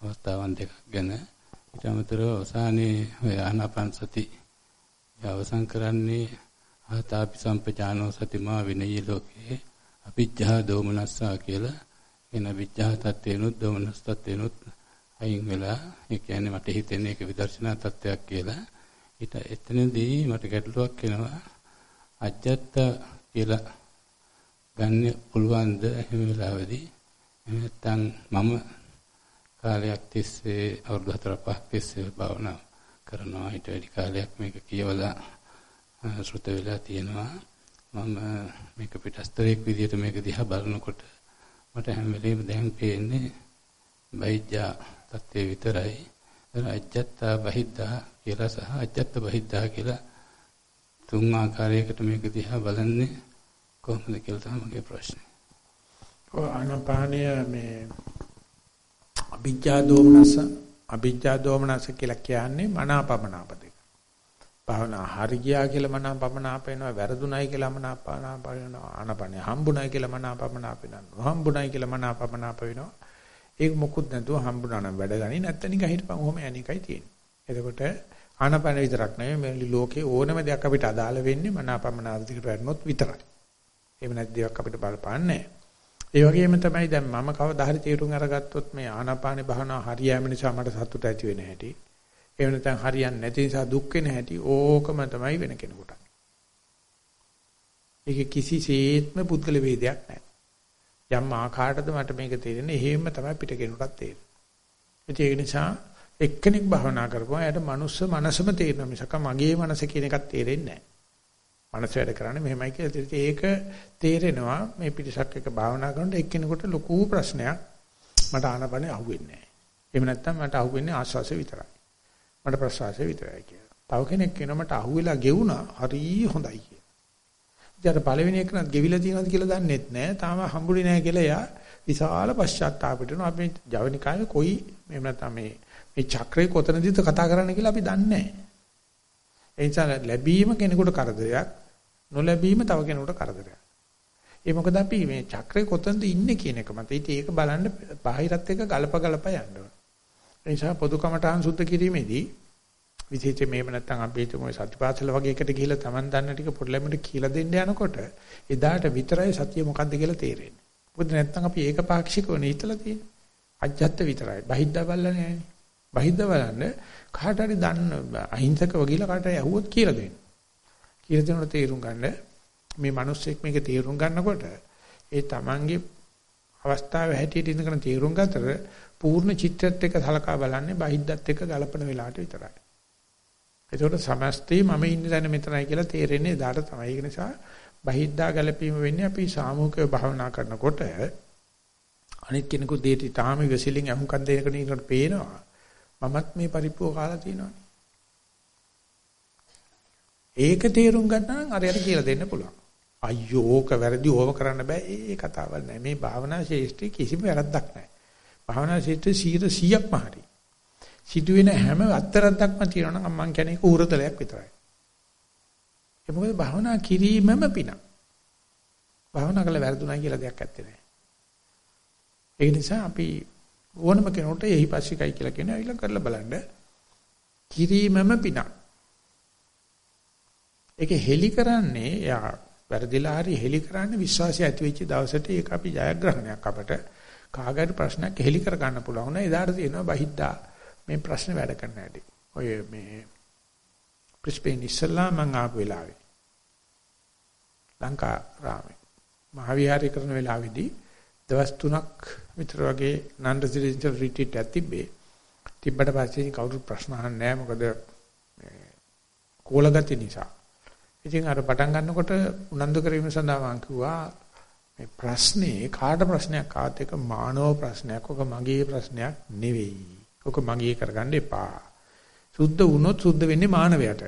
අවස්ථාවන් දෙකක් ගැන ඊට අමතරව අවසානයේ ඔය ආනාපාන සති අවසන් කරන්නේ ආතාපි සම්පජානෝ සතිමා විනයී ලෝකේ අවිජ්ජා දෝමනස්සා කියලා. එන විජ්ජා තත්ත්වේනොත් දෝමනස් තත්ත්වේනොත් අයින් වෙලා ඒ කියන්නේ මට හිතෙන්නේ ඒක විදර්ශනා තත්ත්වයක් කියලා. ඊට එතනදී මට ගැටලුවක් එනවා. අජත්ත කියලා ගන්න පුළුවන්ද එහෙම වෙලාවේදී? නැත්නම් මම කාලයක් තිස්සේ අවුරුදු 4 5ක් තිස්සේ භාවනා කරනවා. ඊට වැඩි කාලයක් මේක කියවලා ශ්‍රුත වෙලා තියෙනවා මම මේක පිටස්තරයක් විදිහට මේක දිහා බලනකොට මට හැම වෙලේම දැන් පේන්නේ බයිජ්ජා තත්ත්වයේ විතරයි අජත්තා බහිද්දා කියලා සහ අජත්ත බහිද්දා කියලා තුන් ආකාරයකට මේක දිහා බලන්නේ කොහොමද කියලා තමයි මගේ ප්‍රශ්නේ. ඔය ආනපානය මේ අභිජ්ජා දෝමනස අභිජ්ජා දෝමනස කියලා කියන්නේ මනාපමනාප දෙක. භාවනා හරි ගියා කියලා මනාපමනාප වෙනවා වැරදුණයි කියලා මනාපමනාප වෙනවා ආනපනේ හම්බුණයි කියලා මනාපමනාප වෙනවා නොහම්බුණයි කියලා මනාපමනාප වෙනවා. ඒක මොකුත් නැතුව හම්බුණා නම් වැඩ ගනි නැත්නම් නිකන් හිටපන් ඔහොම යන්නේකයි තියෙන්නේ. එතකොට ආනපන විතරක් නෙවෙයි මේ ලෝකේ ඕනම දෙයක් අපිට අදාළ වෙන්නේ මනාපමනාප දෙකට වැටුනොත් විතරයි. එහෙම නැති දේක් අපිට බලපාන්නේ නැහැ. ඒ වගේම තමයි දැන් මම කවදා හරි තීරුම් අරගත්තොත් මේ ආනාපානේ භාවනාව හරියෑම නිසා මට සතුට ඇති වෙන හැටි. එහෙම නැත්නම් හරියන්නේ නැති නිසා දුක් වෙන හැටි ඕකම තමයි වෙන කෙනෙකුට. ඒක කිසිසේත්ම පුද්ගල වේදයක් නැහැ. යම් ආකාරයකද මට මේක තේරෙන්නේ එහෙම තමයි පිට කෙනෙකුටත් තේරෙන්නේ. ඒක නිසා එක්කෙනෙක් භාවනා කරපුවා එයාට මනුස්ස මනසම තේරෙන මිසක මගේ මනස කියන එකක් තේරෙන්නේ නැහැ. මනස වැඩ කරන්නේ මෙහෙමයි කියලා. ඒක තේරෙනවා මේ පිටසක් එක භාවනා කරනකොට එක්කෙනෙකුට ලොකු ප්‍රශ්නයක් මට ආනපනේ අහුවෙන්නේ නැහැ. එහෙම නැත්නම් මට අහුවෙන්නේ ආස්වාසය විතරයි. මට ප්‍රසවාසය විතරයි කියලා. තව කෙනෙක් කියනවා මට අහුවෙලා ගෙවුනා හරි හොඳයි කියලා. ඉතින් පළවෙනි එකනත් ගෙවිලා තියෙනවද කියලා දන්නෙත් නැහැ. තාම හම්බුනේ නැහැ කියලා එයා විශාල පශ්චාත්තාපයට වෙනවා. අපි ජවනිකායේ කොයි එහෙම නැත්නම් මේ මේ චක්‍රේ කොතනදීද කතා කරන්න කියලා අපි දන්නේ නැහැ. ඒ නිසා ලැබීම කෙනෙකුට කරදරයක් නොලැබීම තව කෙනෙකුට කරදරයක්. ඒ මොකද අපි මේ චක්‍රේ කොතනද ඉන්නේ කියන එක මත. ඉතින් ඒක බලන්න බාහිරත් එක්ක ගලප ගලප යන්න ඕන. ඒ නිසා පොදු කමඨාන් සුද්ධ කිරීමේදී විශේෂයෙන් මේව නැත්තම් අපි හිතමු සත්‍යපාසල වගේ එකට ගිහිල්ලා Taman දන්න ටික පොඩ්ඩලෙමට කියලා දෙන්න යනකොට එදාට විතරයි සත්‍ය මොකද්ද කියලා තේරෙන්නේ. මොකද නැත්තම් අපි ඒක පාක්ෂිකව නෙහිතලා තියෙන්නේ. අජ්ජත් විතරයි. බහිද්දා බලලා නෑනේ. බහිද්දා බලන්න කාට හරි දන්න අහිංසකව ගිහිල්ලා කාට හරි ඇහුවොත් කියලා දෙන්න. කියලා දෙනකොට තේරුම් ගන්න මේ මිනිස්සෙක් මේක තේරුම් ගන්නකොට ඒ තමන්ගේ අවස්ථාවේ හැටියට ඉඳගෙන තේරුම් ගතර පූර්ණ චිත්‍රයත් එක්ක සලකා බලන්නේ බහිද්දත් එක්ක ගලපන වෙලාවට විතරයි. ඒකට සමස්තේ මම ඉන්න තැන මෙතනයි කියලා තේරෙන්නේ එදාට තමයි. ඒක නිසා බහිද්දා ගැලපීම වෙන්නේ අපි සාමූහිකව භාවනා කරනකොට අනිත් කෙනෙකු දෙයට තාම විසිලින් අහුම්කම් දෙනකන ඉන්නකොට පේනවා. මමත් මේ පරිප්පුව කාලා තියෙනවා. ඒක තේරුම් ගන්න නම් අරයට කියලා දෙන්න පුළුවන්. අයියෝ ඕක වැරදි ඕව කරන්න බෑ. ඒ කතාවක් නෑ. මේ භාවනා ශේෂ්ත්‍රි කිසිම වැරද්දක් නෑ. භාවනා ශේෂ්ත්‍රි 100%ක්ම හරි. සිදුවෙන හැම අත්තරද්දක්ම තියෙනවා නම් මම කියන්නේ ඒක උරතලයක් විතරයි. ඒ මොකද භාවනා කිරීමම පින. භාවනා කළ වැරදුනා කියලා දෙයක් ඇත්තේ නෑ. ඒ නිසා අපි ඕනම කෙනෙකුට එහිපස්සිකයි කියලා කියන අයිල කරලා බලන්න. කිරීමම පිනක්. ඒක හෙලි කරන්නේ යා වැරදිලා හරි හෙලි කරන්නේ විශ්වාසය ඇති වෙච්ච දවසට ඒක අපි ජයග්‍රහණයක් අපට කාගරි ප්‍රශ්නයක් හෙලි කර ගන්න පුළුවන් නේ එදාට තියෙනවා බහිද්දා මේ ප්‍රශ්නේ වැඩ කරන්න ඇති. ඔය මේ ප්‍රිස්පේන් ඉස්සලා මං ආපු වෙලාවේ ලංකා රාමේ මහවිහාරය කරන වෙලාවේදී දවස් 3ක් විතර වගේ නන් රෙසිඩෙන්ෂල් රිට්‍රීට් එකක් තිබ්බේ. තිබ්බට පස්සේ කවුරුත් ප්‍රශ්න අහන්නේ නැහැ මොකද කෝලගති නිසා. ඉතින් අර පටන් ගන්නකොට උනන්දු කිරීම සඳහා මම කිව්වා මේ ප්‍රශ්නේ කාට ප්‍රශ්නයක් ආවත් එක මානව ප්‍රශ්නයක්. ඔක මගේ ප්‍රශ්නයක් නෙවෙයි. ඔක මගේ කරගන්න එපා. සුද්ධ වුණොත් සුද්ධ වෙන්නේ මානවයට.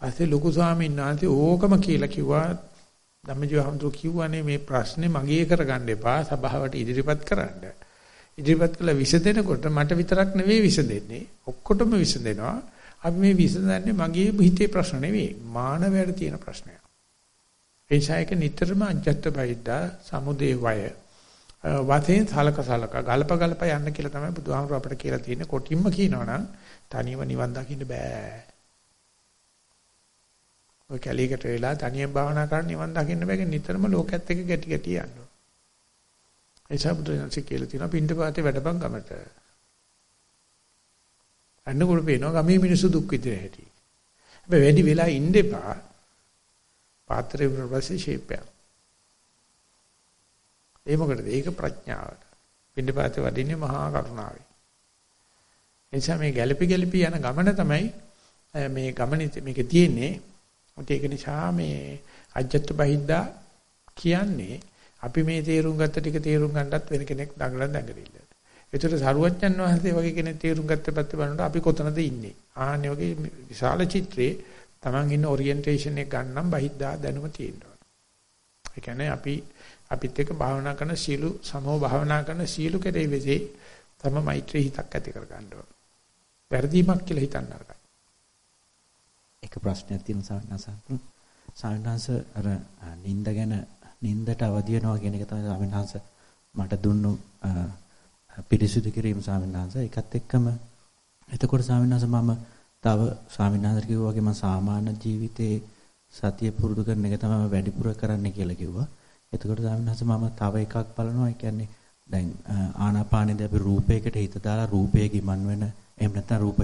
පස්සේ ලොකු ස්වාමීන් වහන්සේ ඕකම කියලා කිව්වා ධම්මජීව හඳු කිව්වනේ මේ ප්‍රශ්නේ මගේ කරගන්න එපා සභාවට ඉදිරිපත් කරන්න. ඉදිරිපත් කළ විසඳෙනකොට මට විතරක් නෙවෙයි විසඳෙන්නේ. ඔක්කොටම විසඳෙනවා. අපි මේ විසඳන්නේ මගේ හිතේ ප්‍රශ්න නෙවෙයි. මානවයට තියෙන ප්‍රශ්නයක්. ඒ නිසා ඒක නිතරම අජත්ත බයිද්දා සමුදේ වය වතෙන් සලක සලක ගල්ප ගල්ප යන්න කියලා තමයි බුදුහාමුදුර අපිට කියලා තියෙන්නේ කොටින්ම කියනවනම් තනියම නිවන් දකින්න බෑ. ඔය කැලීකට වෙලා තනියම භාවනා කරන් නිවන් දකින්න බෑ නිතරම ලෝකයේත් එක්ක ගැටි ගැටි යනවා. ඒ සබුදුන්සේ කියලා තියෙනවා පින්ඩපාතේ වැඩපන් ගමට. අන්නකොට පේනවා ගමේ මිනිස්සු දුක් විඳින හැටි. හැබැයි වැඩි වෙලා ඉන්න එපා. පාත්‍රේ ප්‍රවසේ ෂේප් එක. ඒ මොකටද? ඒක ප්‍රඥාවට. පින්ඩපාතේ වඩින්නේ මහා කරුණාවෙන්. එනිසා මේ ගැළපි ගැළපි යන ගමන තමයි මේ ගමනේ මේක තියෙන්නේ. ඒක නිසා මේ අජත්ත බහිද්දා කියන්නේ අපි මේ තේරුම් ගත්ත ටික තේරුම් ගන්නත් වෙන කෙනෙක් දඟලන දඟලිල්ල. ඒතර සරුවච්චන් වහන්සේ වගේ කෙනෙක් තේරුම් ගත්ත පැත්තේ බලනකොට අපි කොතනද ඉන්නේ? ආන්නේ වගේ විශාල චිත්‍රයේ Taman ඉන්න ඔරියන්ටේෂන් එක ගන්නම් බහිද්දා දැනුම තියෙනවා. ඒ කියන්නේ අපි අපිත් එක්ක භාවනා කරන සීළු සමෝ භාවනා කරන සීළු කෙරෙහි වෙසේ තම මෛත්‍රී හිතක් ඇති කර ගන්න ඕන. වැඩීමක් කියලා හිතන්න අරගන්න. එක ප්‍රශ්නයක් තියෙනවා සාරණසන්. සාරණස අර නිින්ද ගැන නිින්දට අවදි වෙනවා කියන එක තමයි සාමිනාංශ මට දුන්නු පිරිසිදු කිරීම සාමිනාංශ. ඒකත් එක්කම එතකොට සාමිනාංශ මම තව ස්වාමීන් කිව්වා වගේ මම සාමාන්‍ය ජීවිතේ සතිය පුරුදු කරන එක තමයි වැඩිපුර කරන්න කියලා කිව්වා. එතකොට ස්වාමීන් මම තව එකක් බලනවා. ඒ කියන්නේ දැන් ආනාපානෙදී අපි රූපයකට හිත දාලා රූපයේ ගිමන් වෙන එහෙම නැත්නම් රූප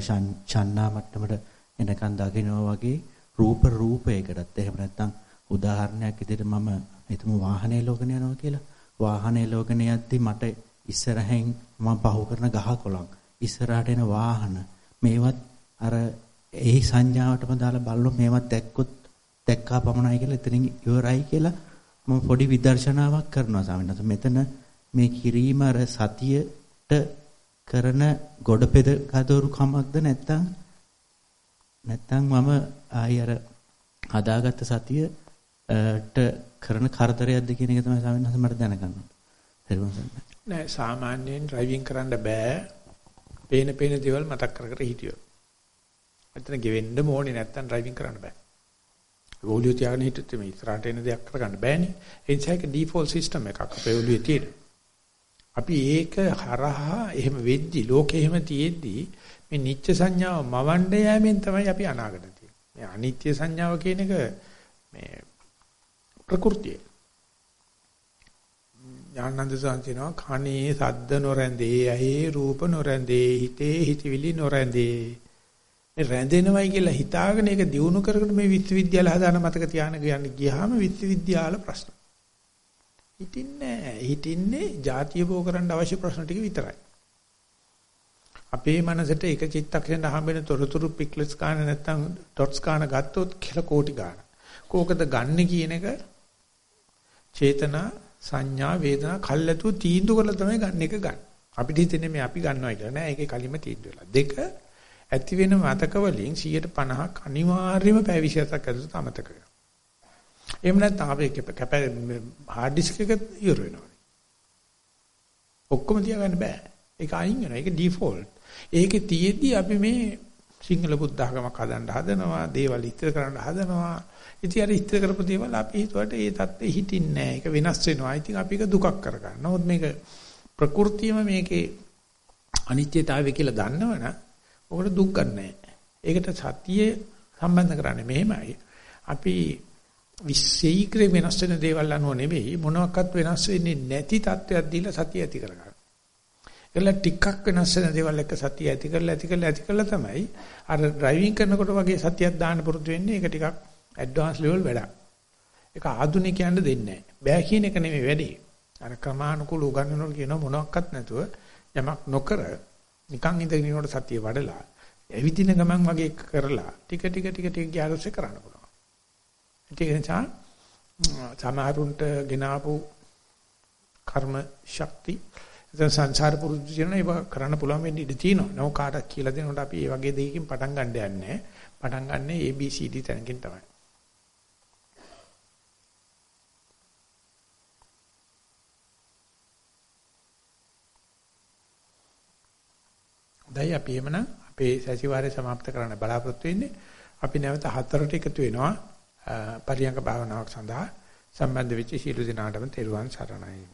ඡන්නා මට්ටමට එනකන් දකිනවා වගේ රූප රූපයකටත් එහෙම නැත්නම් උදාහරණයක් විදිහට මම හිතමු වාහනේ ලෝකන යනවා කියලා. වාහනේ ලෝකන යද්දි මට ඉස්සරහෙන් මම පහු කරන ගහ කොළන් ඉස්සරහට එන වාහන මේවත් අර ඒ සංඥාවටම දාලා බලලා මේවත් දැක්කොත් දැක්කා පමණයි කියලා එතනින් ඉවරයි කියලා මම පොඩි විදර්ශනාවක් කරනවා ස්වාමීන් වහන්සේ. මෙතන මේ කිරීම අර සතියට කරන ගොඩපෙද කදෝරු කමක්ද නැත්නම් නැත්නම් මම ආයි අර හදාගත්ත සතියට කරන කරදරයක්ද කියන එක තමයි ස්වාමීන් වහන්සේ මට දැනගන්න. නෑ සාමාන්‍යයෙන් ඩ්‍රයිවිං කරන්න බෑ. පේන පේන දේවල් මතක් කර කර හිටියොත්. එතන ගෙවෙන්න ඕනේ නැත්නම් ඩ්‍රයිවිං කරන්න බෑ. ඔළුව තියාගෙන හිටියොත් මේ ඉස්සරහට එන දෙයක් කරගන්න බෑනේ. ඒ නිසා ඒක ඩිෆෝල්ට් සිස්ටම් එකක් අපේ ඔළුවේ තියෙන. අපි ඒක හරහා එහෙම වෙද්දි ලෝකෙ එහෙම තියෙද්දි මේ නිත්‍ය සංඥාව මවන්න යෑමෙන් තමයි අපි අනාගත තියෙන්නේ. මේ අනිත්‍ය සංඥාව කියන එක මේ ප්‍රകൃතිය. ඥානන්ද සාන්තිනවා කනේ සද්ද නොරැඳේ ඇහි රූප නොරැඳේ හිතේ හිතවිලි නොරැඳේ මේ රැඳෙනවයි කියලා හිතාගෙන ඒක දිනු කරගෙන මේ විශ්වවිද්‍යාල හදාන මතක තියාගෙන යන්න ගියාම විශ්වවිද්‍යාල ප්‍රශ්න. හිටින්නේ හිටින්නේ ಜಾතිය බෝ කරන්න අවශ්‍ය ප්‍රශ්න ටික විතරයි. අපේ මනසට එක චිත්තක්ෂණ හම්බෙන තොරතුරු පික්ලස් ගන්න නැත්නම් ඩොට්ස් ගන්න ගත්තොත් කියලා කෝටි ගන්න. කෝකද ගන්න කියන එක චේතනා සංඥා වේදනා කල්ැතු තීන්දුව කරලා තමයි ගන්න එක ගන්න. අපිට හිතෙන්නේ මේ අපි ගන්නවා කියලා නෑ. ඒකේ කලින්ම තීන්දුව වෙලා. දෙක ඇති වෙන මතක වලින් 150ක් අනිවාර්යයෙන්ම පැය 27ක් ඇතුළත අමතක වෙනවා. එහෙම නැත්නම් ආවේ කැප hard disk එක ඉවර වෙනවා. ඔක්කොම තියාගන්න බෑ. ඒක අයින් වෙනවා. ඒක default. ඒකේ තියෙද්දි අපි මේ සිංහල බුද්ධ ආගමක් හදන්න හදනවා, දේවල් ඉස්තර කරන්න හදනවා. ඉතින් අර ඉස්තර කරපු දේවල් අපි හිතුවට ඒ தත්ත්වෙ හිටින්නේ නෑ. ඒක වෙනස් වෙනවා. ඉතින් අපි ඒක දුකක් කරගන්නවා. නමුත් මේක ප්‍රകൃතියම මේකේ අනිත්‍යතාවය කියලා දන්නවනම් ඔකට දුක් ගන්නෑ. ඒකට සතිය සම්බන්ධ කරන්නේ මෙහෙමයි. අපි විශේෂීක්‍ර වෙනස් වෙන දේවල් අනුව නෙවෙයි මොනවාක්වත් වෙනස් වෙන්නේ නැති තත්ත්වයක් දීලා සතිය ඇති කරගන්න. ඒල ටිකක් වෙනස් වෙන දේවල් එක්ක සතිය ඇති කරලා ඇති කරලා ඇති කරලා තමයි අර ඩ්‍රයිවිං කරනකොට වගේ සතියක් දාන්න පුරුදු වෙන්නේ. ඒක ටිකක් ඇඩ්වාන්ස් ලෙවල් වැඩක්. ඒක ආධුනිකයන්ට දෙන්නේ නැහැ. බෑ කියන එක නෙමෙයි වැඩේ. අර ක්‍රමානුකූල උගන්වනකොට කියන මොනවත් නැතුව යමක් නොකර නිකන් ඉඳගෙන ඉන්නකොට සතිය වඩලා ඇවිදින ගමන් වගේ කරලා ටික ටික ටික ටික ගියාරොස්සේ කරන්න පුළුවන්. ඒක නිසා සමහරුන්ට ගෙනාපු කර්ම ශක්ති දැන් සංසාර පුරුදු කියන ඒවා කරන්න පුළුවන් වෙන්න ඉඩ තියෙනවා. නෝ කාටත් කියලා දෙනකොට අපි මේ වගේ දෙයකින් පටන් ගන්න යන්නේ පටන් ගන්න ABCD තැනකින් තමයි. දැයි අපි එමනම් අපේ සැසිවාරය સમાપ્ત කරන්න බලාපොරොත්තු වෙන්නේ. අපි නැවත හතරට එකතු වෙනවා පරියංග භාවනාවක් සඳහා සම්බන්ධ වෙච්ච සියලු දෙනාටම තෙරුවන් සරණයි.